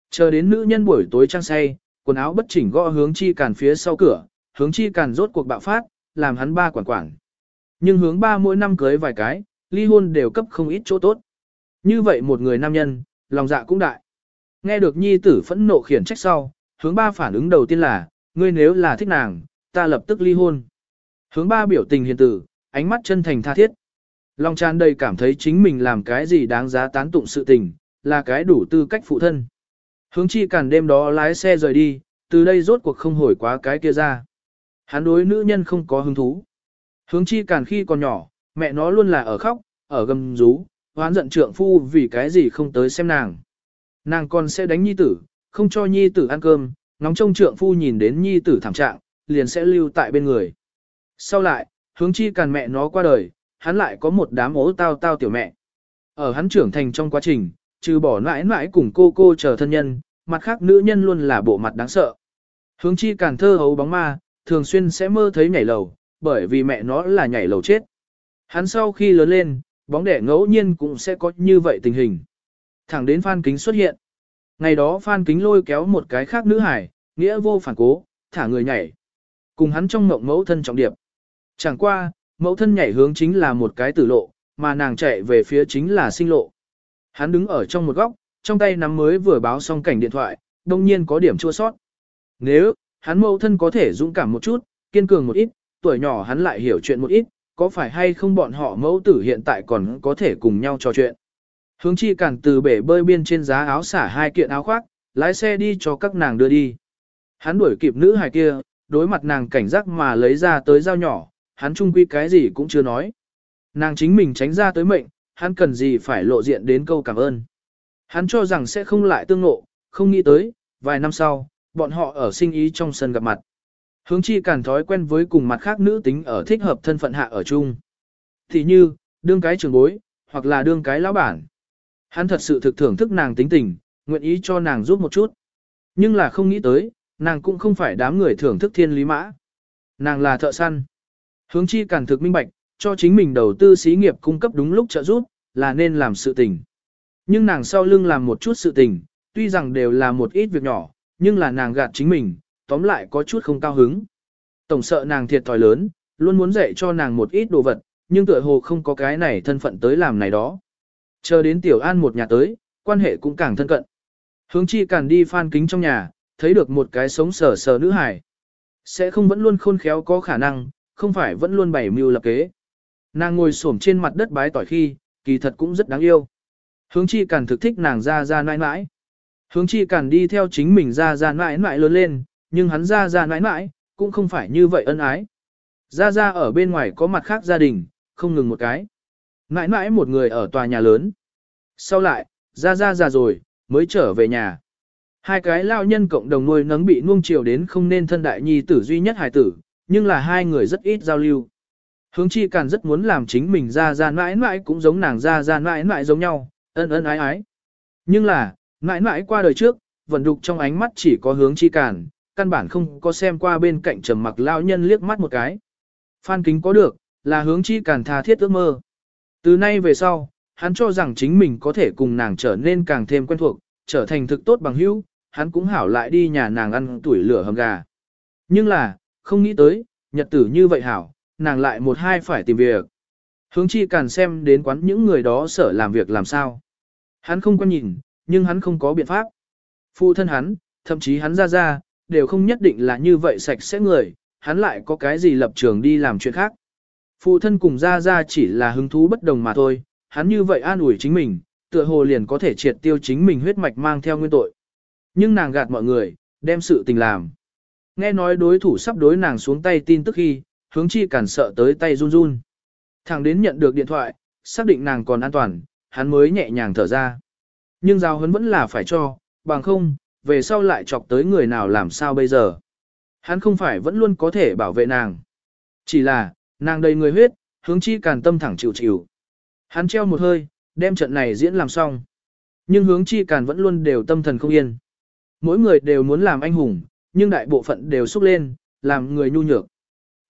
Chờ đến nữ nhân buổi tối trang say, quần áo bất chỉnh gõ hướng chi càn phía sau cửa, hướng chi càn rốt cuộc bạo phát, làm hắn ba quản quản. Nhưng hướng ba mỗi năm cưới vài cái, ly hôn đều cấp không ít chỗ tốt. Như vậy một người nam nhân, lòng dạ cũng đại. Nghe được nhi tử phẫn nộ khiển trách sau, hướng ba phản ứng đầu tiên là, ngươi nếu là thích nàng, ta lập tức ly hôn. Hướng ba biểu tình hiền tử, ánh mắt chân thành tha thiết. Long tràn đầy cảm thấy chính mình làm cái gì đáng giá tán tụng sự tình, là cái đủ tư cách phụ thân. Hướng chi cản đêm đó lái xe rời đi, từ đây rốt cuộc không hồi quá cái kia ra. Hắn đối nữ nhân không có hứng thú. Hướng chi cản khi còn nhỏ, mẹ nó luôn là ở khóc, ở gầm rú, hoán giận trượng phu vì cái gì không tới xem nàng. Nàng còn sẽ đánh nhi tử, không cho nhi tử ăn cơm, ngóng trông trượng phu nhìn đến nhi tử thảm trạng, liền sẽ lưu tại bên người. Sau lại, hướng chi càn mẹ nó qua đời, hắn lại có một đám ố tao tao tiểu mẹ. Ở hắn trưởng thành trong quá trình, trừ bỏ mãi mãi cùng cô cô chờ thân nhân, mặt khác nữ nhân luôn là bộ mặt đáng sợ. Hướng chi càn thơ hấu bóng ma, thường xuyên sẽ mơ thấy nhảy lầu, bởi vì mẹ nó là nhảy lầu chết. Hắn sau khi lớn lên, bóng đẻ ngẫu nhiên cũng sẽ có như vậy tình hình. Thẳng đến Phan Kính xuất hiện. Ngày đó Phan Kính lôi kéo một cái khác nữ hải, nghĩa vô phản cố, thả người nhảy. Cùng hắn trong mộng mẫu thân trọng điệp. Chẳng qua, mẫu thân nhảy hướng chính là một cái tử lộ, mà nàng chạy về phía chính là sinh lộ. Hắn đứng ở trong một góc, trong tay nắm mới vừa báo xong cảnh điện thoại, đông nhiên có điểm chua sót. Nếu, hắn mẫu thân có thể dũng cảm một chút, kiên cường một ít, tuổi nhỏ hắn lại hiểu chuyện một ít, có phải hay không bọn họ mẫu tử hiện tại còn có thể cùng nhau trò chuyện. Hướng chi cản từ bể bơi biên trên giá áo xả hai kiện áo khoác, lái xe đi cho các nàng đưa đi. Hắn đuổi kịp nữ hài kia, đối mặt nàng cảnh giác mà lấy ra tới dao nhỏ, hắn chung quy cái gì cũng chưa nói. Nàng chính mình tránh ra tới mệnh, hắn cần gì phải lộ diện đến câu cảm ơn. Hắn cho rằng sẽ không lại tương ngộ, không nghĩ tới, vài năm sau, bọn họ ở sinh ý trong sân gặp mặt. Hướng chi cản thói quen với cùng mặt khác nữ tính ở thích hợp thân phận hạ ở chung. Thì như, đương cái trường bối, hoặc là đương cái lão bản. Hắn thật sự thực thưởng thức nàng tính tình, nguyện ý cho nàng giúp một chút. Nhưng là không nghĩ tới, nàng cũng không phải đám người thưởng thức thiên lý mã. Nàng là thợ săn. Hướng chi càng thực minh bạch, cho chính mình đầu tư xí nghiệp cung cấp đúng lúc trợ giúp, là nên làm sự tình. Nhưng nàng sau lưng làm một chút sự tình, tuy rằng đều là một ít việc nhỏ, nhưng là nàng gạt chính mình, tóm lại có chút không cao hứng. Tổng sợ nàng thiệt thòi lớn, luôn muốn dạy cho nàng một ít đồ vật, nhưng tựa hồ không có cái này thân phận tới làm này đó. Chờ đến Tiểu An một nhà tới, quan hệ cũng càng thân cận. Hướng chi càng đi phan kính trong nhà, thấy được một cái sống sờ sờ nữ hải. Sẽ không vẫn luôn khôn khéo có khả năng, không phải vẫn luôn bày mưu lập kế. Nàng ngồi xổm trên mặt đất bái tỏi khi, kỳ thật cũng rất đáng yêu. Hướng chi càng thực thích nàng ra ra nãi nãi. Hướng chi càng đi theo chính mình ra ra nãi nãi lớn lên, nhưng hắn ra ra nãi nãi, cũng không phải như vậy ân ái. Ra ra ở bên ngoài có mặt khác gia đình, không ngừng một cái. Nãi mãi một người ở tòa nhà lớn. Sau lại, ra ra già rồi, mới trở về nhà. Hai cái lao nhân cộng đồng nuôi nấng bị nuông chiều đến không nên thân đại nhi tử duy nhất hài tử, nhưng là hai người rất ít giao lưu. Hướng chi càn rất muốn làm chính mình ra ra mãi mãi cũng giống nàng ra ra mãi mãi giống nhau, ân ân ái ái. Nhưng là, mãi mãi qua đời trước, vận đục trong ánh mắt chỉ có hướng chi càn, căn bản không có xem qua bên cạnh trầm mặc lao nhân liếc mắt một cái. Phan kính có được, là hướng chi càn tha thiết ước mơ. Từ nay về sau, hắn cho rằng chính mình có thể cùng nàng trở nên càng thêm quen thuộc, trở thành thực tốt bằng hữu, hắn cũng hảo lại đi nhà nàng ăn tuổi lửa hầm gà. Nhưng là, không nghĩ tới, nhật tử như vậy hảo, nàng lại một hai phải tìm việc. Hướng chi càn xem đến quán những người đó sở làm việc làm sao. Hắn không có nhìn, nhưng hắn không có biện pháp. Phụ thân hắn, thậm chí hắn ra ra, đều không nhất định là như vậy sạch sẽ người, hắn lại có cái gì lập trường đi làm chuyện khác. Phụ thân cùng ra ra chỉ là hứng thú bất đồng mà thôi, hắn như vậy an ủi chính mình, tựa hồ liền có thể triệt tiêu chính mình huyết mạch mang theo nguyên tội. Nhưng nàng gạt mọi người, đem sự tình làm. Nghe nói đối thủ sắp đối nàng xuống tay tin tức khi, hướng chi cản sợ tới tay run run. Thằng đến nhận được điện thoại, xác định nàng còn an toàn, hắn mới nhẹ nhàng thở ra. Nhưng giao hấn vẫn là phải cho, bằng không, về sau lại chọc tới người nào làm sao bây giờ. Hắn không phải vẫn luôn có thể bảo vệ nàng. Chỉ là, nàng đầy người huyết, hướng chi càn tâm thẳng chịu chịu. Hắn treo một hơi, đem trận này diễn làm xong. Nhưng hướng chi càn vẫn luôn đều tâm thần không yên. Mỗi người đều muốn làm anh hùng, nhưng đại bộ phận đều xúc lên, làm người nhu nhược.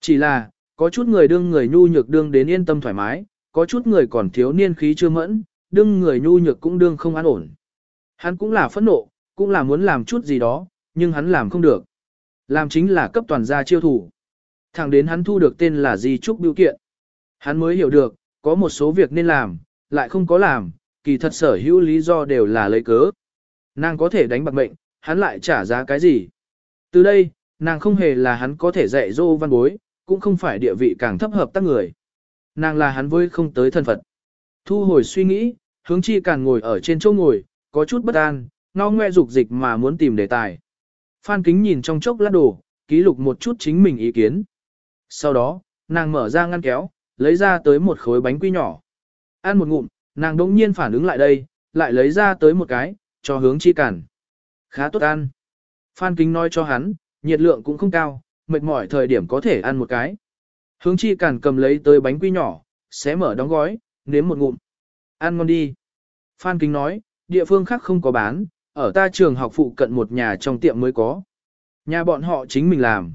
Chỉ là, có chút người đương người nhu nhược đương đến yên tâm thoải mái, có chút người còn thiếu niên khí chưa mẫn, đương người nhu nhược cũng đương không an ổn. Hắn cũng là phẫn nộ, cũng là muốn làm chút gì đó, nhưng hắn làm không được. Làm chính là cấp toàn gia chiêu thủ. Thẳng đến hắn thu được tên là Di Trúc Biểu Kiện. Hắn mới hiểu được, có một số việc nên làm, lại không có làm, kỳ thật sở hữu lý do đều là lấy cớ. Nàng có thể đánh bạc mệnh, hắn lại trả giá cái gì? Từ đây, nàng không hề là hắn có thể dạy dỗ văn bối, cũng không phải địa vị càng thấp hợp tác người. Nàng là hắn với không tới thân phận. Thu hồi suy nghĩ, hướng chi càng ngồi ở trên chỗ ngồi, có chút bất an, ngao ngoe dục dịch mà muốn tìm đề tài. Phan kính nhìn trong chốc lát đồ, ký lục một chút chính mình ý kiến. Sau đó, nàng mở ra ngăn kéo, lấy ra tới một khối bánh quy nhỏ. Ăn một ngụm, nàng đỗng nhiên phản ứng lại đây, lại lấy ra tới một cái, cho hướng chi cản. Khá tốt ăn. Phan kính nói cho hắn, nhiệt lượng cũng không cao, mệt mỏi thời điểm có thể ăn một cái. Hướng chi cản cầm lấy tới bánh quy nhỏ, xé mở đóng gói, nếm một ngụm. Ăn ngon đi. Phan kính nói, địa phương khác không có bán, ở ta trường học phụ cận một nhà trong tiệm mới có. Nhà bọn họ chính mình làm.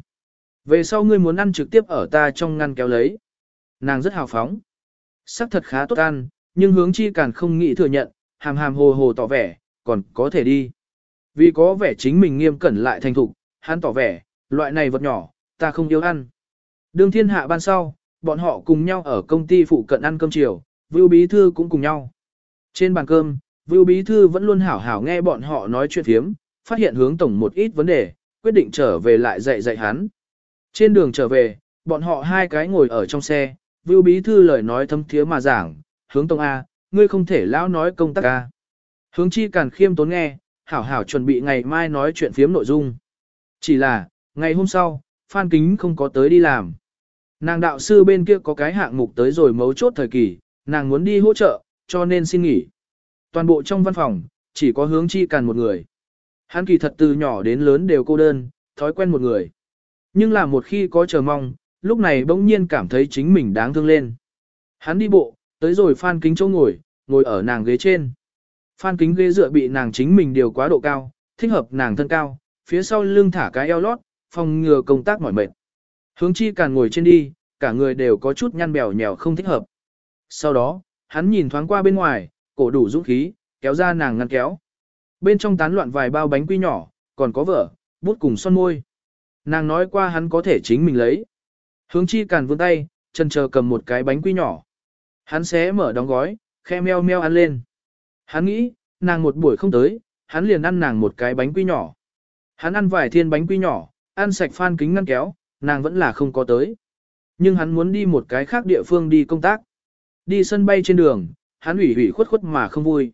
Về sau ngươi muốn ăn trực tiếp ở ta trong ngăn kéo lấy. Nàng rất hào phóng. Sắc thật khá tốt ăn, nhưng hướng chi càn không nghĩ thừa nhận, hàm hàm hồ hồ tỏ vẻ, còn có thể đi. Vì có vẻ chính mình nghiêm cẩn lại thành thục, hắn tỏ vẻ, loại này vật nhỏ, ta không yêu ăn. Đường thiên hạ ban sau, bọn họ cùng nhau ở công ty phụ cận ăn cơm chiều, Vưu Bí Thư cũng cùng nhau. Trên bàn cơm, Vưu Bí Thư vẫn luôn hảo hảo nghe bọn họ nói chuyện thiếm, phát hiện hướng tổng một ít vấn đề, quyết định trở về lại dạy dạy hắn. Trên đường trở về, bọn họ hai cái ngồi ở trong xe, Vưu Bí Thư lời nói thâm thiế mà giảng, hướng Tông A, ngươi không thể lão nói công tác A. Hướng chi càn khiêm tốn nghe, hảo hảo chuẩn bị ngày mai nói chuyện phiếm nội dung. Chỉ là, ngày hôm sau, Phan Kính không có tới đi làm. Nàng đạo sư bên kia có cái hạng mục tới rồi mấu chốt thời kỳ, nàng muốn đi hỗ trợ, cho nên xin nghỉ. Toàn bộ trong văn phòng, chỉ có hướng chi càn một người. Hắn kỳ thật từ nhỏ đến lớn đều cô đơn, thói quen một người. Nhưng là một khi có chờ mong, lúc này bỗng nhiên cảm thấy chính mình đáng thương lên. Hắn đi bộ, tới rồi Phan Kính chỗ ngồi, ngồi ở nàng ghế trên. Phan Kính ghế dựa bị nàng chính mình điều quá độ cao, thích hợp nàng thân cao, phía sau lưng thả cái eo lót, phòng ngừa công tác mỏi mệt. Hướng chi càng ngồi trên đi, cả người đều có chút nhăn bèo nhèo không thích hợp. Sau đó, hắn nhìn thoáng qua bên ngoài, cổ đủ dũng khí, kéo ra nàng ngăn kéo. Bên trong tán loạn vài bao bánh quy nhỏ, còn có vở, bút cùng son môi. Nàng nói qua hắn có thể chính mình lấy. Hướng chi càn vươn tay, chân chờ cầm một cái bánh quy nhỏ. Hắn xé mở đóng gói, khe meo meo ăn lên. Hắn nghĩ, nàng một buổi không tới, hắn liền ăn nàng một cái bánh quy nhỏ. Hắn ăn vài thiên bánh quy nhỏ, ăn sạch phan kính ngăn kéo, nàng vẫn là không có tới. Nhưng hắn muốn đi một cái khác địa phương đi công tác. Đi sân bay trên đường, hắn ủy ủy khuất khuất mà không vui.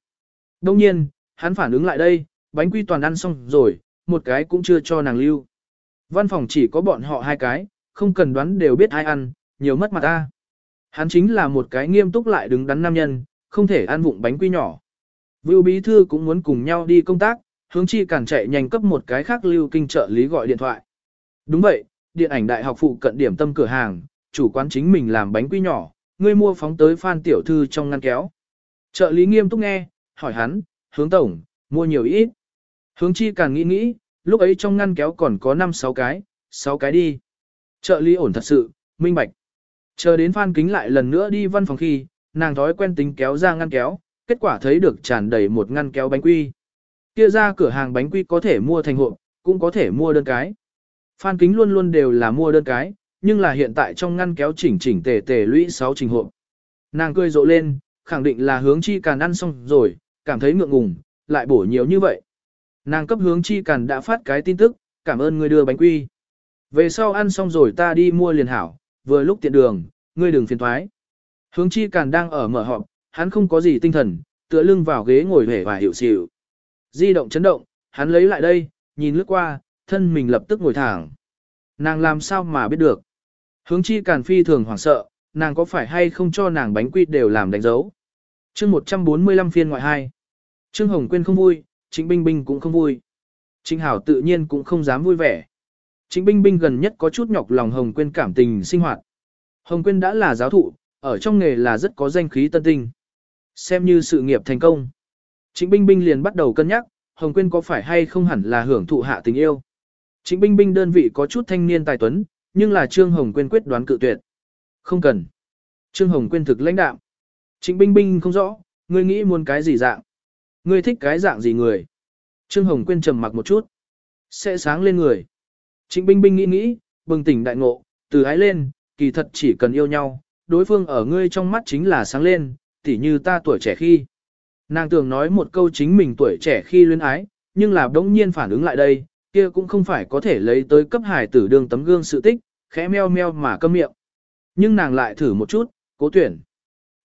Đông nhiên, hắn phản ứng lại đây, bánh quy toàn ăn xong rồi, một cái cũng chưa cho nàng lưu. Văn phòng chỉ có bọn họ hai cái, không cần đoán đều biết ai ăn, nhiều mất mặt ta. Hắn chính là một cái nghiêm túc lại đứng đắn nam nhân, không thể ăn vụng bánh quy nhỏ. Vưu Bí Thư cũng muốn cùng nhau đi công tác, hướng chi cản chạy nhanh cấp một cái khác lưu kinh trợ lý gọi điện thoại. Đúng vậy, điện ảnh đại học phụ cận điểm tâm cửa hàng, chủ quán chính mình làm bánh quy nhỏ, ngươi mua phóng tới Phan Tiểu Thư trong ngăn kéo. Trợ lý nghiêm túc nghe, hỏi hắn, hướng tổng, mua nhiều ít. Hướng chi càng nghĩ nghĩ, lúc ấy trong ngăn kéo còn có 5-6 cái, 6 cái đi. Trợ lý ổn thật sự, minh bạch. Chờ đến Phan Kính lại lần nữa đi văn phòng khi, nàng thói quen tính kéo ra ngăn kéo, kết quả thấy được tràn đầy một ngăn kéo bánh quy. Kia ra cửa hàng bánh quy có thể mua thành hộp, cũng có thể mua đơn cái. Phan Kính luôn luôn đều là mua đơn cái, nhưng là hiện tại trong ngăn kéo chỉnh chỉnh tề tề lũy 6 trình hộp. Nàng cười rộ lên, khẳng định là hướng chi càn ăn xong rồi, cảm thấy ngượng ngùng, lại bổ nhiều như vậy. Nàng cấp hướng chi càn đã phát cái tin tức, cảm ơn ngươi đưa bánh quy. Về sau ăn xong rồi ta đi mua liền hảo, vừa lúc tiện đường, ngươi đừng phiền thoái. Hướng chi càn đang ở mở họp, hắn không có gì tinh thần, tựa lưng vào ghế ngồi vẻ và hiệu xỉu. Di động chấn động, hắn lấy lại đây, nhìn lướt qua, thân mình lập tức ngồi thẳng. Nàng làm sao mà biết được. Hướng chi càn phi thường hoảng sợ, nàng có phải hay không cho nàng bánh quy đều làm đánh dấu. chương 145 phiên ngoại 2. Trương Hồng Quyên không vui, Trịnh Binh Binh cũng không vui. Trịnh Hảo tự nhiên cũng không dám vui vẻ. Trịnh Binh Binh gần nhất có chút nhọc lòng Hồng Quyên cảm tình sinh hoạt. Hồng Quyên đã là giáo thụ, ở trong nghề là rất có danh khí tân tinh. Xem như sự nghiệp thành công. Trịnh Binh Binh liền bắt đầu cân nhắc, Hồng Quyên có phải hay không hẳn là hưởng thụ hạ tình yêu. Trịnh Binh Binh đơn vị có chút thanh niên tài tuấn, nhưng là Trương Hồng Quyên quyết đoán cự tuyệt. Không cần. Trương Hồng Quyên thực lãnh đạo. Trịnh Binh Binh không rõ, ngươi nghĩ muốn cái gì dạng? Ngươi thích cái dạng gì người? Trương Hồng Quyên trầm mặc một chút. Sẽ sáng lên người. Trịnh Binh Binh nghĩ nghĩ, bừng tỉnh đại ngộ, từ ái lên, kỳ thật chỉ cần yêu nhau, đối phương ở ngươi trong mắt chính là sáng lên, tỉ như ta tuổi trẻ khi. Nàng tưởng nói một câu chính mình tuổi trẻ khi luyến ái, nhưng là đống nhiên phản ứng lại đây, kia cũng không phải có thể lấy tới cấp hải tử đường tấm gương sự tích, khẽ meo meo mà câm miệng. Nhưng nàng lại thử một chút, cố tuyển.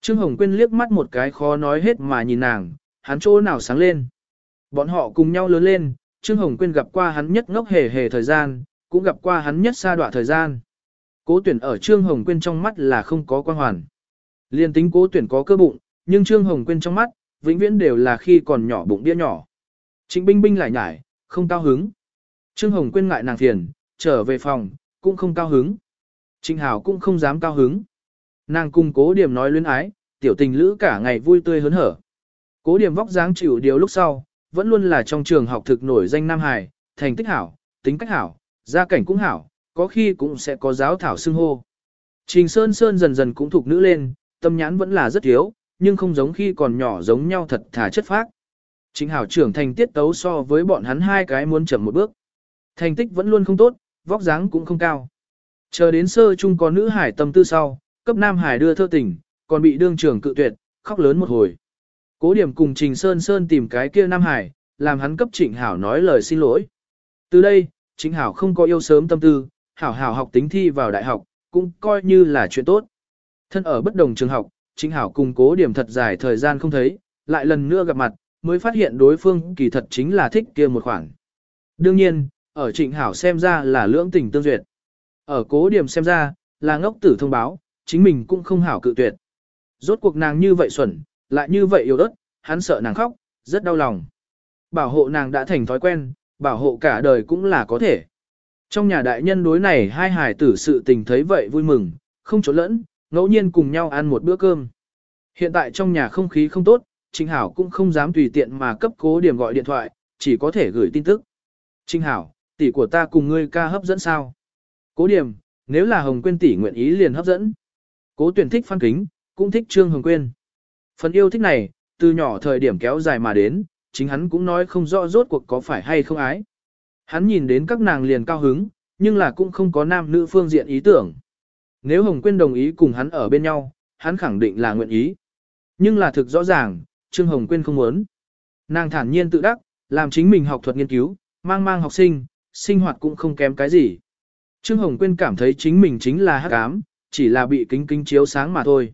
Trương Hồng Quyên liếc mắt một cái khó nói hết mà nhìn nàng, hắn chỗ nào sáng lên. Bọn họ cùng nhau lớn lên, Trương Hồng Quyên gặp qua hắn nhất ngốc hề hề thời gian, cũng gặp qua hắn nhất xa đoạn thời gian. Cố tuyển ở Trương Hồng Quyên trong mắt là không có quan hoàn. Liên tính cố tuyển có cơ bụng, nhưng Trương Hồng Quyên trong mắt, vĩnh viễn đều là khi còn nhỏ bụng đĩa nhỏ. Trịnh Binh Binh lại nhải, không cao hứng. Trương Hồng Quyên ngại nàng phiền, trở về phòng, cũng không cao hứng. Trịnh Hảo cũng không dám cao hứng. Nàng cùng cố điểm nói luyến ái, tiểu tình lữ cả ngày vui tươi hớn hở. Cố điểm vóc dáng chịu điều lúc sau, vẫn luôn là trong trường học thực nổi danh Nam Hải, thành tích hảo, tính cách hảo, gia cảnh cũng hảo, có khi cũng sẽ có giáo thảo xưng hô. Trình Sơn Sơn dần dần cũng thuộc nữ lên, tâm nhãn vẫn là rất thiếu, nhưng không giống khi còn nhỏ giống nhau thật thà chất phác. Trình Hảo trưởng thành tiết tấu so với bọn hắn hai cái muốn chậm một bước. Thành tích vẫn luôn không tốt, vóc dáng cũng không cao. Chờ đến sơ chung có nữ hải tâm tư sau, cấp nam hải đưa thơ tình, còn bị đương trưởng cự tuyệt, khóc lớn một hồi. Cố điểm cùng Trình Sơn Sơn tìm cái kia nam hải, làm hắn cấp Trịnh Hảo nói lời xin lỗi. Từ đây, Trịnh Hảo không có yêu sớm tâm tư, Hảo Hảo học tính thi vào đại học, cũng coi như là chuyện tốt. Thân ở bất đồng trường học, Trịnh Hảo cùng cố điểm thật dài thời gian không thấy, lại lần nữa gặp mặt, mới phát hiện đối phương kỳ thật chính là thích kia một khoảng. Đương nhiên, ở Trịnh Hảo xem ra là lưỡng tình tương duyệt. Ở cố điểm xem ra, là ngốc tử thông báo, chính mình cũng không hảo cự tuyệt. Rốt cuộc nàng như vậy xuẩn, lại như vậy yếu ớt, hắn sợ nàng khóc, rất đau lòng. Bảo hộ nàng đã thành thói quen, bảo hộ cả đời cũng là có thể. Trong nhà đại nhân đối này hai hài tử sự tình thấy vậy vui mừng, không trốn lẫn, ngẫu nhiên cùng nhau ăn một bữa cơm. Hiện tại trong nhà không khí không tốt, Trinh Hảo cũng không dám tùy tiện mà cấp cố điểm gọi điện thoại, chỉ có thể gửi tin tức. Trinh Hảo, tỷ của ta cùng ngươi ca hấp dẫn sao? Cố điểm, nếu là Hồng Quyên tỷ nguyện ý liền hấp dẫn. Cố tuyển thích Phan Kính, cũng thích Trương Hồng Quyên. Phần yêu thích này, từ nhỏ thời điểm kéo dài mà đến, chính hắn cũng nói không rõ rốt cuộc có phải hay không ái. Hắn nhìn đến các nàng liền cao hứng, nhưng là cũng không có nam nữ phương diện ý tưởng. Nếu Hồng Quyên đồng ý cùng hắn ở bên nhau, hắn khẳng định là nguyện ý. Nhưng là thực rõ ràng, Trương Hồng Quyên không muốn. Nàng thản nhiên tự đắc, làm chính mình học thuật nghiên cứu, mang mang học sinh, sinh hoạt cũng không kém cái gì. Trương Hồng Quyên cảm thấy chính mình chính là hắc ám, chỉ là bị kính kính chiếu sáng mà thôi.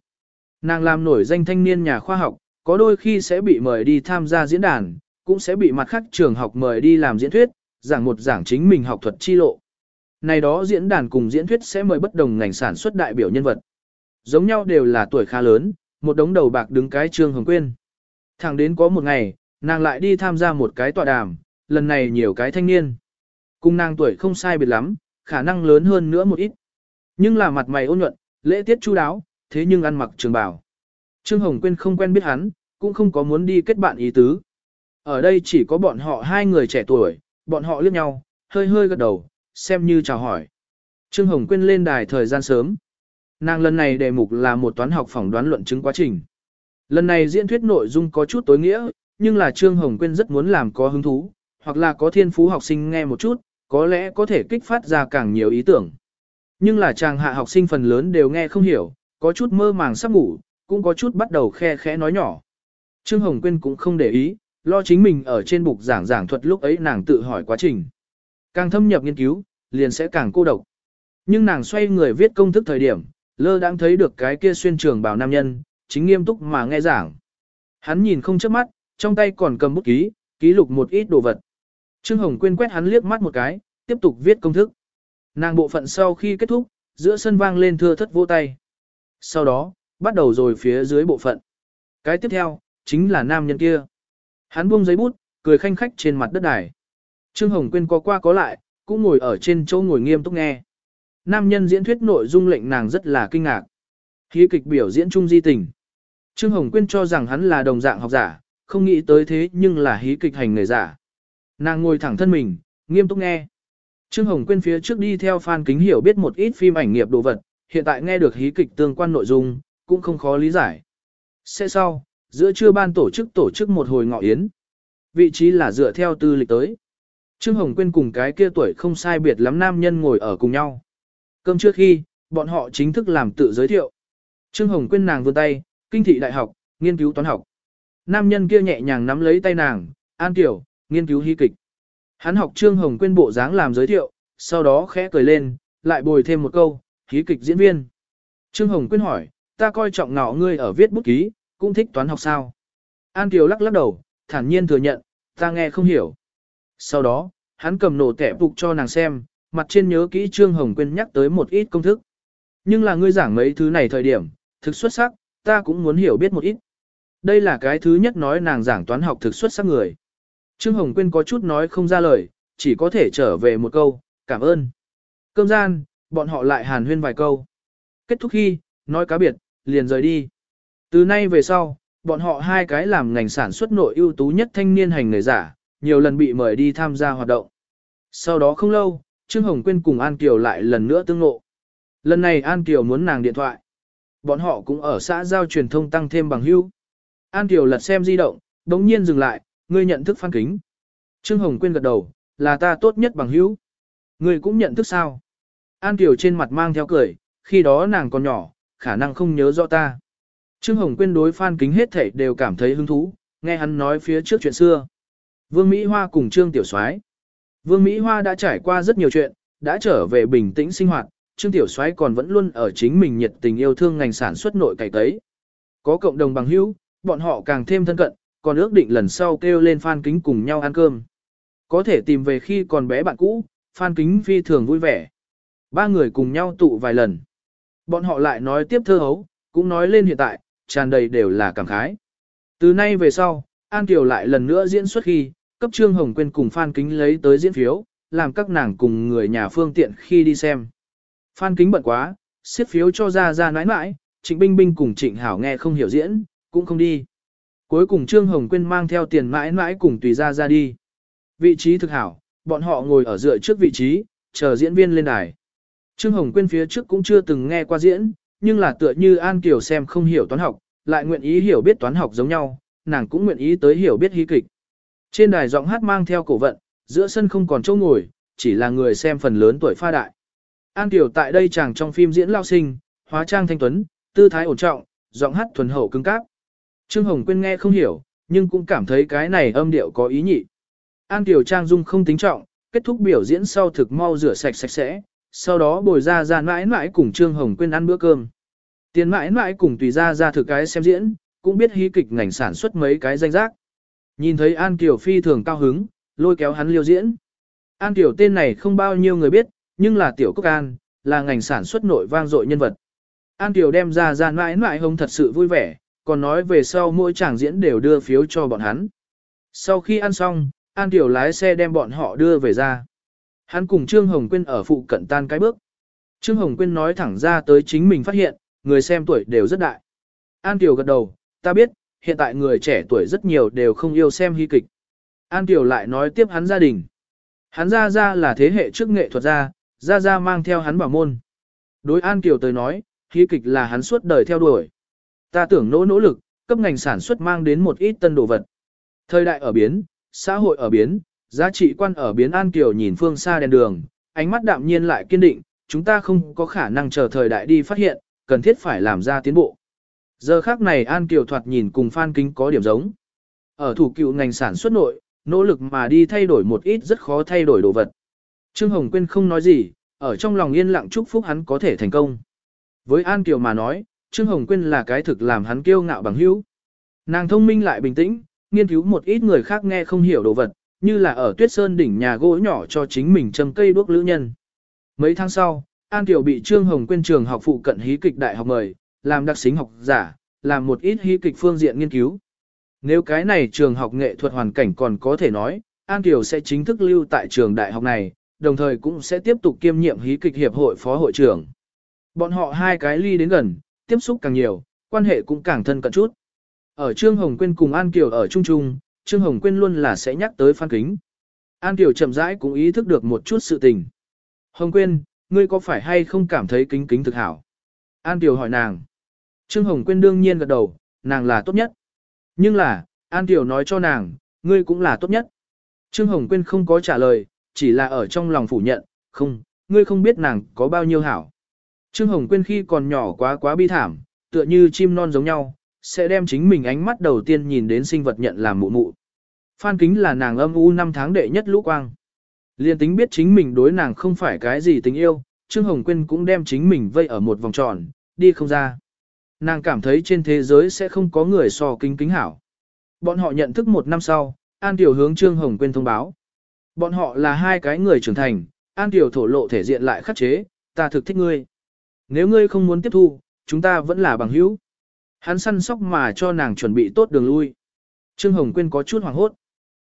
Nàng làm nổi danh thanh niên nhà khoa học, có đôi khi sẽ bị mời đi tham gia diễn đàn, cũng sẽ bị mặt khác trường học mời đi làm diễn thuyết, giảng một giảng chính mình học thuật chi lộ. Này đó diễn đàn cùng diễn thuyết sẽ mời bất đồng ngành sản xuất đại biểu nhân vật. Giống nhau đều là tuổi khá lớn, một đống đầu bạc đứng cái Trương Hồng quên. Thẳng đến có một ngày, nàng lại đi tham gia một cái tọa đàm, lần này nhiều cái thanh niên. Cùng nàng tuổi không sai biệt lắm, khả năng lớn hơn nữa một ít. Nhưng là mặt mày ôn nhuận, lễ tiết chu đáo, thế nhưng ăn mặc trường bào. Trương Hồng Quyên không quen biết hắn, cũng không có muốn đi kết bạn ý tứ. Ở đây chỉ có bọn họ hai người trẻ tuổi, bọn họ liếc nhau, hơi hơi gật đầu, xem như chào hỏi. Trương Hồng Quyên lên đài thời gian sớm. Nàng lần này đề mục là một toán học phỏng đoán luận chứng quá trình. Lần này diễn thuyết nội dung có chút tối nghĩa, nhưng là Trương Hồng Quyên rất muốn làm có hứng thú, hoặc là có thiên phú học sinh nghe một chút, có lẽ có thể kích phát ra càng nhiều ý tưởng. Nhưng là chàng hạ học sinh phần lớn đều nghe không hiểu, có chút mơ màng sắp ngủ, cũng có chút bắt đầu khe khẽ nói nhỏ. Trương Hồng Quyên cũng không để ý, lo chính mình ở trên bục giảng giảng thuật lúc ấy nàng tự hỏi quá trình. Càng thâm nhập nghiên cứu, liền sẽ càng cô độc. Nhưng nàng xoay người viết công thức thời điểm, lơ đang thấy được cái kia xuyên trường bảo nam nhân, chính nghiêm túc mà nghe giảng. Hắn nhìn không chớp mắt, trong tay còn cầm bút ký, ký lục một ít đồ vật. Trương Hồng Quyên quét hắn liếc mắt một cái, tiếp tục viết công thức. Nàng bộ phận sau khi kết thúc, giữa sân vang lên thưa thất vỗ tay. Sau đó, bắt đầu rồi phía dưới bộ phận. Cái tiếp theo, chính là nam nhân kia. Hắn buông giấy bút, cười khanh khách trên mặt đất đài. Trương Hồng Quyên có qua có lại, cũng ngồi ở trên chỗ ngồi nghiêm túc nghe. Nam nhân diễn thuyết nội dung lệnh nàng rất là kinh ngạc. Hí kịch biểu diễn trung di tình. Trương Hồng Quyên cho rằng hắn là đồng dạng học giả, không nghĩ tới thế nhưng là hí kịch hành nghề giả. Nàng ngồi thẳng thân mình, nghiêm túc nghe. Trương Hồng Quyên phía trước đi theo Phan Kính hiểu biết một ít phim ảnh nghiệp đồ vật, hiện tại nghe được hí kịch tương quan nội dung, cũng không khó lý giải. Sẽ sau, giữa trưa ban tổ chức tổ chức một hồi ngọ yến. Vị trí là dựa theo tư lịch tới. Trương Hồng Quyên cùng cái kia tuổi không sai biệt lắm nam nhân ngồi ở cùng nhau. Cơm trước khi, bọn họ chính thức làm tự giới thiệu. Trương Hồng Quyên nàng vươn tay, kinh thị đại học, nghiên cứu toán học. Nam nhân kia nhẹ nhàng nắm lấy tay nàng, an tiểu, nghiên cứu hí kịch. Hắn học Trương Hồng Quyên bộ dáng làm giới thiệu, sau đó khẽ cười lên, lại bồi thêm một câu, hí kịch diễn viên. Trương Hồng Quyên hỏi, ta coi trọng nọ ngươi ở viết bút ký, cũng thích toán học sao. An Kiều lắc lắc đầu, thản nhiên thừa nhận, ta nghe không hiểu. Sau đó, hắn cầm nổ tẻ phục cho nàng xem, mặt trên nhớ kỹ Trương Hồng Quyên nhắc tới một ít công thức. Nhưng là ngươi giảng mấy thứ này thời điểm, thực xuất sắc, ta cũng muốn hiểu biết một ít. Đây là cái thứ nhất nói nàng giảng toán học thực xuất sắc người. Trương Hồng Quyên có chút nói không ra lời, chỉ có thể trở về một câu, cảm ơn. Cơm gian, bọn họ lại hàn huyên vài câu. Kết thúc khi, nói cá biệt, liền rời đi. Từ nay về sau, bọn họ hai cái làm ngành sản xuất nội ưu tú nhất thanh niên hành người giả, nhiều lần bị mời đi tham gia hoạt động. Sau đó không lâu, Trương Hồng Quyên cùng An Kiều lại lần nữa tương ngộ. Lần này An Kiều muốn nàng điện thoại. Bọn họ cũng ở xã giao truyền thông tăng thêm bằng hữu. An Kiều lật xem di động, đống nhiên dừng lại, ngươi nhận thức Phan Kính. Trương Hồng Quyên gật đầu, là ta tốt nhất bằng hữu. Ngươi cũng nhận thức sao? An Kiều trên mặt mang theo cười, khi đó nàng còn nhỏ, khả năng không nhớ rõ ta. Trương Hồng Quyên đối Phan Kính hết thảy đều cảm thấy hứng thú, nghe hắn nói phía trước chuyện xưa. Vương Mỹ Hoa cùng Trương Tiểu Soái. Vương Mỹ Hoa đã trải qua rất nhiều chuyện, đã trở về bình tĩnh sinh hoạt, Trương Tiểu Soái còn vẫn luôn ở chính mình nhiệt tình yêu thương ngành sản xuất nội cải tấy. Có cộng đồng bằng hữu, bọn họ càng thêm thân cận, còn ước định lần sau kêu lên Phan Kính cùng nhau ăn cơm. Có thể tìm về khi còn bé bạn cũ, Phan Kính phi thường vui vẻ. Ba người cùng nhau tụ vài lần. Bọn họ lại nói tiếp thơ hấu, cũng nói lên hiện tại, tràn đầy đều là cảm khái. Từ nay về sau, An Kiều lại lần nữa diễn xuất khi, cấp Trương Hồng Quyên cùng Phan Kính lấy tới diễn phiếu, làm các nàng cùng người nhà phương tiện khi đi xem. Phan Kính bận quá, xếp phiếu cho ra ra nãi nãi, Trịnh Binh Binh cùng Trịnh Hảo nghe không hiểu diễn, cũng không đi. Cuối cùng Trương Hồng Quyên mang theo tiền mãi mãi cùng tùy ra ra đi. Vị trí thực hảo, bọn họ ngồi ở dựa trước vị trí, chờ diễn viên lên đài. Trương Hồng Quyên phía trước cũng chưa từng nghe qua diễn, nhưng là tựa như An Kiều xem không hiểu toán học, lại nguyện ý hiểu biết toán học giống nhau, nàng cũng nguyện ý tới hiểu biết hí kịch. Trên đài giọng hát mang theo cổ vận, giữa sân không còn chỗ ngồi, chỉ là người xem phần lớn tuổi pha đại. An Kiều tại đây chàng trong phim diễn lao sinh, hóa trang thanh tuấn, tư thái ổn trọng, giọng hát thuần hậu cứng cáp. Trương Hồng Quyên nghe không hiểu, nhưng cũng cảm thấy cái này âm điệu có ý nhị. An Kiều Trang Dung không tính trọng, kết thúc biểu diễn sau thực mau rửa sạch sạch sẽ, sau đó bồi ra ra mãi mãi cùng Trương Hồng Quyên ăn bữa cơm. Tiền mãi mãi cùng tùy ra ra thực cái xem diễn, cũng biết hí kịch ngành sản xuất mấy cái danh giác. Nhìn thấy An Kiều phi thường cao hứng, lôi kéo hắn liêu diễn. An Kiều tên này không bao nhiêu người biết, nhưng là Tiểu Cốc An, là ngành sản xuất nội vang dội nhân vật. An Kiều đem ra ra mãi mãi hông thật sự vui vẻ, còn nói về sau mỗi chàng diễn đều đưa phiếu cho bọn hắn. Sau khi ăn xong, An Kiều lái xe đem bọn họ đưa về ra. Hắn cùng Trương Hồng Quyên ở phụ cận tan cái bước. Trương Hồng Quyên nói thẳng ra tới chính mình phát hiện, người xem tuổi đều rất đại. An Kiều gật đầu, ta biết, hiện tại người trẻ tuổi rất nhiều đều không yêu xem hy kịch. An Kiều lại nói tiếp hắn gia đình. Hắn ra ra là thế hệ trước nghệ thuật gia, ra ra mang theo hắn bảo môn. Đối An Kiều tới nói, hy kịch là hắn suốt đời theo đuổi. Ta tưởng nỗ nỗ lực, cấp ngành sản xuất mang đến một ít tân đồ vật. Thời đại ở biến, xã hội ở biến, giá trị quan ở biến An Kiều nhìn phương xa đèn đường, ánh mắt đạm nhiên lại kiên định, chúng ta không có khả năng chờ thời đại đi phát hiện, cần thiết phải làm ra tiến bộ. Giờ khác này An Kiều thoạt nhìn cùng Phan Kính có điểm giống. Ở thủ cựu ngành sản xuất nội, nỗ lực mà đi thay đổi một ít rất khó thay đổi đồ vật. Trương Hồng Quyên không nói gì, ở trong lòng yên lặng chúc phúc hắn có thể thành công. Với An Kiều mà nói, Trương Hồng Quyên là cái thực làm hắn kiêu ngạo bằng hữu. Nàng thông minh lại bình tĩnh, nghiên cứu một ít người khác nghe không hiểu đồ vật, như là ở tuyết sơn đỉnh nhà gỗ nhỏ cho chính mình châm cây đuốc lữ nhân. Mấy tháng sau, An Kiều bị Trương Hồng Quyên trường học phụ cận hí kịch đại học mời, làm đặc xính học giả, làm một ít hí kịch phương diện nghiên cứu. Nếu cái này trường học nghệ thuật hoàn cảnh còn có thể nói, An Kiều sẽ chính thức lưu tại trường đại học này, đồng thời cũng sẽ tiếp tục kiêm nhiệm hí kịch hiệp hội phó hội trưởng. Bọn họ hai cái ly đến gần, tiếp xúc càng nhiều, quan hệ cũng càng thân cận chút. Ở Trương Hồng Quyên cùng An Kiều ở Trung Trung, Trương Hồng Quyên luôn là sẽ nhắc tới Phan Kính. An Kiều chậm rãi cũng ý thức được một chút sự tình. Hồng Quyên, ngươi có phải hay không cảm thấy kính kính thực hảo? An Kiều hỏi nàng. Trương Hồng Quyên đương nhiên gật đầu, nàng là tốt nhất. Nhưng là, An Kiều nói cho nàng, ngươi cũng là tốt nhất. Trương Hồng Quyên không có trả lời, chỉ là ở trong lòng phủ nhận, không, ngươi không biết nàng có bao nhiêu hảo. Trương Hồng Quyên khi còn nhỏ quá quá bi thảm, tựa như chim non giống nhau, sẽ đem chính mình ánh mắt đầu tiên nhìn đến sinh vật nhận làm mụ mụ. Phan Kính là nàng âm u năm tháng đệ nhất lũ quang. Liên tính biết chính mình đối nàng không phải cái gì tình yêu, Trương Hồng Quyên cũng đem chính mình vây ở một vòng tròn, đi không ra. Nàng cảm thấy trên thế giới sẽ không có người so kính kính hảo. Bọn họ nhận thức một năm sau, An Tiểu hướng Trương Hồng Quyên thông báo. Bọn họ là hai cái người trưởng thành, An Tiểu thổ lộ thể diện lại khắc chế, ta thực thích ngươi. Nếu ngươi không muốn tiếp thu, chúng ta vẫn là bằng hữu. Hắn săn sóc mà cho nàng chuẩn bị tốt đường lui. Trương Hồng Quyên có chút hoảng hốt.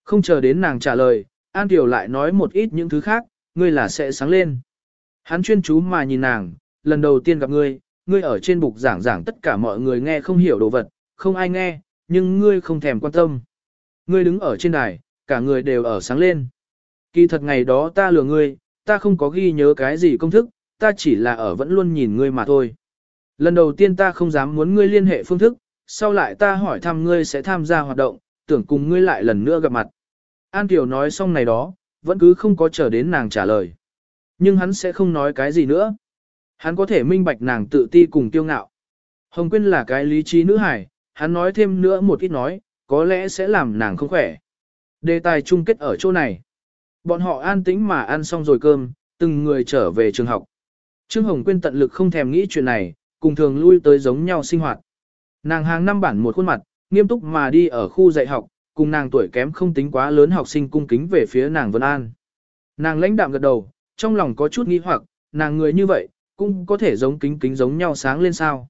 Không chờ đến nàng trả lời, An Tiểu lại nói một ít những thứ khác, ngươi là sẽ sáng lên. Hắn chuyên chú mà nhìn nàng, lần đầu tiên gặp ngươi, ngươi ở trên bục giảng giảng tất cả mọi người nghe không hiểu đồ vật, không ai nghe, nhưng ngươi không thèm quan tâm. Ngươi đứng ở trên đài, cả người đều ở sáng lên. Kỳ thật ngày đó ta lừa ngươi, ta không có ghi nhớ cái gì công thức, ta chỉ là ở vẫn luôn nhìn ngươi mà thôi. Lần đầu tiên ta không dám muốn ngươi liên hệ phương thức, sau lại ta hỏi thăm ngươi sẽ tham gia hoạt động, tưởng cùng ngươi lại lần nữa gặp mặt. An Kiều nói xong này đó, vẫn cứ không có chờ đến nàng trả lời. Nhưng hắn sẽ không nói cái gì nữa. Hắn có thể minh bạch nàng tự ti cùng tiêu ngạo. Hồng Quyên là cái lý trí nữ hải, hắn nói thêm nữa một ít nói, có lẽ sẽ làm nàng không khỏe. Đề tài chung kết ở chỗ này. Bọn họ an tĩnh mà ăn xong rồi cơm, từng người trở về trường học. Trương Hồng Quyên tận lực không thèm nghĩ chuyện này, cùng thường lui tới giống nhau sinh hoạt. Nàng hàng năm bản một khuôn mặt, nghiêm túc mà đi ở khu dạy học, cùng nàng tuổi kém không tính quá lớn học sinh cung kính về phía nàng Vân An. Nàng lãnh đạm gật đầu, trong lòng có chút nghi hoặc, nàng người như vậy, cũng có thể giống kính kính giống nhau sáng lên sao.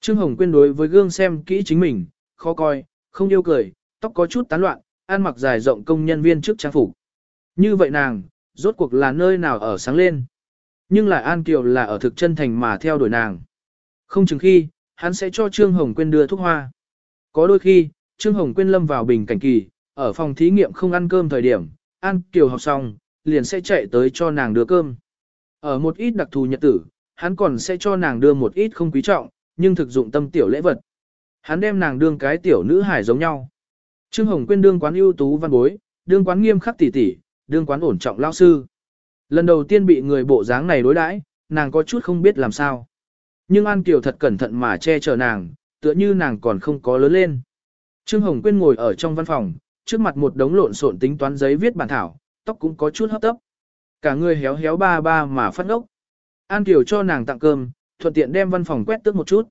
Trương Hồng Quyên đối với gương xem kỹ chính mình, khó coi, không yêu cười, tóc có chút tán loạn, ăn mặc dài rộng công nhân viên trước trang phục. Như vậy nàng, rốt cuộc là nơi nào ở sáng lên. Nhưng lại An Kiều là ở thực chân thành mà theo đuổi nàng. Không chừng khi, hắn sẽ cho Trương Hồng Quyên đưa thuốc hoa. Có đôi khi, Trương Hồng Quyên lâm vào bình cảnh kỳ, ở phòng thí nghiệm không ăn cơm thời điểm, ăn Kiều học xong, liền sẽ chạy tới cho nàng đưa cơm. Ở một ít đặc thù nhật tử, hắn còn sẽ cho nàng đưa một ít không quý trọng, nhưng thực dụng tâm tiểu lễ vật. Hắn đem nàng đương cái tiểu nữ hải giống nhau. Trương Hồng Quyên đương quán ưu tú văn bối, đương quán nghiêm khắc tỉ tỉ, đương quán ổn trọng lao sư. Lần đầu tiên bị người bộ dáng này đối đãi, nàng có chút không biết làm sao. Nhưng An Kiều thật cẩn thận mà che chở nàng, tựa như nàng còn không có lớn lên. Trương Hồng Quyên ngồi ở trong văn phòng, trước mặt một đống lộn xộn tính toán giấy viết bản thảo, tóc cũng có chút hấp tấp. Cả người héo héo ba ba mà phát ngốc. An Kiều cho nàng tặng cơm, thuận tiện đem văn phòng quét tước một chút.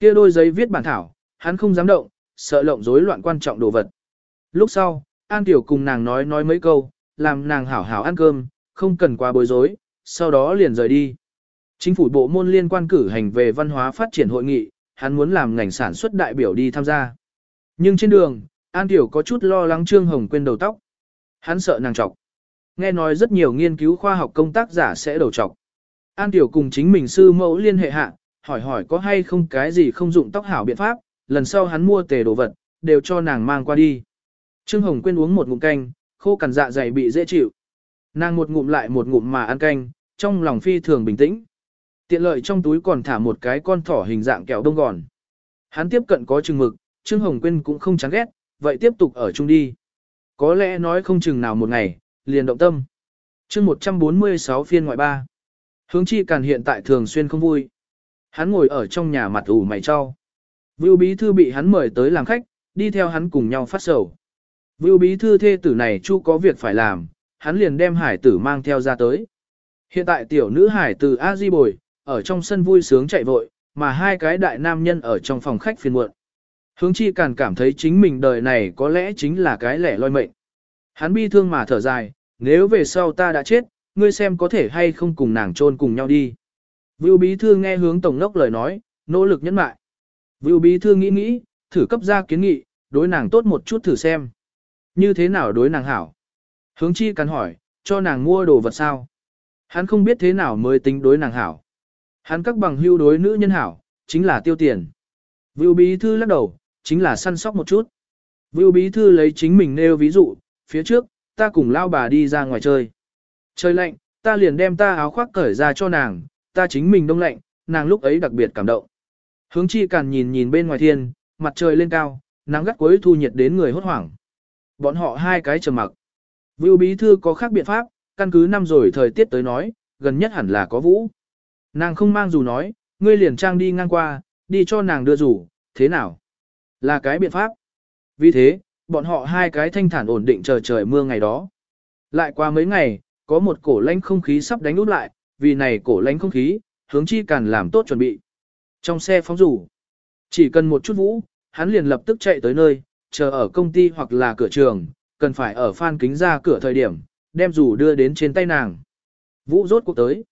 Kia đôi giấy viết bản thảo, hắn không dám động, sợ lộng rối loạn quan trọng đồ vật. Lúc sau, An Kiều cùng nàng nói nói mấy câu, làm nàng hảo hảo ăn cơm, không cần quá bối rối, sau đó liền rời đi. Chính phủ bộ môn liên quan cử hành về văn hóa phát triển hội nghị, hắn muốn làm ngành sản xuất đại biểu đi tham gia. Nhưng trên đường, An Tiểu có chút lo lắng Trương Hồng quên đầu tóc. Hắn sợ nàng trọc. Nghe nói rất nhiều nghiên cứu khoa học công tác giả sẽ đầu trọc. An Tiểu cùng chính mình sư mẫu liên hệ hạ, hỏi hỏi có hay không cái gì không dụng tóc hảo biện pháp, lần sau hắn mua tề đồ vật, đều cho nàng mang qua đi. Trương Hồng quên uống một ngụm canh, khô cằn dạ dày bị dễ chịu. Nàng một ngụm lại một ngụm mà ăn canh, trong lòng phi thường bình tĩnh. Tiện lợi trong túi còn thả một cái con thỏ hình dạng kẹo đông gòn. Hắn tiếp cận có chừng mực, Trương Hồng Quyên cũng không chán ghét, vậy tiếp tục ở chung đi. Có lẽ nói không chừng nào một ngày, liền động tâm. chương 146 phiên ngoại ba. Hướng chi càn hiện tại thường xuyên không vui. Hắn ngồi ở trong nhà mặt ủ mày cho. Vưu bí thư bị hắn mời tới làm khách, đi theo hắn cùng nhau phát sầu. Vưu bí thư thê tử này chu có việc phải làm, hắn liền đem hải tử mang theo ra tới. Hiện tại tiểu nữ hải tử A Di Bồi, ở trong sân vui sướng chạy vội, mà hai cái đại nam nhân ở trong phòng khách phiền muộn. Hướng chi càng cảm thấy chính mình đời này có lẽ chính là cái lẻ loi mệnh. Hắn bi thương mà thở dài, nếu về sau ta đã chết, ngươi xem có thể hay không cùng nàng chôn cùng nhau đi. Vưu bí thư nghe hướng tổng đốc lời nói, nỗ lực nhẫn mại. Vưu bí thư nghĩ nghĩ, thử cấp ra kiến nghị, đối nàng tốt một chút thử xem. Như thế nào đối nàng hảo? Hướng chi cắn hỏi, cho nàng mua đồ vật sao? Hắn không biết thế nào mới tính đối nàng hảo. Hắn các bằng hưu đối nữ nhân hảo, chính là tiêu tiền. Vưu bí thư lắc đầu, chính là săn sóc một chút. Vưu bí thư lấy chính mình nêu ví dụ, phía trước, ta cùng lao bà đi ra ngoài chơi. Trời lạnh, ta liền đem ta áo khoác cởi ra cho nàng, ta chính mình đông lạnh, nàng lúc ấy đặc biệt cảm động. Hướng chi càn nhìn nhìn bên ngoài thiên, mặt trời lên cao, nắng gắt cuối thu nhiệt đến người hốt hoảng. Bọn họ hai cái trầm mặc. Vưu bí thư có khác biện pháp, căn cứ năm rồi thời tiết tới nói, gần nhất hẳn là có vũ. Nàng không mang dù nói, ngươi liền trang đi ngang qua, đi cho nàng đưa rủ, thế nào? Là cái biện pháp. Vì thế, bọn họ hai cái thanh thản ổn định chờ trời mưa ngày đó. Lại qua mấy ngày, có một cổ lãnh không khí sắp đánh út lại, vì này cổ lãnh không khí, hướng chi càn làm tốt chuẩn bị. Trong xe phóng rủ, chỉ cần một chút vũ, hắn liền lập tức chạy tới nơi, chờ ở công ty hoặc là cửa trường, cần phải ở phan kính ra cửa thời điểm, đem rủ đưa đến trên tay nàng. Vũ rốt cuộc tới.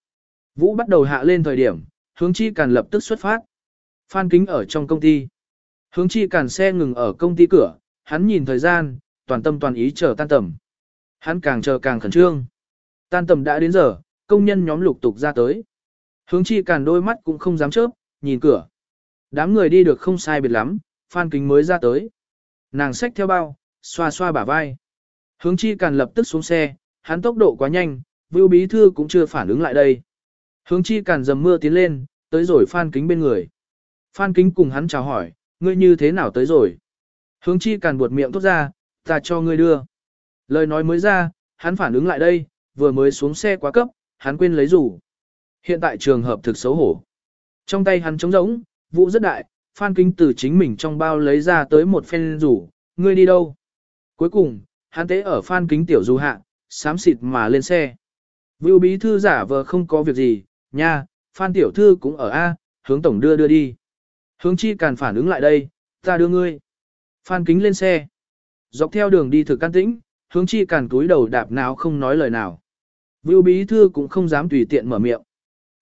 Vũ bắt đầu hạ lên thời điểm, hướng chi càn lập tức xuất phát. Phan kính ở trong công ty. Hướng chi càn xe ngừng ở công ty cửa, hắn nhìn thời gian, toàn tâm toàn ý chờ tan tầm. Hắn càng chờ càng khẩn trương. Tan tầm đã đến giờ, công nhân nhóm lục tục ra tới. Hướng chi càn đôi mắt cũng không dám chớp, nhìn cửa. Đám người đi được không sai biệt lắm, Phan Kính mới ra tới. Nàng xách theo bao, xoa xoa bả vai. Hướng chi càn lập tức xuống xe, hắn tốc độ quá nhanh, Vưu Bí Thư cũng chưa phản ứng lại đây. Hướng chi càn dầm mưa tiến lên, tới rồi Phan Kính bên người. Phan Kính cùng hắn chào hỏi, ngươi như thế nào tới rồi? Hướng chi càn buột miệng tốt ra, ta cho ngươi đưa. Lời nói mới ra, hắn phản ứng lại đây, vừa mới xuống xe quá cấp, hắn quên lấy rủ. Hiện tại trường hợp thực xấu hổ. Trong tay hắn trống rỗng, vụ rất đại, Phan Kính từ chính mình trong bao lấy ra tới một phen rủ, ngươi đi đâu? Cuối cùng, hắn tế ở Phan Kính tiểu du hạ, sám xịt mà lên xe. Vưu bí thư giả vờ không có việc gì, nha, Phan tiểu thư cũng ở A, hướng tổng đưa đưa đi. Hướng chi càn phản ứng lại đây, ta đưa ngươi. Phan kính lên xe. Dọc theo đường đi thực can tĩnh, hướng chi càn túi đầu đạp nào không nói lời nào. Vưu bí thư cũng không dám tùy tiện mở miệng.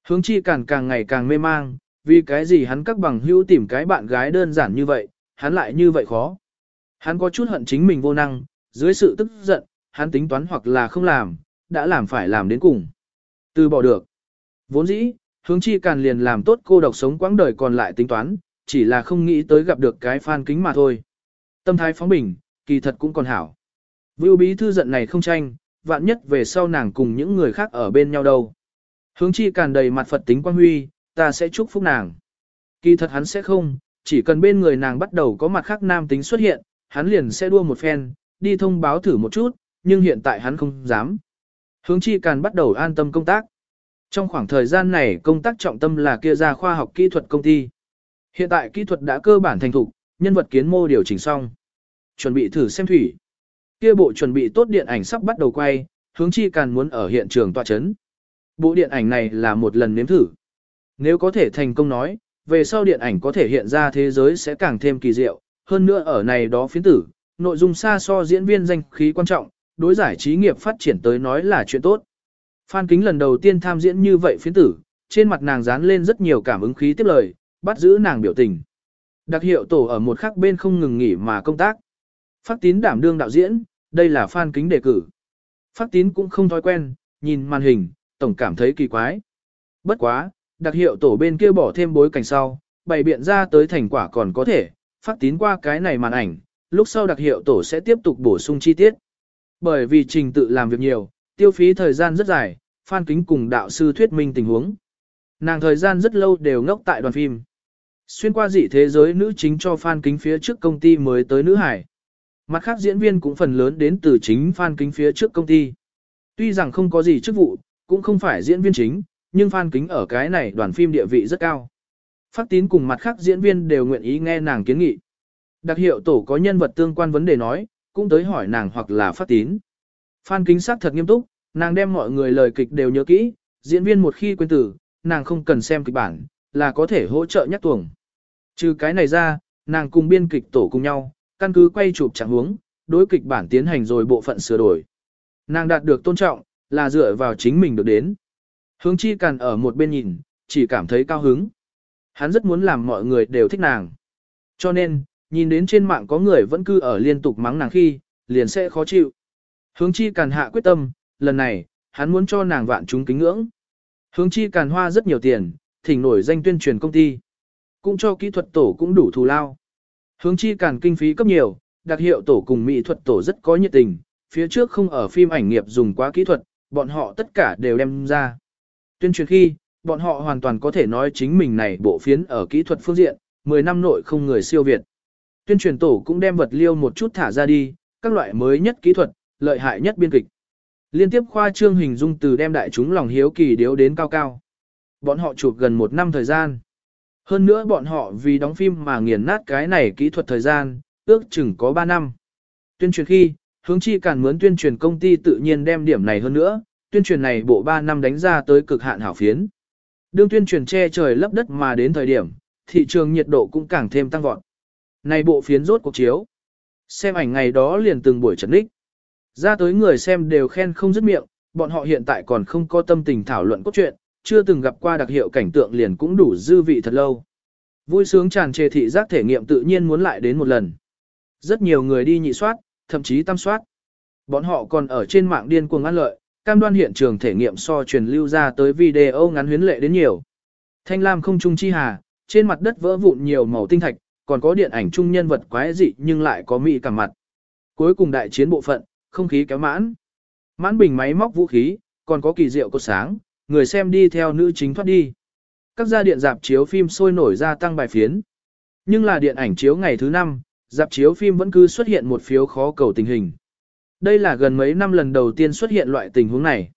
Hướng chi càn càng ngày càng mê mang, vì cái gì hắn các bằng hữu tìm cái bạn gái đơn giản như vậy, hắn lại như vậy khó. Hắn có chút hận chính mình vô năng, dưới sự tức giận, hắn tính toán hoặc là không làm, đã làm phải làm đến cùng. Từ bỏ được. Vốn dĩ, hướng chi càn liền làm tốt cô độc sống quãng đời còn lại tính toán, chỉ là không nghĩ tới gặp được cái phan kính mà thôi. Tâm thái phóng bình, kỳ thật cũng còn hảo. Vưu bí thư giận này không tranh, vạn nhất về sau nàng cùng những người khác ở bên nhau đâu. Hướng chi càn đầy mặt Phật tính quan huy, ta sẽ chúc phúc nàng. Kỳ thật hắn sẽ không, chỉ cần bên người nàng bắt đầu có mặt khác nam tính xuất hiện, hắn liền sẽ đua một phen, đi thông báo thử một chút, nhưng hiện tại hắn không dám. Hướng chi càn bắt đầu an tâm công tác. Trong khoảng thời gian này công tác trọng tâm là kia ra khoa học kỹ thuật công ty. Hiện tại kỹ thuật đã cơ bản thành thục, nhân vật kiến mô điều chỉnh xong. Chuẩn bị thử xem thủy. Kia bộ chuẩn bị tốt điện ảnh sắp bắt đầu quay, hướng chi càn muốn ở hiện trường tọa chấn. Bộ điện ảnh này là một lần nếm thử. Nếu có thể thành công nói, về sau điện ảnh có thể hiện ra thế giới sẽ càng thêm kỳ diệu, hơn nữa ở này đó phiến tử, nội dung xa so diễn viên danh khí quan trọng, đối giải trí nghiệp phát triển tới nói là chuyện tốt. Phan Kính lần đầu tiên tham diễn như vậy phiến tử, trên mặt nàng dán lên rất nhiều cảm ứng khí tiếp lời, bắt giữ nàng biểu tình. Đặc hiệu tổ ở một khắc bên không ngừng nghỉ mà công tác. Phát tín đảm đương đạo diễn, đây là Phan Kính đề cử. Phát tín cũng không thói quen, nhìn màn hình, tổng cảm thấy kỳ quái. Bất quá, đặc hiệu tổ bên kia bỏ thêm bối cảnh sau, bày biện ra tới thành quả còn có thể, phát tín qua cái này màn ảnh, lúc sau đặc hiệu tổ sẽ tiếp tục bổ sung chi tiết. Bởi vì trình tự làm việc nhiều, tiêu phí thời gian rất dài, Phan Kính cùng đạo sư thuyết minh tình huống. Nàng thời gian rất lâu đều ngốc tại đoàn phim. Xuyên qua dị thế giới nữ chính cho Phan Kính phía trước công ty mới tới nữ hải. Mặt khác diễn viên cũng phần lớn đến từ chính Phan Kính phía trước công ty. Tuy rằng không có gì chức vụ, cũng không phải diễn viên chính, nhưng Phan Kính ở cái này đoàn phim địa vị rất cao. Phát tín cùng mặt khác diễn viên đều nguyện ý nghe nàng kiến nghị. Đặc hiệu tổ có nhân vật tương quan vấn đề nói, cũng tới hỏi nàng hoặc là phát tín. Phan Kính sắc thật nghiêm túc, nàng đem mọi người lời kịch đều nhớ kỹ, diễn viên một khi quên tử, nàng không cần xem kịch bản, là có thể hỗ trợ nhắc tuồng. Trừ cái này ra, nàng cùng biên kịch tổ cùng nhau, căn cứ quay chụp trạng huống, đối kịch bản tiến hành rồi bộ phận sửa đổi. Nàng đạt được tôn trọng, là dựa vào chính mình được đến. Hướng chi càn ở một bên nhìn, chỉ cảm thấy cao hứng. Hắn rất muốn làm mọi người đều thích nàng. Cho nên, nhìn đến trên mạng có người vẫn cứ ở liên tục mắng nàng khi, liền sẽ khó chịu. Hướng chi càn hạ quyết tâm, lần này, hắn muốn cho nàng vạn chúng kính ngưỡng. Hướng chi càn hoa rất nhiều tiền, thỉnh nổi danh tuyên truyền công ty. Cũng cho kỹ thuật tổ cũng đủ thù lao. Hướng chi càn kinh phí cấp nhiều, đặc hiệu tổ cùng mỹ thuật tổ rất có nhiệt tình, phía trước không ở phim ảnh nghiệp dùng quá kỹ thuật, bọn họ tất cả đều đem ra. Tuyên truyền khi, bọn họ hoàn toàn có thể nói chính mình này bộ phiến ở kỹ thuật phương diện, 10 năm nội không người siêu việt. Tuyên truyền tổ cũng đem vật liêu một chút thả ra đi, các loại mới nhất kỹ thuật, lợi hại nhất biên kịch. Liên tiếp khoa trương hình dung từ đem đại chúng lòng hiếu kỳ điếu đến cao cao. Bọn họ chụp gần một năm thời gian. Hơn nữa bọn họ vì đóng phim mà nghiền nát cái này kỹ thuật thời gian, ước chừng có 3 năm. Tuyên truyền khi, hướng chi cản mướn tuyên truyền công ty tự nhiên đem điểm này hơn nữa, tuyên truyền này bộ 3 năm đánh ra tới cực hạn hảo phiến. Đương tuyên truyền che trời lấp đất mà đến thời điểm, thị trường nhiệt độ cũng càng thêm tăng vọt. Này bộ phiến rốt cuộc chiếu. Xem ảnh ngày đó liền từng buổi trần đích. Ra tới người xem đều khen không dứt miệng, bọn họ hiện tại còn không có tâm tình thảo luận cốt truyện, chưa từng gặp qua đặc hiệu cảnh tượng liền cũng đủ dư vị thật lâu. Vui sướng tràn trề thị giác thể nghiệm tự nhiên muốn lại đến một lần. Rất nhiều người đi nhị soát, thậm chí tam soát. Bọn họ còn ở trên mạng điên cuồng ăn lợi, cam đoan hiện trường thể nghiệm so truyền lưu ra tới video ngắn huyến lệ đến nhiều. Thanh lam không trung chi hà, trên mặt đất vỡ vụn nhiều màu tinh thạch, còn có điện ảnh trung nhân vật quái dị nhưng lại có mỹ cả mặt. Cuối cùng đại chiến bộ phận, không khí kéo mãn. Mãn bình máy móc vũ khí, còn có kỳ diệu cột sáng, người xem đi theo nữ chính thoát đi. Các gia điện dạp chiếu phim sôi nổi ra tăng bài phiến. Nhưng là điện ảnh chiếu ngày thứ năm, dạp chiếu phim vẫn cứ xuất hiện một phiếu khó cầu tình hình. Đây là gần mấy năm lần đầu tiên xuất hiện loại tình huống này.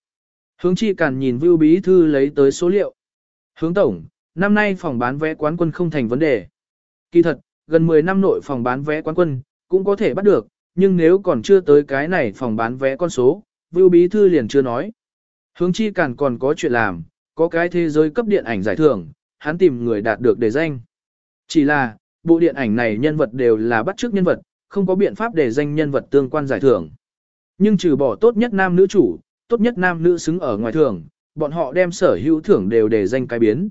Hướng chi càn nhìn Vưu Bí Thư lấy tới số liệu. Hướng tổng, năm nay phòng bán vé quán quân không thành vấn đề. Kỳ thật, gần 10 năm nội phòng bán vé quán quân, cũng có thể bắt được, nhưng nếu còn chưa tới cái này phòng bán vé con số, Vưu Bí Thư liền chưa nói. Hướng chi càn còn có chuyện làm, có cái thế giới cấp điện ảnh giải thưởng, hắn tìm người đạt được đề danh. Chỉ là, bộ điện ảnh này nhân vật đều là bắt chước nhân vật, không có biện pháp để danh nhân vật tương quan giải thưởng. Nhưng trừ bỏ tốt nhất nam nữ chủ, tốt nhất nam nữ xứng ở ngoài thưởng, bọn họ đem sở hữu thưởng đều để danh cái biến.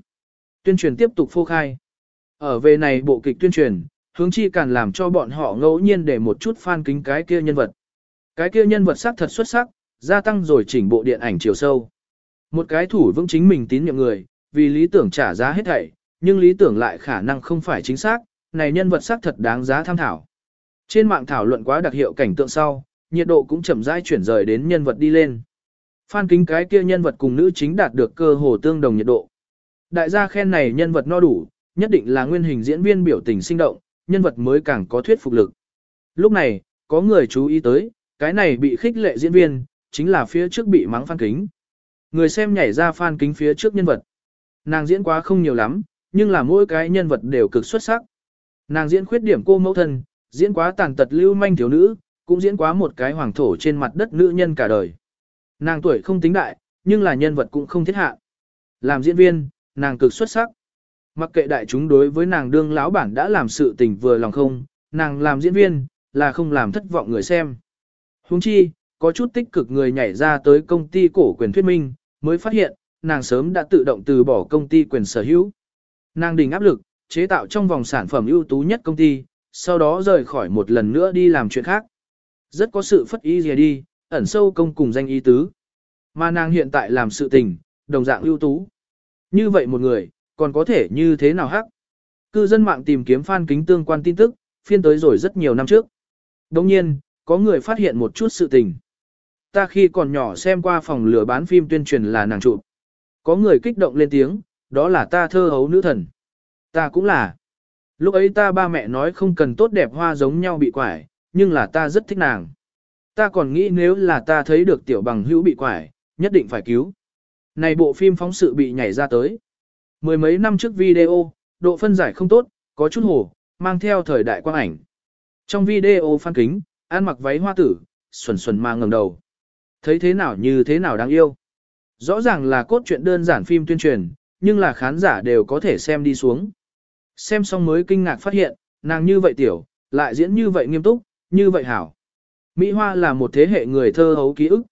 Tuyên truyền tiếp tục phô khai. Ở về này bộ kịch tuyên truyền, hướng chi càn làm cho bọn họ ngẫu nhiên để một chút fan kính cái kia nhân vật. Cái kia nhân vật sắc thật xuất sắc, gia tăng rồi chỉnh bộ điện ảnh chiều sâu. Một cái thủ vững chính mình tín nhiệm người, vì lý tưởng trả giá hết thảy, nhưng lý tưởng lại khả năng không phải chính xác, này nhân vật sắc thật đáng giá tham thảo. Trên mạng thảo luận quá đặc hiệu cảnh tượng sau, nhiệt độ cũng chậm rãi chuyển rời đến nhân vật đi lên. Phan kính cái kia nhân vật cùng nữ chính đạt được cơ hồ tương đồng nhiệt độ. Đại gia khen này nhân vật no đủ, nhất định là nguyên hình diễn viên biểu tình sinh động, nhân vật mới càng có thuyết phục lực. Lúc này, có người chú ý tới, cái này bị khích lệ diễn viên, chính là phía trước bị mắng Phan Kính. Người xem nhảy ra Phan Kính phía trước nhân vật. Nàng diễn quá không nhiều lắm, nhưng là mỗi cái nhân vật đều cực xuất sắc. Nàng diễn khuyết điểm cô mẫu thân, diễn quá tàn tật lưu manh thiếu nữ, cũng diễn quá một cái hoàng thổ trên mặt đất nữ nhân cả đời. Nàng tuổi không tính đại, nhưng là nhân vật cũng không thiết hạ. Làm diễn viên, nàng cực xuất sắc. Mặc kệ đại chúng đối với nàng đương lão bản đã làm sự tình vừa lòng không, nàng làm diễn viên, là không làm thất vọng người xem. Huống chi, có chút tích cực người nhảy ra tới công ty cổ quyền thuyết minh, mới phát hiện, nàng sớm đã tự động từ bỏ công ty quyền sở hữu. Nàng đình áp lực, chế tạo trong vòng sản phẩm ưu tú nhất công ty, sau đó rời khỏi một lần nữa đi làm chuyện khác. Rất có sự phất ý gì đi, ẩn sâu công cùng danh ý tứ. Mà nàng hiện tại làm sự tình, đồng dạng ưu tú. Như vậy một người, còn có thể như thế nào hắc? Cư dân mạng tìm kiếm phan kính tương quan tin tức, phiên tới rồi rất nhiều năm trước. Đồng nhiên, có người phát hiện một chút sự tình. Ta khi còn nhỏ xem qua phòng lửa bán phim tuyên truyền là nàng chụp. Có người kích động lên tiếng, đó là ta thơ hấu nữ thần. Ta cũng là. Lúc ấy ta ba mẹ nói không cần tốt đẹp hoa giống nhau bị quải, nhưng là ta rất thích nàng. Ta còn nghĩ nếu là ta thấy được tiểu bằng hữu bị quải, nhất định phải cứu. Này bộ phim phóng sự bị nhảy ra tới. Mười mấy năm trước video, độ phân giải không tốt, có chút hồ, mang theo thời đại quang ảnh. Trong video phan kính, ăn mặc váy hoa tử, xuẩn xuẩn mang ngầm đầu. Thấy thế nào như thế nào đáng yêu. Rõ ràng là cốt truyện đơn giản phim tuyên truyền, nhưng là khán giả đều có thể xem đi xuống. Xem xong mới kinh ngạc phát hiện, nàng như vậy tiểu, lại diễn như vậy nghiêm túc, như vậy hảo. Mỹ Hoa là một thế hệ người thơ hấu ký ức.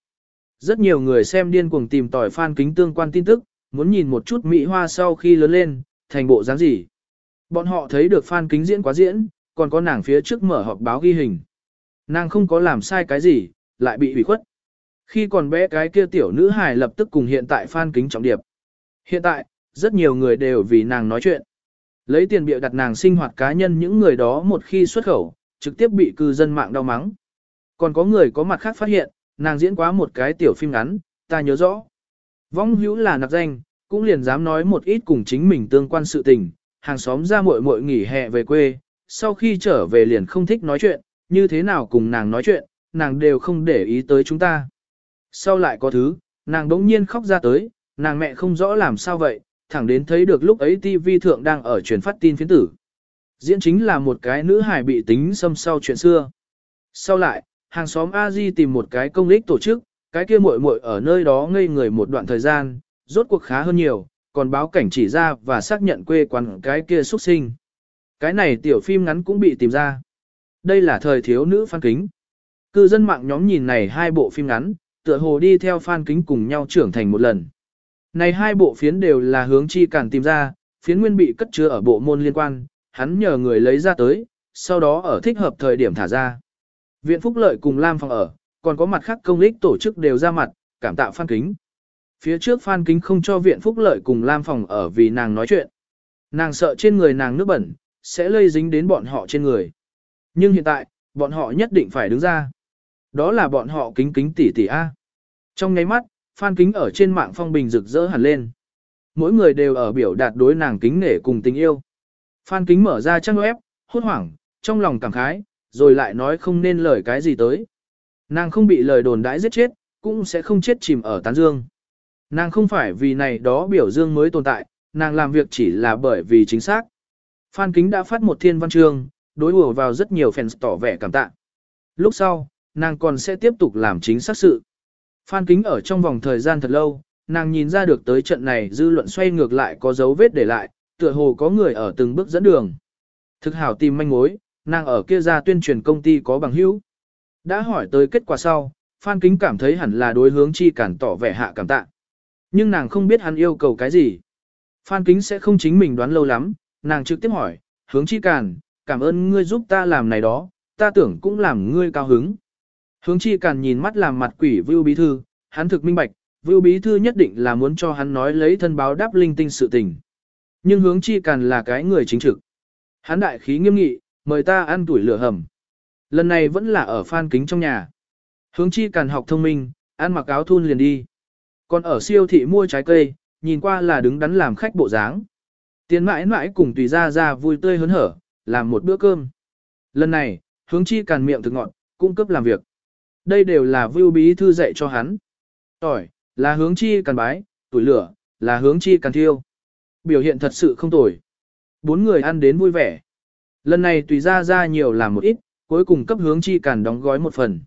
Rất nhiều người xem điên cuồng tìm tòi fan kính tương quan tin tức, muốn nhìn một chút Mỹ Hoa sau khi lớn lên, thành bộ dáng gì. Bọn họ thấy được phan kính diễn quá diễn, còn có nàng phía trước mở họp báo ghi hình. Nàng không có làm sai cái gì, lại bị ủy khuất. Khi còn bé cái kia tiểu nữ hài lập tức cùng hiện tại phan kính trọng điệp. Hiện tại, rất nhiều người đều vì nàng nói chuyện. Lấy tiền bịa đặt nàng sinh hoạt cá nhân những người đó một khi xuất khẩu, trực tiếp bị cư dân mạng đau mắng. Còn có người có mặt khác phát hiện, nàng diễn quá một cái tiểu phim ngắn, ta nhớ rõ. Vong hữu là nặc danh, cũng liền dám nói một ít cùng chính mình tương quan sự tình, hàng xóm ra muội muội nghỉ hè về quê, sau khi trở về liền không thích nói chuyện, như thế nào cùng nàng nói chuyện, nàng đều không để ý tới chúng ta. Sau lại có thứ, nàng đống nhiên khóc ra tới, nàng mẹ không rõ làm sao vậy, thẳng đến thấy được lúc ấy TV thượng đang ở truyền phát tin phiến tử. Diễn chính là một cái nữ hài bị tính xâm sau chuyện xưa. Sau lại, hàng xóm a di tìm một cái công lích tổ chức, cái kia muội muội ở nơi đó ngây người một đoạn thời gian, rốt cuộc khá hơn nhiều, còn báo cảnh chỉ ra và xác nhận quê quán cái kia xuất sinh. Cái này tiểu phim ngắn cũng bị tìm ra. Đây là thời thiếu nữ phan kính. Cư dân mạng nhóm nhìn này hai bộ phim ngắn, tựa hồ đi theo phan kính cùng nhau trưởng thành một lần. Này hai bộ phiến đều là hướng chi cản tìm ra, phiến nguyên bị cất chứa ở bộ môn liên quan, hắn nhờ người lấy ra tới, sau đó ở thích hợp thời điểm thả ra. Viện Phúc Lợi cùng Lam Phòng ở, còn có mặt khác công lích tổ chức đều ra mặt, cảm tạ Phan Kính. Phía trước Phan Kính không cho Viện Phúc Lợi cùng Lam Phòng ở vì nàng nói chuyện. Nàng sợ trên người nàng nước bẩn, sẽ lây dính đến bọn họ trên người. Nhưng hiện tại, bọn họ nhất định phải đứng ra. Đó là bọn họ kính kính tỷ tỷ A. Trong ngay mắt, Phan Kính ở trên mạng phong bình rực rỡ hẳn lên. Mỗi người đều ở biểu đạt đối nàng kính nể cùng tình yêu. Phan Kính mở ra trang web, hốt hoảng, trong lòng cảm khái, rồi lại nói không nên lời cái gì tới. Nàng không bị lời đồn đãi giết chết, cũng sẽ không chết chìm ở tán dương. Nàng không phải vì này đó biểu dương mới tồn tại, nàng làm việc chỉ là bởi vì chính xác. Phan Kính đã phát một thiên văn chương, đối ủa vào rất nhiều fans tỏ vẻ cảm tạ. Lúc sau, nàng còn sẽ tiếp tục làm chính xác sự. Phan Kính ở trong vòng thời gian thật lâu, nàng nhìn ra được tới trận này dư luận xoay ngược lại có dấu vết để lại, tựa hồ có người ở từng bước dẫn đường. Thực hảo tìm manh mối, nàng ở kia ra tuyên truyền công ty có bằng hữu. Đã hỏi tới kết quả sau, Phan Kính cảm thấy hẳn là đối hướng chi cản tỏ vẻ hạ cảm tạ. Nhưng nàng không biết hắn yêu cầu cái gì. Phan Kính sẽ không chính mình đoán lâu lắm, nàng trực tiếp hỏi, hướng chi cản, cảm ơn ngươi giúp ta làm này đó, ta tưởng cũng làm ngươi cao hứng. Hướng chi cản nhìn mắt làm mặt quỷ Vưu Bí Thư, hắn thực minh bạch, Vưu Bí Thư nhất định là muốn cho hắn nói lấy thân báo đáp linh tinh sự tình. Nhưng hướng chi cản là cái người chính trực. Hắn đại khí nghiêm nghị, mời ta ăn tuổi lửa hầm. Lần này vẫn là ở phan kính trong nhà. Hướng chi càn học thông minh, ăn mặc áo thun liền đi. Còn ở siêu thị mua trái cây, nhìn qua là đứng đắn làm khách bộ dáng. Tiền mãi mãi cùng tùy ra ra vui tươi hớn hở, làm một bữa cơm. Lần này, hướng chi càn miệng thực ngọn, cung cấp làm việc. Đây đều là vưu bí thư dạy cho hắn. Tỏi, là hướng chi càn bái, tuổi lửa, là hướng chi càn thiêu. Biểu hiện thật sự không tồi. Bốn người ăn đến vui vẻ. Lần này tùy ra ra nhiều làm một ít, cuối cùng cấp hướng chi càn đóng gói một phần.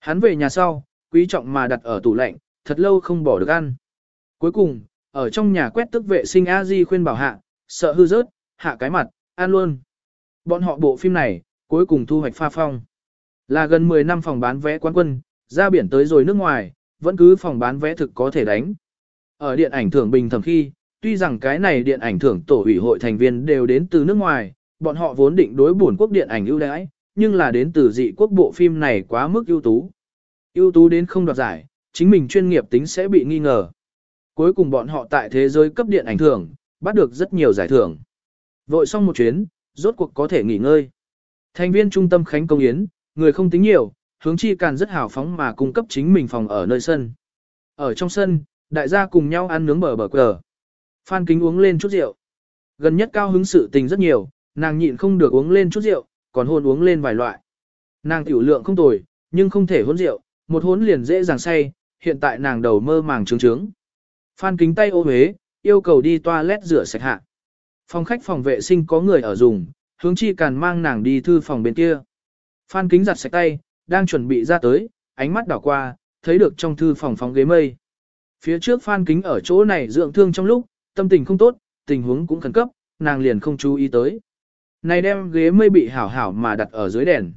Hắn về nhà sau, quý trọng mà đặt ở tủ lạnh, thật lâu không bỏ được ăn. Cuối cùng, ở trong nhà quét tức vệ sinh a di khuyên bảo hạ, sợ hư rớt, hạ cái mặt, ăn luôn. Bọn họ bộ phim này, cuối cùng thu hoạch pha phong. Là gần 10 năm phòng bán vé quán quân, ra biển tới rồi nước ngoài, vẫn cứ phòng bán vé thực có thể đánh. Ở điện ảnh thưởng bình thẩm khi, tuy rằng cái này điện ảnh thưởng tổ ủy hội thành viên đều đến từ nước ngoài, bọn họ vốn định đối bổn quốc điện ảnh ưu đãi, nhưng là đến từ dị quốc bộ phim này quá mức ưu tú. ưu tú đến không đoạt giải, chính mình chuyên nghiệp tính sẽ bị nghi ngờ. Cuối cùng bọn họ tại thế giới cấp điện ảnh thưởng, bắt được rất nhiều giải thưởng. Vội xong một chuyến, rốt cuộc có thể nghỉ ngơi. Thành viên trung tâm Khánh Công Yến, người không tính nhiều, hướng chi càn rất hào phóng mà cung cấp chính mình phòng ở nơi sân. Ở trong sân, đại gia cùng nhau ăn nướng bờ bờ cờ. Phan Kính uống lên chút rượu. Gần nhất cao hứng sự tình rất nhiều, nàng nhịn không được uống lên chút rượu, còn hôn uống lên vài loại. Nàng tiểu lượng không tồi, nhưng không thể hôn rượu, một hôn liền dễ dàng say, hiện tại nàng đầu mơ màng trướng trướng. Phan Kính tay ô huế, yêu cầu đi toilet rửa sạch hạ. Phòng khách phòng vệ sinh có người ở dùng, hướng chi càn mang nàng đi thư phòng bên kia. Phan kính giặt sạch tay, đang chuẩn bị ra tới, ánh mắt đảo qua, thấy được trong thư phòng phóng ghế mây. Phía trước Phan kính ở chỗ này dưỡng thương trong lúc, tâm tình không tốt, tình huống cũng khẩn cấp, nàng liền không chú ý tới. Này đem ghế mây bị hảo hảo mà đặt ở dưới đèn.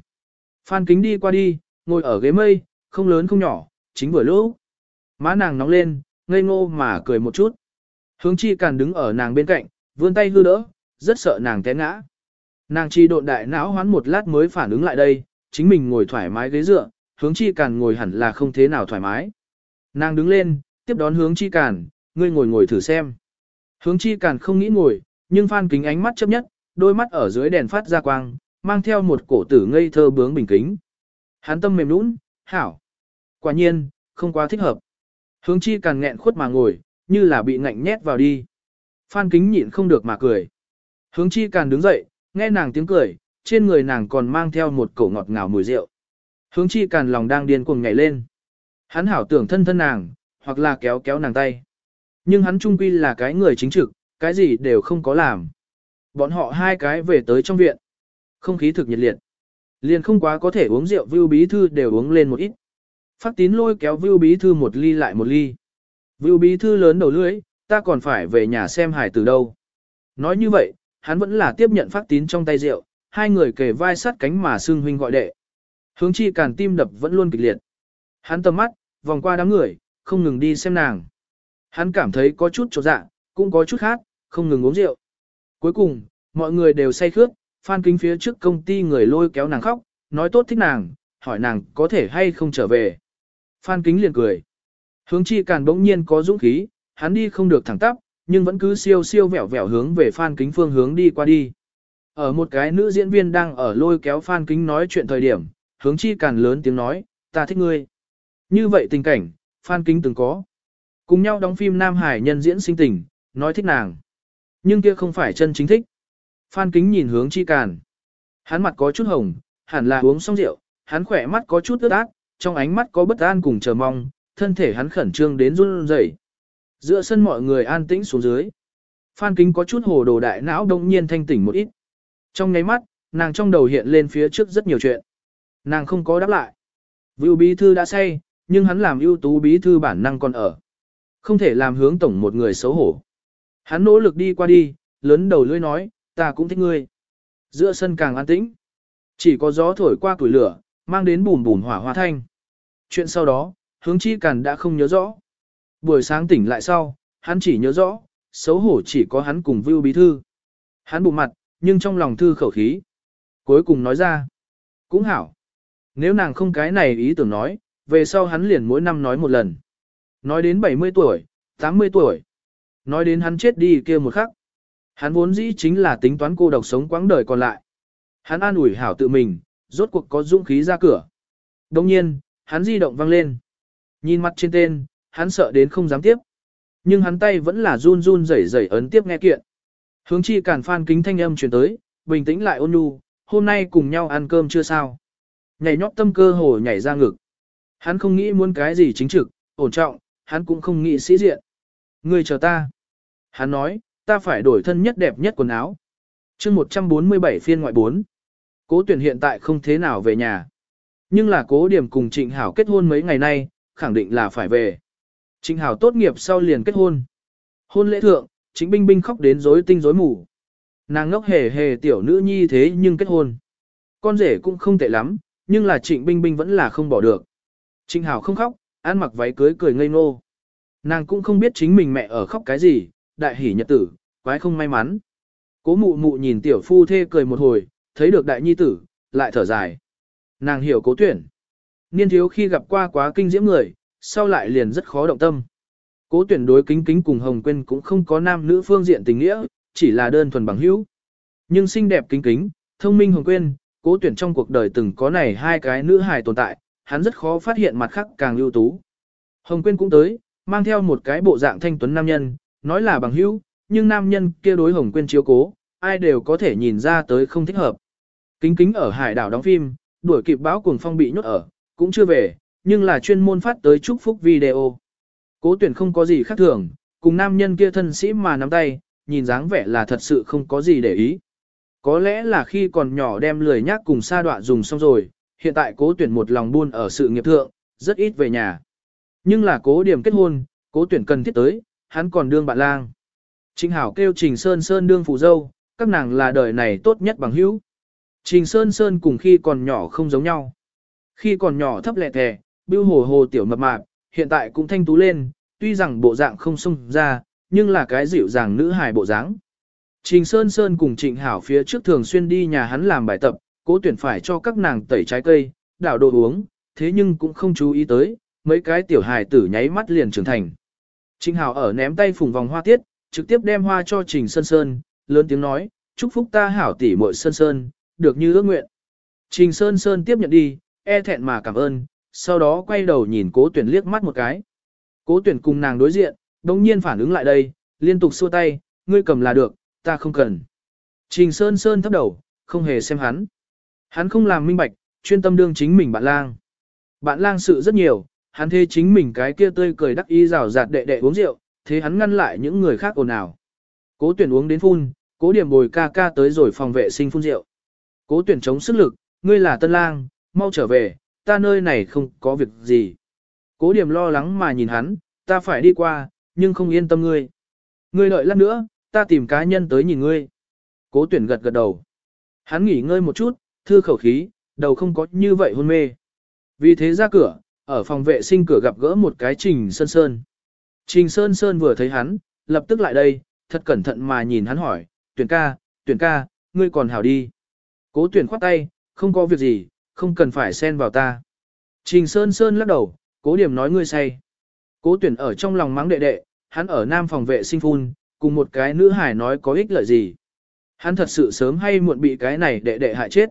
Phan kính đi qua đi, ngồi ở ghế mây, không lớn không nhỏ, chính vừa lúc. Má nàng nóng lên, ngây ngô mà cười một chút. Hướng chi càn đứng ở nàng bên cạnh, vươn tay hư đỡ, rất sợ nàng té ngã. Nàng chi độn đại não hoán một lát mới phản ứng lại đây, chính mình ngồi thoải mái ghế dựa, hướng chi càn ngồi hẳn là không thế nào thoải mái. Nàng đứng lên, tiếp đón hướng chi càn, ngươi ngồi ngồi thử xem. Hướng chi càn không nghĩ ngồi, nhưng phan kính ánh mắt chấp nhất, đôi mắt ở dưới đèn phát ra quang, mang theo một cổ tử ngây thơ bướng bình kính. Hắn tâm mềm nũng, hảo. Quả nhiên, không quá thích hợp. Hướng chi càng nghẹn khuất mà ngồi, như là bị ngạnh nhét vào đi. Phan kính nhịn không được mà cười. Hướng chi càng đứng dậy, nghe nàng tiếng cười, trên người nàng còn mang theo một cổ ngọt ngào mùi rượu. Hướng chi càng lòng đang điên cuồng nhảy lên. Hắn hảo tưởng thân thân nàng, hoặc là kéo kéo nàng tay. Nhưng hắn trung quy là cái người chính trực, cái gì đều không có làm. Bọn họ hai cái về tới trong viện. Không khí thực nhiệt liệt. Liền không quá có thể uống rượu Vưu Bí Thư đều uống lên một ít. Phát tín lôi kéo Vưu Bí Thư một ly lại một ly. Vưu Bí Thư lớn đầu lưỡi, ta còn phải về nhà xem hải từ đâu. Nói như vậy, hắn vẫn là tiếp nhận phát tín trong tay rượu, hai người kề vai sát cánh mà xương huynh gọi đệ. Hướng chi càn tim đập vẫn luôn kịch liệt. Hắn tầm mắt, vòng qua đám người, không ngừng đi xem nàng. Hắn cảm thấy có chút trột dạ, cũng có chút khác, không ngừng uống rượu. Cuối cùng, mọi người đều say khướt, phan kính phía trước công ty người lôi kéo nàng khóc, nói tốt thích nàng, hỏi nàng có thể hay không trở về. Phan kính liền cười. Hướng chi càn bỗng nhiên có dũng khí, hắn đi không được thẳng tắp, nhưng vẫn cứ siêu siêu vẹo vẹo hướng về Phan Kính phương hướng đi qua đi. Ở một cái nữ diễn viên đang ở lôi kéo Phan Kính nói chuyện thời điểm, hướng chi càn lớn tiếng nói, ta thích ngươi. Như vậy tình cảnh, Phan Kính từng có. Cùng nhau đóng phim Nam Hải nhân diễn sinh tình, nói thích nàng. Nhưng kia không phải chân chính thích. Phan Kính nhìn hướng chi càn. Hắn mặt có chút hồng, hẳn là uống xong rượu, hắn khỏe mắt có chút ướt át, trong ánh mắt có bất an cùng chờ mong, thân thể hắn khẩn trương đến run rẩy. Giữa sân mọi người an tĩnh xuống dưới. Phan Kính có chút hồ đồ đại não đông nhiên thanh tỉnh một ít. Trong nháy mắt, nàng trong đầu hiện lên phía trước rất nhiều chuyện. Nàng không có đáp lại. Vưu bí thư đã say, nhưng hắn làm ưu tú bí thư bản năng còn ở. Không thể làm hướng tổng một người xấu hổ. Hắn nỗ lực đi qua đi, lớn đầu lưỡi nói, ta cũng thích ngươi. Giữa sân càng an tĩnh. Chỉ có gió thổi qua tuổi lửa, mang đến bùm bùm hỏa hoa thanh. Chuyện sau đó, hướng chi càn đã không nhớ rõ. Buổi sáng tỉnh lại sau, hắn chỉ nhớ rõ, xấu hổ chỉ có hắn cùng Vưu Bí Thư. Hắn bụng mặt, nhưng trong lòng thư khẩu khí. Cuối cùng nói ra, cũng hảo. Nếu nàng không cái này ý tưởng nói, về sau hắn liền mỗi năm nói một lần. Nói đến 70 tuổi, 80 tuổi. Nói đến hắn chết đi kia một khắc. Hắn vốn dĩ chính là tính toán cô độc sống quãng đời còn lại. Hắn an ủi hảo tự mình, rốt cuộc có dũng khí ra cửa. Đồng nhiên, hắn di động vang lên. Nhìn mặt trên tên, hắn sợ đến không dám tiếp. Nhưng hắn tay vẫn là run run rẩy rẩy ấn tiếp nghe kiện. Hướng chi cản phan kính thanh âm truyền tới, bình tĩnh lại ôn nhu, hôm nay cùng nhau ăn cơm chưa sao. Nhảy nhót tâm cơ hồ nhảy ra ngực. Hắn không nghĩ muốn cái gì chính trực, ổn trọng, hắn cũng không nghĩ sĩ diện. Ngươi chờ ta. Hắn nói, ta phải đổi thân nhất đẹp nhất quần áo. chương 147 phiên ngoại 4. Cố tuyển hiện tại không thế nào về nhà. Nhưng là cố điểm cùng Trịnh Hảo kết hôn mấy ngày nay, khẳng định là phải về. Trịnh Hảo tốt nghiệp sau liền kết hôn. Hôn lễ thượng, chính binh binh khóc đến rối tinh rối mù. Nàng ngốc hề hề tiểu nữ nhi thế nhưng kết hôn. Con rể cũng không tệ lắm, nhưng là trịnh binh binh vẫn là không bỏ được. Trịnh Hảo không khóc, ăn mặc váy cưới cười ngây ngô. Nàng cũng không biết chính mình mẹ ở khóc cái gì, đại hỉ nhật tử, quái không may mắn. Cố mụ mụ nhìn tiểu phu thê cười một hồi, thấy được đại nhi tử, lại thở dài. Nàng hiểu cố tuyển. Niên thiếu khi gặp qua quá kinh diễm người, sau lại liền rất khó động tâm. Cố tuyển đối kính kính cùng Hồng Quyên cũng không có nam nữ phương diện tình nghĩa, chỉ là đơn thuần bằng hữu. Nhưng xinh đẹp kính kính, thông minh Hồng Quyên, cố tuyển trong cuộc đời từng có này hai cái nữ hài tồn tại, hắn rất khó phát hiện mặt khác càng ưu tú. Hồng Quyên cũng tới, mang theo một cái bộ dạng thanh tuấn nam nhân, nói là bằng hữu, nhưng nam nhân kia đối Hồng Quyên chiếu cố, ai đều có thể nhìn ra tới không thích hợp. Kính kính ở hải đảo đóng phim, đuổi kịp báo cuồng phong bị nhốt ở, cũng chưa về, nhưng là chuyên môn phát tới chúc phúc video. Cố tuyển không có gì khác thường, cùng nam nhân kia thân sĩ mà nắm tay, nhìn dáng vẻ là thật sự không có gì để ý. Có lẽ là khi còn nhỏ đem lười nhác cùng sa đọa dùng xong rồi, hiện tại cố tuyển một lòng buôn ở sự nghiệp thượng, rất ít về nhà. Nhưng là cố điểm kết hôn, cố tuyển cần thiết tới, hắn còn đương bạn lang. Trịnh Hảo kêu Trình Sơn Sơn đương phụ dâu, các nàng là đời này tốt nhất bằng hữu. Trình Sơn Sơn cùng khi còn nhỏ không giống nhau. Khi còn nhỏ thấp lẹ thẻ, bưu hồ hồ tiểu mập mạp, hiện tại cũng thanh tú lên, tuy rằng bộ dạng không xông ra, nhưng là cái dịu dàng nữ hài bộ dáng. Trình Sơn Sơn cùng Trịnh Hảo phía trước thường xuyên đi nhà hắn làm bài tập, cố tuyển phải cho các nàng tẩy trái cây, đảo đồ uống, thế nhưng cũng không chú ý tới, mấy cái tiểu hài tử nháy mắt liền trưởng thành. Trịnh Hảo ở ném tay phùng vòng hoa tiết, trực tiếp đem hoa cho Trình Sơn Sơn, lớn tiếng nói, chúc phúc ta hảo tỷ muội Sơn Sơn, được như ước nguyện. Trình Sơn Sơn tiếp nhận đi, e thẹn mà cảm ơn, sau đó quay đầu nhìn cố tuyển liếc mắt một cái. Cố tuyển cùng nàng đối diện, đồng nhiên phản ứng lại đây, liên tục xua tay, ngươi cầm là được, ta không cần. Trình Sơn Sơn thấp đầu, không hề xem hắn. Hắn không làm minh bạch, chuyên tâm đương chính mình bạn lang. Bạn lang sự rất nhiều, hắn thế chính mình cái kia tươi cười đắc ý rào rạt đệ đệ uống rượu, thế hắn ngăn lại những người khác ồn ào. Cố tuyển uống đến phun, cố điểm bồi ca ca tới rồi phòng vệ sinh phun rượu. Cố tuyển chống sức lực, ngươi là tân lang, mau trở về, ta nơi này không có việc gì. Cố điểm lo lắng mà nhìn hắn, ta phải đi qua, nhưng không yên tâm ngươi. Ngươi đợi lát nữa, ta tìm cá nhân tới nhìn ngươi. Cố tuyển gật gật đầu. Hắn nghỉ ngơi một chút, thư khẩu khí, đầu không có như vậy hôn mê. Vì thế ra cửa, ở phòng vệ sinh cửa gặp gỡ một cái Trình Sơn Sơn. Trình Sơn Sơn vừa thấy hắn, lập tức lại đây, thật cẩn thận mà nhìn hắn hỏi, tuyển ca, tuyển ca, ngươi còn hảo đi. Cố tuyển khoát tay, không có việc gì, không cần phải xen vào ta. Trình Sơn Sơn lắc đầu, cố điểm nói ngươi say. Cố tuyển ở trong lòng mắng đệ đệ, hắn ở nam phòng vệ sinh phun, cùng một cái nữ hải nói có ích lợi gì. Hắn thật sự sớm hay muộn bị cái này đệ đệ hại chết.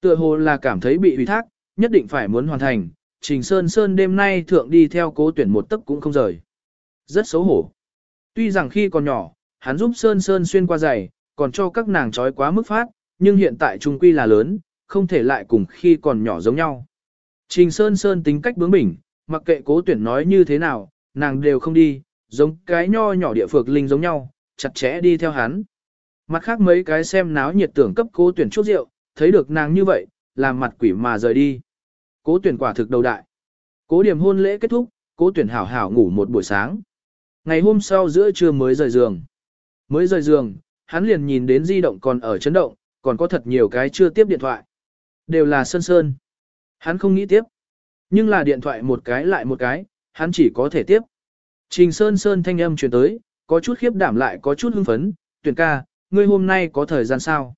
Tựa hồ là cảm thấy bị ủy thác, nhất định phải muốn hoàn thành, Trình Sơn Sơn đêm nay thượng đi theo cố tuyển một tấc cũng không rời. Rất xấu hổ. Tuy rằng khi còn nhỏ, hắn giúp Sơn Sơn xuyên qua giày, còn cho các nàng trói quá mức phát, nhưng hiện tại trung quy là lớn, không thể lại cùng khi còn nhỏ giống nhau. Trình Sơn Sơn tính cách bướng bỉnh, mặc kệ cố tuyển nói như thế nào, nàng đều không đi, giống cái nho nhỏ địa phược linh giống nhau, chặt chẽ đi theo hắn. Mặt khác mấy cái xem náo nhiệt tưởng cấp cố tuyển chút rượu, thấy được nàng như vậy, làm mặt quỷ mà rời đi. Cố tuyển quả thực đầu đại. Cố điểm hôn lễ kết thúc, cố tuyển hảo hảo ngủ một buổi sáng. Ngày hôm sau giữa trưa mới rời giường. Mới rời giường, hắn liền nhìn đến di động còn ở chấn động, còn có thật nhiều cái chưa tiếp điện thoại. Đều là sơn sơn. Hắn không nghĩ tiếp. Nhưng là điện thoại một cái lại một cái, hắn chỉ có thể tiếp. Trình sơn sơn thanh âm truyền tới, có chút khiếp đảm lại có chút hưng phấn, tuyển ca, ngươi hôm nay có thời gian sao?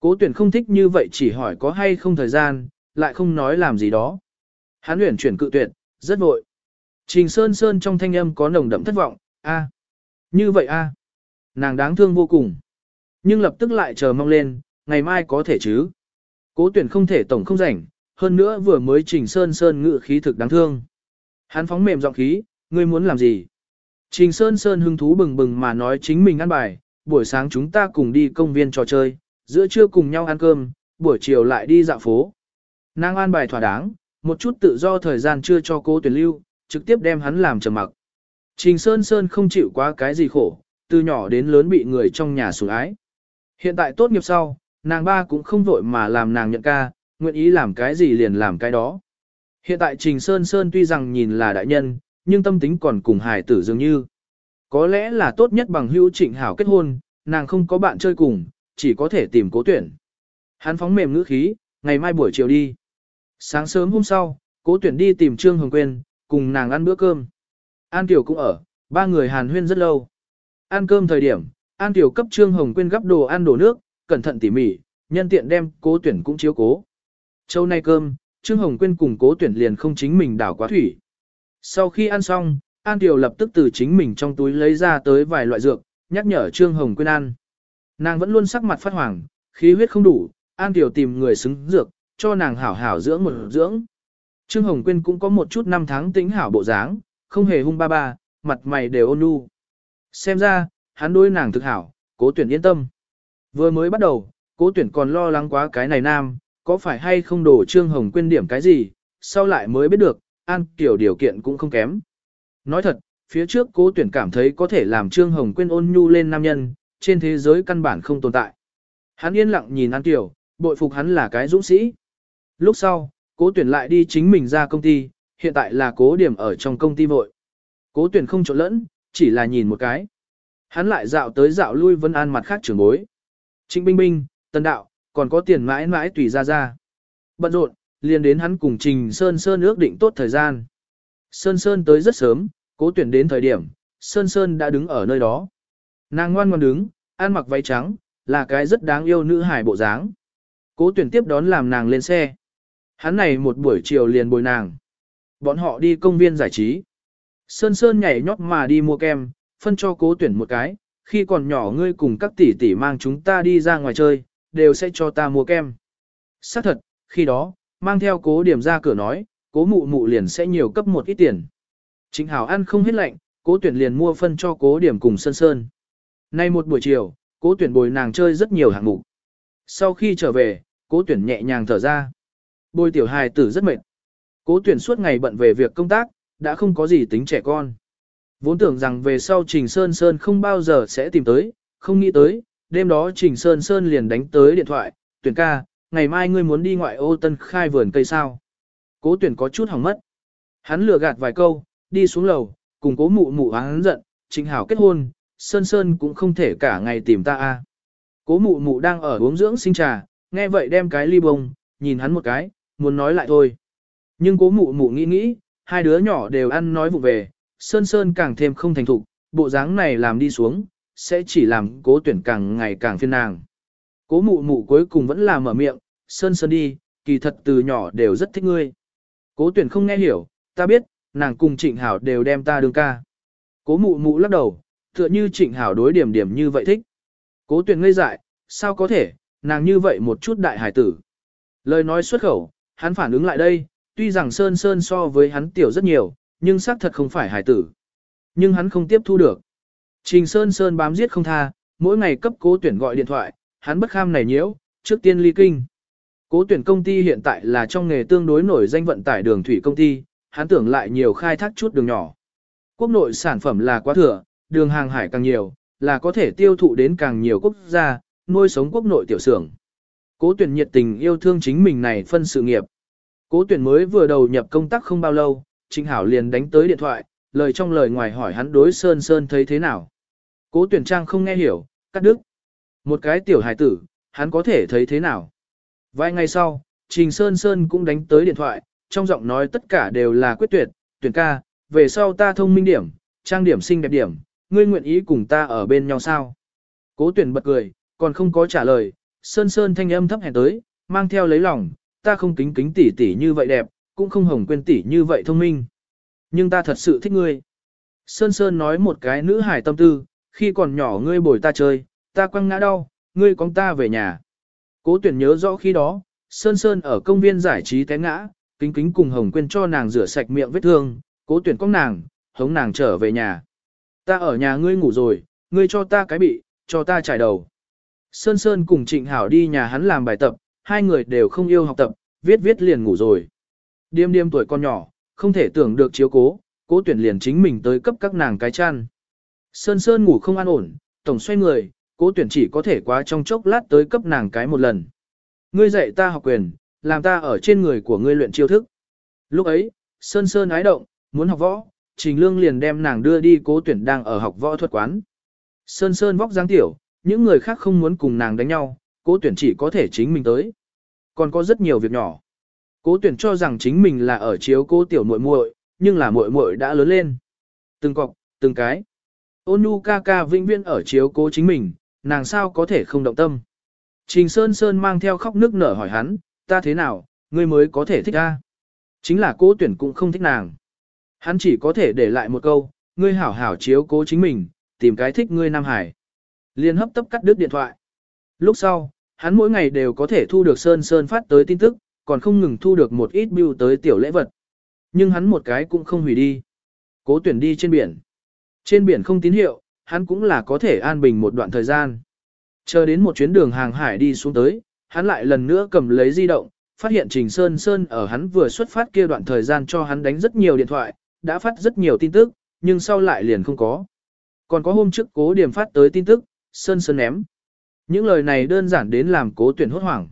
Cố tuyển không thích như vậy chỉ hỏi có hay không thời gian, lại không nói làm gì đó. Hắn luyện chuyển cự tuyệt, rất vội. Trình Sơn Sơn trong thanh âm có nồng đậm thất vọng, a, như vậy a, nàng đáng thương vô cùng. Nhưng lập tức lại chờ mong lên, ngày mai có thể chứ. Cố tuyển không thể tổng không rảnh, hơn nữa vừa mới Trình Sơn Sơn ngự khí thực đáng thương. Hắn phóng mềm giọng khí, ngươi muốn làm gì? Trình Sơn Sơn hứng thú bừng bừng mà nói chính mình ăn bài, buổi sáng chúng ta cùng đi công viên trò chơi, giữa trưa cùng nhau ăn cơm, buổi chiều lại đi dạo phố. Nàng an bài thỏa đáng, một chút tự do thời gian chưa cho cô tuyển lưu, trực tiếp đem hắn làm trầm mặc. Trình Sơn Sơn không chịu quá cái gì khổ, từ nhỏ đến lớn bị người trong nhà sủng ái. Hiện tại tốt nghiệp sau, nàng ba cũng không vội mà làm nàng nhận ca, nguyện ý làm cái gì liền làm cái đó. Hiện tại Trình Sơn Sơn tuy rằng nhìn là đại nhân, nhưng tâm tính còn cùng hài tử dường như. Có lẽ là tốt nhất bằng hữu trịnh hảo kết hôn, nàng không có bạn chơi cùng, chỉ có thể tìm cố tuyển. Hắn phóng mềm ngữ khí, ngày mai buổi chiều đi. Sáng sớm hôm sau, cố tuyển đi tìm Trương Hồng Quyên, cùng nàng ăn bữa cơm. An Tiểu cũng ở, ba người hàn huyên rất lâu. Ăn cơm thời điểm, An Tiểu cấp Trương Hồng Quyên gắp đồ ăn đổ nước, cẩn thận tỉ mỉ, nhân tiện đem cố tuyển cũng chiếu cố. Châu nay cơm, Trương Hồng Quyên cùng cố tuyển liền không chính mình đảo quá thủy. Sau khi ăn xong, An Tiểu lập tức từ chính mình trong túi lấy ra tới vài loại dược, nhắc nhở Trương Hồng Quyên ăn. Nàng vẫn luôn sắc mặt phát hoàng, khí huyết không đủ, An Tiểu tìm người xứng dược, cho nàng hảo hảo dưỡng một dưỡng. Trương Hồng Quyên cũng có một chút năm tháng tính hảo bộ dáng, không hề hung ba ba, mặt mày đều ôn nhu. Xem ra, hắn đối nàng thực hảo, cố tuyển yên tâm. Vừa mới bắt đầu, cố tuyển còn lo lắng quá cái này nam, có phải hay không đổ Trương Hồng Quyên điểm cái gì, sau lại mới biết được, An Kiều điều kiện cũng không kém. Nói thật, phía trước cố tuyển cảm thấy có thể làm Trương Hồng Quyên ôn nhu lên nam nhân, trên thế giới căn bản không tồn tại. Hắn yên lặng nhìn An Kiều, bội phục hắn là cái dũng sĩ. Lúc sau, cố tuyển lại đi chính mình ra công ty, hiện tại là cố điểm ở trong công ty vội. Cố tuyển không trộn lẫn, chỉ là nhìn một cái. Hắn lại dạo tới dạo lui vân an mặt khác trưởng bối. Trịnh Binh Binh, Tân Đạo, còn có tiền mãi mãi tùy ra ra. Bận rộn, liền đến hắn cùng Trình Sơn Sơn ước định tốt thời gian. Sơn Sơn tới rất sớm, cố tuyển đến thời điểm, Sơn Sơn đã đứng ở nơi đó. Nàng ngoan ngoan đứng, ăn mặc váy trắng, là cái rất đáng yêu nữ hải bộ dáng. Cố tuyển tiếp đón làm nàng lên xe. Hắn này một buổi chiều liền bồi nàng. Bọn họ đi công viên giải trí. Sơn Sơn nhảy nhót mà đi mua kem, phân cho cố tuyển một cái, khi còn nhỏ ngươi cùng các tỷ tỷ mang chúng ta đi ra ngoài chơi, đều sẽ cho ta mua kem. Xác thật, khi đó, mang theo cố điểm ra cửa nói, cố mụ mụ liền sẽ nhiều cấp một ít tiền. chính Hảo ăn không hết lạnh, cố tuyển liền mua phân cho cố điểm cùng Sơn Sơn. Nay một buổi chiều, cố tuyển bồi nàng chơi rất nhiều hạng mục. Sau khi trở về, cố tuyển nhẹ nhàng thở ra. Bồi tiểu hài tử rất mệt. Cố tuyển suốt ngày bận về việc công tác, đã không có gì tính trẻ con. Vốn tưởng rằng về sau Trình Sơn Sơn không bao giờ sẽ tìm tới, không nghĩ tới, đêm đó Trình Sơn Sơn liền đánh tới điện thoại, tuyển ca, ngày mai ngươi muốn đi ngoại ô tân khai vườn cây sao. Cố tuyển có chút hỏng mất. Hắn lừa gạt vài câu, đi xuống lầu, cùng cố mụ mụ hắn giận, Trình Hảo kết hôn, Sơn Sơn cũng không thể cả ngày tìm ta a. Cố mụ mụ đang ở uống dưỡng sinh trà, nghe vậy đem cái ly bông, nhìn hắn một cái, muốn nói lại thôi. Nhưng cố mụ mụ nghĩ nghĩ, hai đứa nhỏ đều ăn nói vụ về, Sơn Sơn càng thêm không thành thục, bộ dáng này làm đi xuống, sẽ chỉ làm cố tuyển càng ngày càng phiên nàng. Cố mụ mụ cuối cùng vẫn là mở miệng, Sơn Sơn đi, kỳ thật từ nhỏ đều rất thích ngươi. Cố tuyển không nghe hiểu, ta biết, nàng cùng trịnh hảo đều đem ta đương ca. Cố mụ mụ lắc đầu, tựa như trịnh hảo đối điểm điểm như vậy thích. Cố tuyển ngây dại, sao có thể, nàng như vậy một chút đại hải tử. Lời nói xuất khẩu, hắn phản ứng lại đây, tuy rằng Sơn Sơn so với hắn tiểu rất nhiều, nhưng xác thật không phải hải tử. Nhưng hắn không tiếp thu được. Trình Sơn Sơn bám giết không tha, mỗi ngày cấp cố tuyển gọi điện thoại, hắn bất kham này nhiễu, trước tiên ly kinh. Cố tuyển công ty hiện tại là trong nghề tương đối nổi danh vận tải đường thủy công ty, hắn tưởng lại nhiều khai thác chút đường nhỏ. Quốc nội sản phẩm là quá thừa, đường hàng hải càng nhiều, là có thể tiêu thụ đến càng nhiều quốc gia, nuôi sống quốc nội tiểu xưởng. Cố tuyển nhiệt tình yêu thương chính mình này phân sự nghiệp. Cố tuyển mới vừa đầu nhập công tác không bao lâu, Trịnh Hảo liền đánh tới điện thoại, lời trong lời ngoài hỏi hắn đối Sơn Sơn thấy thế nào. Cố tuyển trang không nghe hiểu, cắt đứt. Một cái tiểu hài tử, hắn có thể thấy thế nào. Vài ngày sau, Trình Sơn Sơn cũng đánh tới điện thoại, trong giọng nói tất cả đều là quyết tuyệt, tuyển ca, về sau ta thông minh điểm, trang điểm xinh đẹp điểm, ngươi nguyện ý cùng ta ở bên nhau sao. Cố tuyển bật cười, còn không có trả lời, Sơn Sơn thanh âm thấp hèn tới, mang theo lấy lòng, ta không kính kính tỷ tỷ như vậy đẹp, cũng không hồng quên tỷ như vậy thông minh. Nhưng ta thật sự thích ngươi. Sơn Sơn nói một cái nữ hải tâm tư, khi còn nhỏ ngươi bồi ta chơi, ta quăng ngã đau, ngươi con ta về nhà. Cố tuyển nhớ rõ khi đó, Sơn Sơn ở công viên giải trí té ngã, kính kính cùng Hồng Quyên cho nàng rửa sạch miệng vết thương, cố tuyển con nàng, hống nàng trở về nhà. Ta ở nhà ngươi ngủ rồi, ngươi cho ta cái bị, cho ta trải đầu. Sơn Sơn cùng Trịnh Hảo đi nhà hắn làm bài tập, hai người đều không yêu học tập, viết viết liền ngủ rồi. Điềm điềm tuổi con nhỏ, không thể tưởng được chiếu cố, cố tuyển liền chính mình tới cấp các nàng cái chăn. Sơn Sơn ngủ không an ổn, tổng xoay người, cố tuyển chỉ có thể quá trong chốc lát tới cấp nàng cái một lần. Ngươi dạy ta học quyền, làm ta ở trên người của ngươi luyện chiêu thức. Lúc ấy, Sơn Sơn ái động, muốn học võ, Trình Lương liền đem nàng đưa đi cố tuyển đang ở học võ thuật quán. Sơn Sơn vóc dáng tiểu, những người khác không muốn cùng nàng đánh nhau, cố tuyển chỉ có thể chính mình tới. Còn có rất nhiều việc nhỏ. Cố tuyển cho rằng chính mình là ở chiếu cố tiểu muội muội, nhưng là muội muội đã lớn lên. Từng cọc, từng cái. Ôn nhu ca ca vĩnh viễn ở chiếu cố chính mình, nàng sao có thể không động tâm. Trình Sơn Sơn mang theo khóc nước nở hỏi hắn, ta thế nào, ngươi mới có thể thích ta. Chính là cố tuyển cũng không thích nàng. Hắn chỉ có thể để lại một câu, ngươi hảo hảo chiếu cố chính mình, tìm cái thích ngươi Nam Hải. Liên hấp tấp cắt đứt điện thoại. Lúc sau, hắn mỗi ngày đều có thể thu được Sơn Sơn phát tới tin tức, còn không ngừng thu được một ít bưu tới tiểu lễ vật. Nhưng hắn một cái cũng không hủy đi. Cố tuyển đi trên biển. Trên biển không tín hiệu, hắn cũng là có thể an bình một đoạn thời gian. Chờ đến một chuyến đường hàng hải đi xuống tới, hắn lại lần nữa cầm lấy di động, phát hiện Trình Sơn Sơn ở hắn vừa xuất phát kia đoạn thời gian cho hắn đánh rất nhiều điện thoại, đã phát rất nhiều tin tức, nhưng sau lại liền không có. Còn có hôm trước cố điểm phát tới tin tức, Sơn Sơn ném. Những lời này đơn giản đến làm cố tuyển hốt hoảng.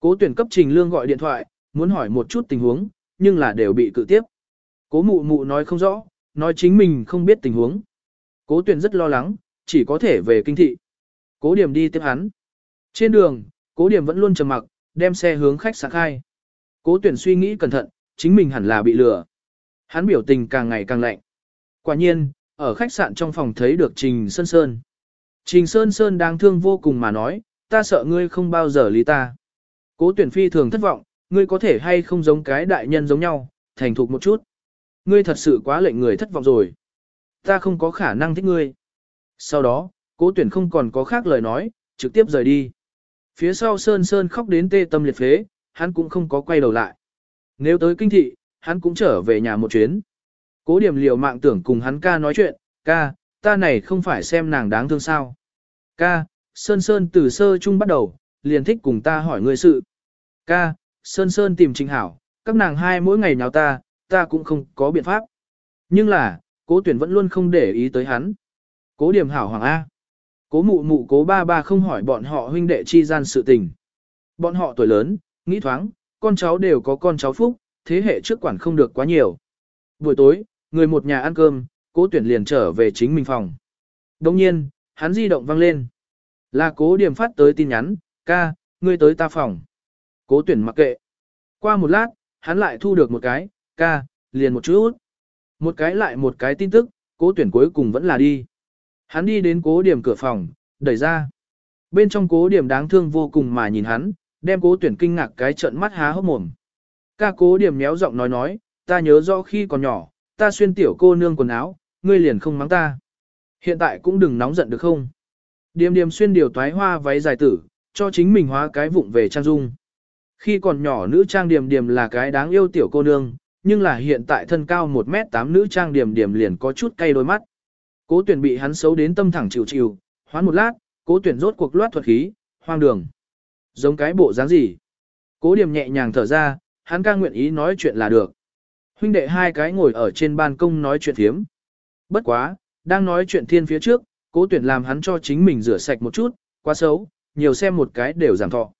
Cố tuyển cấp Trình Lương gọi điện thoại, muốn hỏi một chút tình huống, nhưng là đều bị cự tiếp. Cố mụ mụ nói không rõ, nói chính mình không biết tình huống. Cố tuyển rất lo lắng, chỉ có thể về kinh thị. Cố điểm đi tiếp hắn. Trên đường, cố điểm vẫn luôn trầm mặc, đem xe hướng khách sạn khai. Cố tuyển suy nghĩ cẩn thận, chính mình hẳn là bị lừa. Hắn biểu tình càng ngày càng lạnh. Quả nhiên, ở khách sạn trong phòng thấy được Trình Sơn Sơn. Trình Sơn Sơn đang thương vô cùng mà nói, ta sợ ngươi không bao giờ lý ta. Cố tuyển phi thường thất vọng, ngươi có thể hay không giống cái đại nhân giống nhau, thành thục một chút. Ngươi thật sự quá lệnh người thất vọng rồi. Ta không có khả năng thích ngươi. Sau đó, cố tuyển không còn có khác lời nói, trực tiếp rời đi. Phía sau Sơn Sơn khóc đến tê tâm liệt phế, hắn cũng không có quay đầu lại. Nếu tới kinh thị, hắn cũng trở về nhà một chuyến. Cố điểm liều mạng tưởng cùng hắn ca nói chuyện, ca, ta này không phải xem nàng đáng thương sao. Ca, Sơn Sơn từ sơ chung bắt đầu, liền thích cùng ta hỏi người sự. Ca, Sơn Sơn tìm Trình Hảo, các nàng hai mỗi ngày nhào ta, ta cũng không có biện pháp. Nhưng là, cố tuyển vẫn luôn không để ý tới hắn. Cố điểm hảo hoàng A. Cố mụ mụ cố ba ba không hỏi bọn họ huynh đệ chi gian sự tình. Bọn họ tuổi lớn, nghĩ thoáng, con cháu đều có con cháu phúc, thế hệ trước quản không được quá nhiều. Buổi tối, người một nhà ăn cơm, cố tuyển liền trở về chính mình phòng. Đồng nhiên, hắn di động vang lên. Là cố điểm phát tới tin nhắn, ca, ngươi tới ta phòng. Cố tuyển mặc kệ. Qua một lát, hắn lại thu được một cái, ca, liền một chút. Một cái lại một cái tin tức, cố tuyển cuối cùng vẫn là đi. Hắn đi đến cố điểm cửa phòng, đẩy ra. Bên trong cố điểm đáng thương vô cùng mà nhìn hắn, đem cố tuyển kinh ngạc cái trận mắt há hốc mồm. Ca cố điểm méo giọng nói nói, ta nhớ rõ khi còn nhỏ, ta xuyên tiểu cô nương quần áo, ngươi liền không mắng ta. Hiện tại cũng đừng nóng giận được không? Điềm điềm xuyên điều toái hoa váy dài tử, cho chính mình hóa cái vụng về trang dung. Khi còn nhỏ nữ trang điềm điềm là cái đáng yêu tiểu cô nương, nhưng là hiện tại thân cao 1m8 nữ trang điềm điềm liền có chút cay đôi mắt. Cố tuyển bị hắn xấu đến tâm thẳng chịu chịu, hoán một lát, cố tuyển rốt cuộc loát thuật khí, hoang đường. Giống cái bộ dáng gì? Cố Điềm nhẹ nhàng thở ra, hắn ca nguyện ý nói chuyện là được. Huynh đệ hai cái ngồi ở trên ban công nói chuyện thiếm. Bất quá, đang nói chuyện thiên phía trước, cố tuyển làm hắn cho chính mình rửa sạch một chút, quá xấu, nhiều xem một cái đều giảm thọ.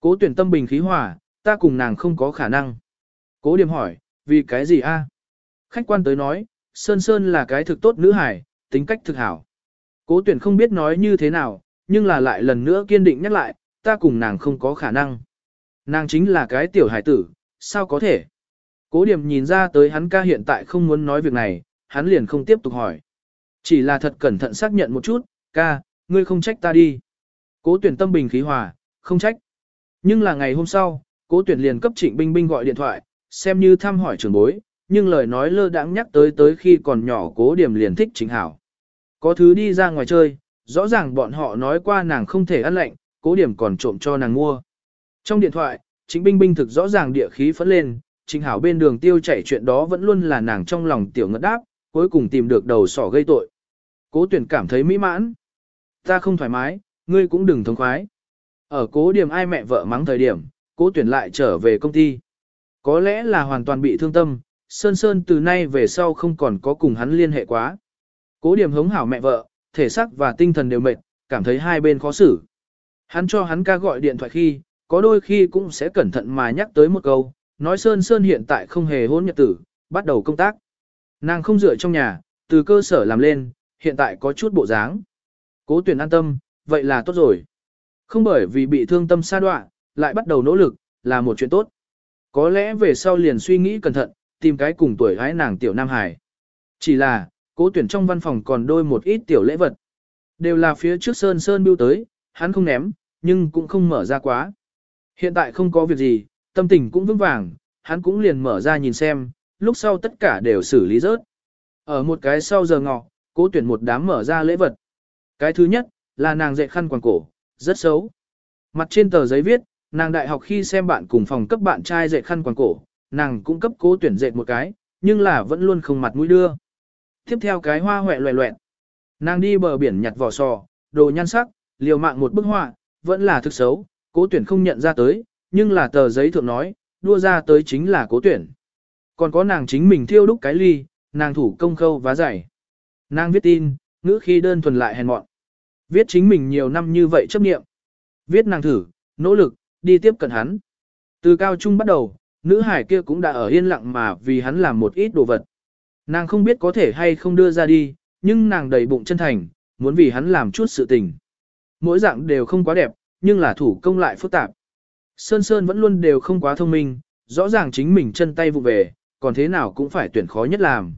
Cố tuyển tâm bình khí hòa, ta cùng nàng không có khả năng. Cố điểm hỏi, vì cái gì a? Khách quan tới nói, Sơn Sơn là cái thực tốt nữ hải, tính cách thực hảo. Cố tuyển không biết nói như thế nào, nhưng là lại lần nữa kiên định nhắc lại, ta cùng nàng không có khả năng. Nàng chính là cái tiểu hải tử, sao có thể? Cố điểm nhìn ra tới hắn ca hiện tại không muốn nói việc này, hắn liền không tiếp tục hỏi. Chỉ là thật cẩn thận xác nhận một chút, ca, ngươi không trách ta đi. Cố tuyển tâm bình khí hòa, không trách. Nhưng là ngày hôm sau, cố tuyển liền cấp trịnh binh binh gọi điện thoại, xem như thăm hỏi trưởng bối, nhưng lời nói lơ đãng nhắc tới tới khi còn nhỏ cố điểm liền thích chính hảo. Có thứ đi ra ngoài chơi, rõ ràng bọn họ nói qua nàng không thể ăn lạnh, cố điểm còn trộm cho nàng mua. Trong điện thoại, chính binh binh thực rõ ràng địa khí phấn lên, chính hảo bên đường tiêu chảy chuyện đó vẫn luôn là nàng trong lòng tiểu ngất đáp, cuối cùng tìm được đầu sỏ gây tội. Cố tuyển cảm thấy mỹ mãn. Ta không thoải mái, ngươi cũng đừng thống khoái. Ở cố điểm ai mẹ vợ mắng thời điểm, cố tuyển lại trở về công ty. Có lẽ là hoàn toàn bị thương tâm, Sơn Sơn từ nay về sau không còn có cùng hắn liên hệ quá. Cố điểm hống hảo mẹ vợ, thể xác và tinh thần đều mệt, cảm thấy hai bên khó xử. Hắn cho hắn ca gọi điện thoại khi, có đôi khi cũng sẽ cẩn thận mà nhắc tới một câu, nói Sơn Sơn hiện tại không hề hôn nhật tử, bắt đầu công tác. Nàng không dựa trong nhà, từ cơ sở làm lên, hiện tại có chút bộ dáng. Cố tuyển an tâm, vậy là tốt rồi. Không bởi vì bị thương tâm sa đoạn, lại bắt đầu nỗ lực, là một chuyện tốt. Có lẽ về sau liền suy nghĩ cẩn thận, tìm cái cùng tuổi gái nàng tiểu Nam Hải. Chỉ là, cố tuyển trong văn phòng còn đôi một ít tiểu lễ vật. Đều là phía trước Sơn Sơn bưu tới, hắn không ném, nhưng cũng không mở ra quá. Hiện tại không có việc gì, tâm tình cũng vững vàng, hắn cũng liền mở ra nhìn xem, lúc sau tất cả đều xử lý rớt. Ở một cái sau giờ ngọ, cố tuyển một đám mở ra lễ vật. Cái thứ nhất, là nàng dạy khăn quàng cổ, rất xấu. Mặt trên tờ giấy viết, nàng đại học khi xem bạn cùng phòng cấp bạn trai dạy khăn quàng cổ, nàng cũng cấp cố tuyển dạy một cái, nhưng là vẫn luôn không mặt mũi đưa. Tiếp theo cái hoa hoẹ loẹ loẹn. Nàng đi bờ biển nhặt vỏ sò, đồ nhan sắc, liều mạng một bức họa, vẫn là thực xấu, cố tuyển không nhận ra tới, nhưng là tờ giấy thượng nói, đua ra tới chính là cố tuyển. Còn có nàng chính mình thiêu đúc cái ly, nàng thủ công khâu vá dày. Nàng viết tin, ngữ khi đơn thuần lại hèn mọn. Viết chính mình nhiều năm như vậy chấp nghiệm. Viết nàng thử, nỗ lực, đi tiếp cận hắn. Từ cao trung bắt đầu, nữ hải kia cũng đã ở yên lặng mà vì hắn làm một ít đồ vật. Nàng không biết có thể hay không đưa ra đi, nhưng nàng đầy bụng chân thành, muốn vì hắn làm chút sự tình. Mỗi dạng đều không quá đẹp, nhưng là thủ công lại phức tạp. Sơn Sơn vẫn luôn đều không quá thông minh, rõ ràng chính mình chân tay vụ về, còn thế nào cũng phải tuyển khó nhất làm.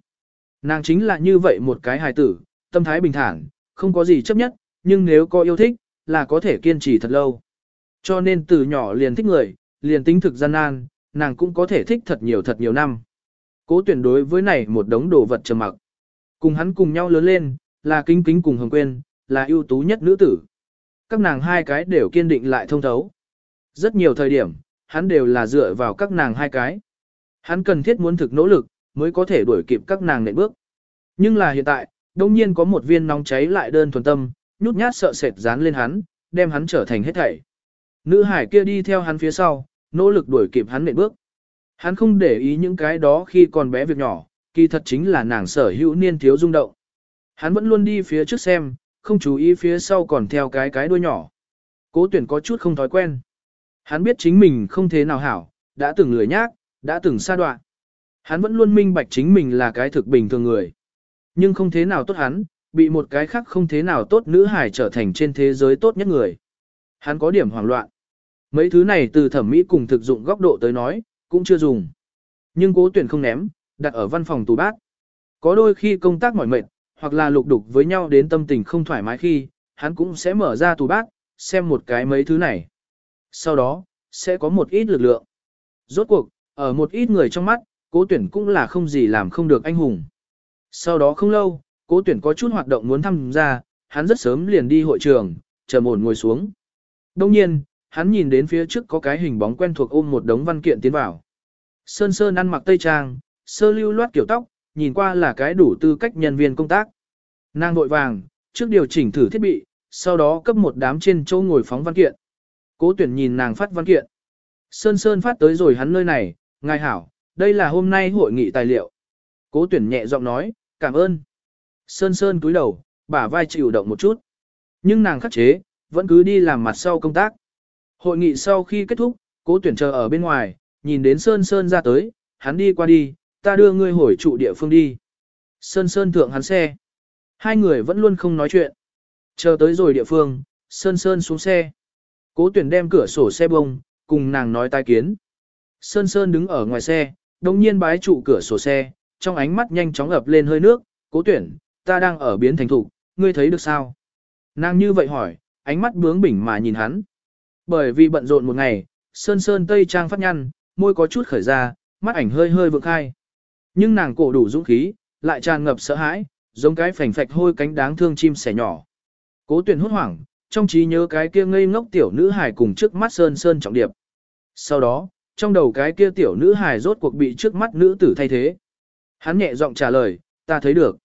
Nàng chính là như vậy một cái hài tử, tâm thái bình thản, không có gì chấp nhất, nhưng nếu có yêu thích, là có thể kiên trì thật lâu. Cho nên từ nhỏ liền thích người, liền tính thực gian nan, nàng cũng có thể thích thật nhiều thật nhiều năm. Cố tuyển đối với này một đống đồ vật trầm mặc. Cùng hắn cùng nhau lớn lên, là kính kính cùng hồng quên, là ưu tú nhất nữ tử. Các nàng hai cái đều kiên định lại thông thấu. Rất nhiều thời điểm, hắn đều là dựa vào các nàng hai cái. Hắn cần thiết muốn thực nỗ lực, mới có thể đuổi kịp các nàng nệm bước. Nhưng là hiện tại, đông nhiên có một viên nóng cháy lại đơn thuần tâm, nhút nhát sợ sệt dán lên hắn, đem hắn trở thành hết thảy. Nữ hải kia đi theo hắn phía sau, nỗ lực đuổi kịp hắn nệm bước. Hắn không để ý những cái đó khi còn bé việc nhỏ, kỳ thật chính là nàng sở hữu niên thiếu rung động. Hắn vẫn luôn đi phía trước xem, không chú ý phía sau còn theo cái cái đuôi nhỏ. Cố tuyển có chút không thói quen. Hắn biết chính mình không thế nào hảo, đã từng lười nhác, đã từng xa đoạn. Hắn vẫn luôn minh bạch chính mình là cái thực bình thường người. Nhưng không thế nào tốt hắn, bị một cái khác không thế nào tốt nữ hải trở thành trên thế giới tốt nhất người. Hắn có điểm hoảng loạn. Mấy thứ này từ thẩm mỹ cùng thực dụng góc độ tới nói, cũng chưa dùng. Nhưng cố tuyển không ném, đặt ở văn phòng tủ bát. Có đôi khi công tác mỏi mệt, hoặc là lục đục với nhau đến tâm tình không thoải mái khi, hắn cũng sẽ mở ra tủ bát, xem một cái mấy thứ này. Sau đó, sẽ có một ít lực lượng. Rốt cuộc, ở một ít người trong mắt, cố tuyển cũng là không gì làm không được anh hùng. Sau đó không lâu, cố tuyển có chút hoạt động muốn tham gia, hắn rất sớm liền đi hội trường, chờ ổn ngồi xuống. Đông nhiên, hắn nhìn đến phía trước có cái hình bóng quen thuộc ôm một đống văn kiện tiến vào. Sơn Sơn ăn mặc tây trang, sơ lưu loát kiểu tóc, nhìn qua là cái đủ tư cách nhân viên công tác. Nàng vội vàng, trước điều chỉnh thử thiết bị, sau đó cấp một đám trên chỗ ngồi phóng văn kiện. Cố tuyển nhìn nàng phát văn kiện. Sơn Sơn phát tới rồi hắn nơi này, ngài hảo, đây là hôm nay hội nghị tài liệu. Cố tuyển nhẹ giọng nói, cảm ơn. Sơn Sơn cúi đầu, bả vai chịu động một chút. Nhưng nàng khắc chế, vẫn cứ đi làm mặt sau công tác. Hội nghị sau khi kết thúc, cố tuyển chờ ở bên ngoài, nhìn đến Sơn Sơn ra tới, hắn đi qua đi, ta đưa ngươi hồi trụ địa phương đi. Sơn Sơn thượng hắn xe. Hai người vẫn luôn không nói chuyện. Chờ tới rồi địa phương, Sơn Sơn xuống xe. Cố tuyển đem cửa sổ xe bông, cùng nàng nói tai kiến. Sơn Sơn đứng ở ngoài xe, đồng nhiên bái trụ cửa sổ xe, trong ánh mắt nhanh chóng ập lên hơi nước, cố tuyển, ta đang ở biến thành thủ, ngươi thấy được sao? Nàng như vậy hỏi, ánh mắt bướng bỉnh mà nhìn hắn. Bởi vì bận rộn một ngày, Sơn Sơn Tây Trang phát nhăn, môi có chút khởi ra, mắt ảnh hơi hơi vượng khai. Nhưng nàng cổ đủ dũng khí, lại tràn ngập sợ hãi, giống cái phành phạch hôi cánh đáng thương chim sẻ nhỏ. Cố tuyển hốt hoảng, trong trí nhớ cái kia ngây ngốc tiểu nữ hài cùng trước mắt Sơn Sơn trọng điệp. Sau đó, trong đầu cái kia tiểu nữ hài rốt cuộc bị trước mắt nữ tử thay thế. Hắn nhẹ giọng trả lời, ta thấy được.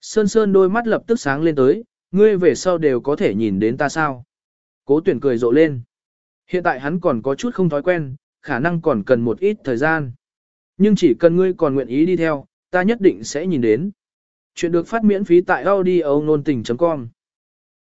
Sơn Sơn đôi mắt lập tức sáng lên tới, ngươi về sau đều có thể nhìn đến ta sao. Cố tuyển cười rộ lên. Hiện tại hắn còn có chút không thói quen, khả năng còn cần một ít thời gian. Nhưng chỉ cần ngươi còn nguyện ý đi theo, ta nhất định sẽ nhìn đến. Chuyện được phát miễn phí tại audio nôn tình.com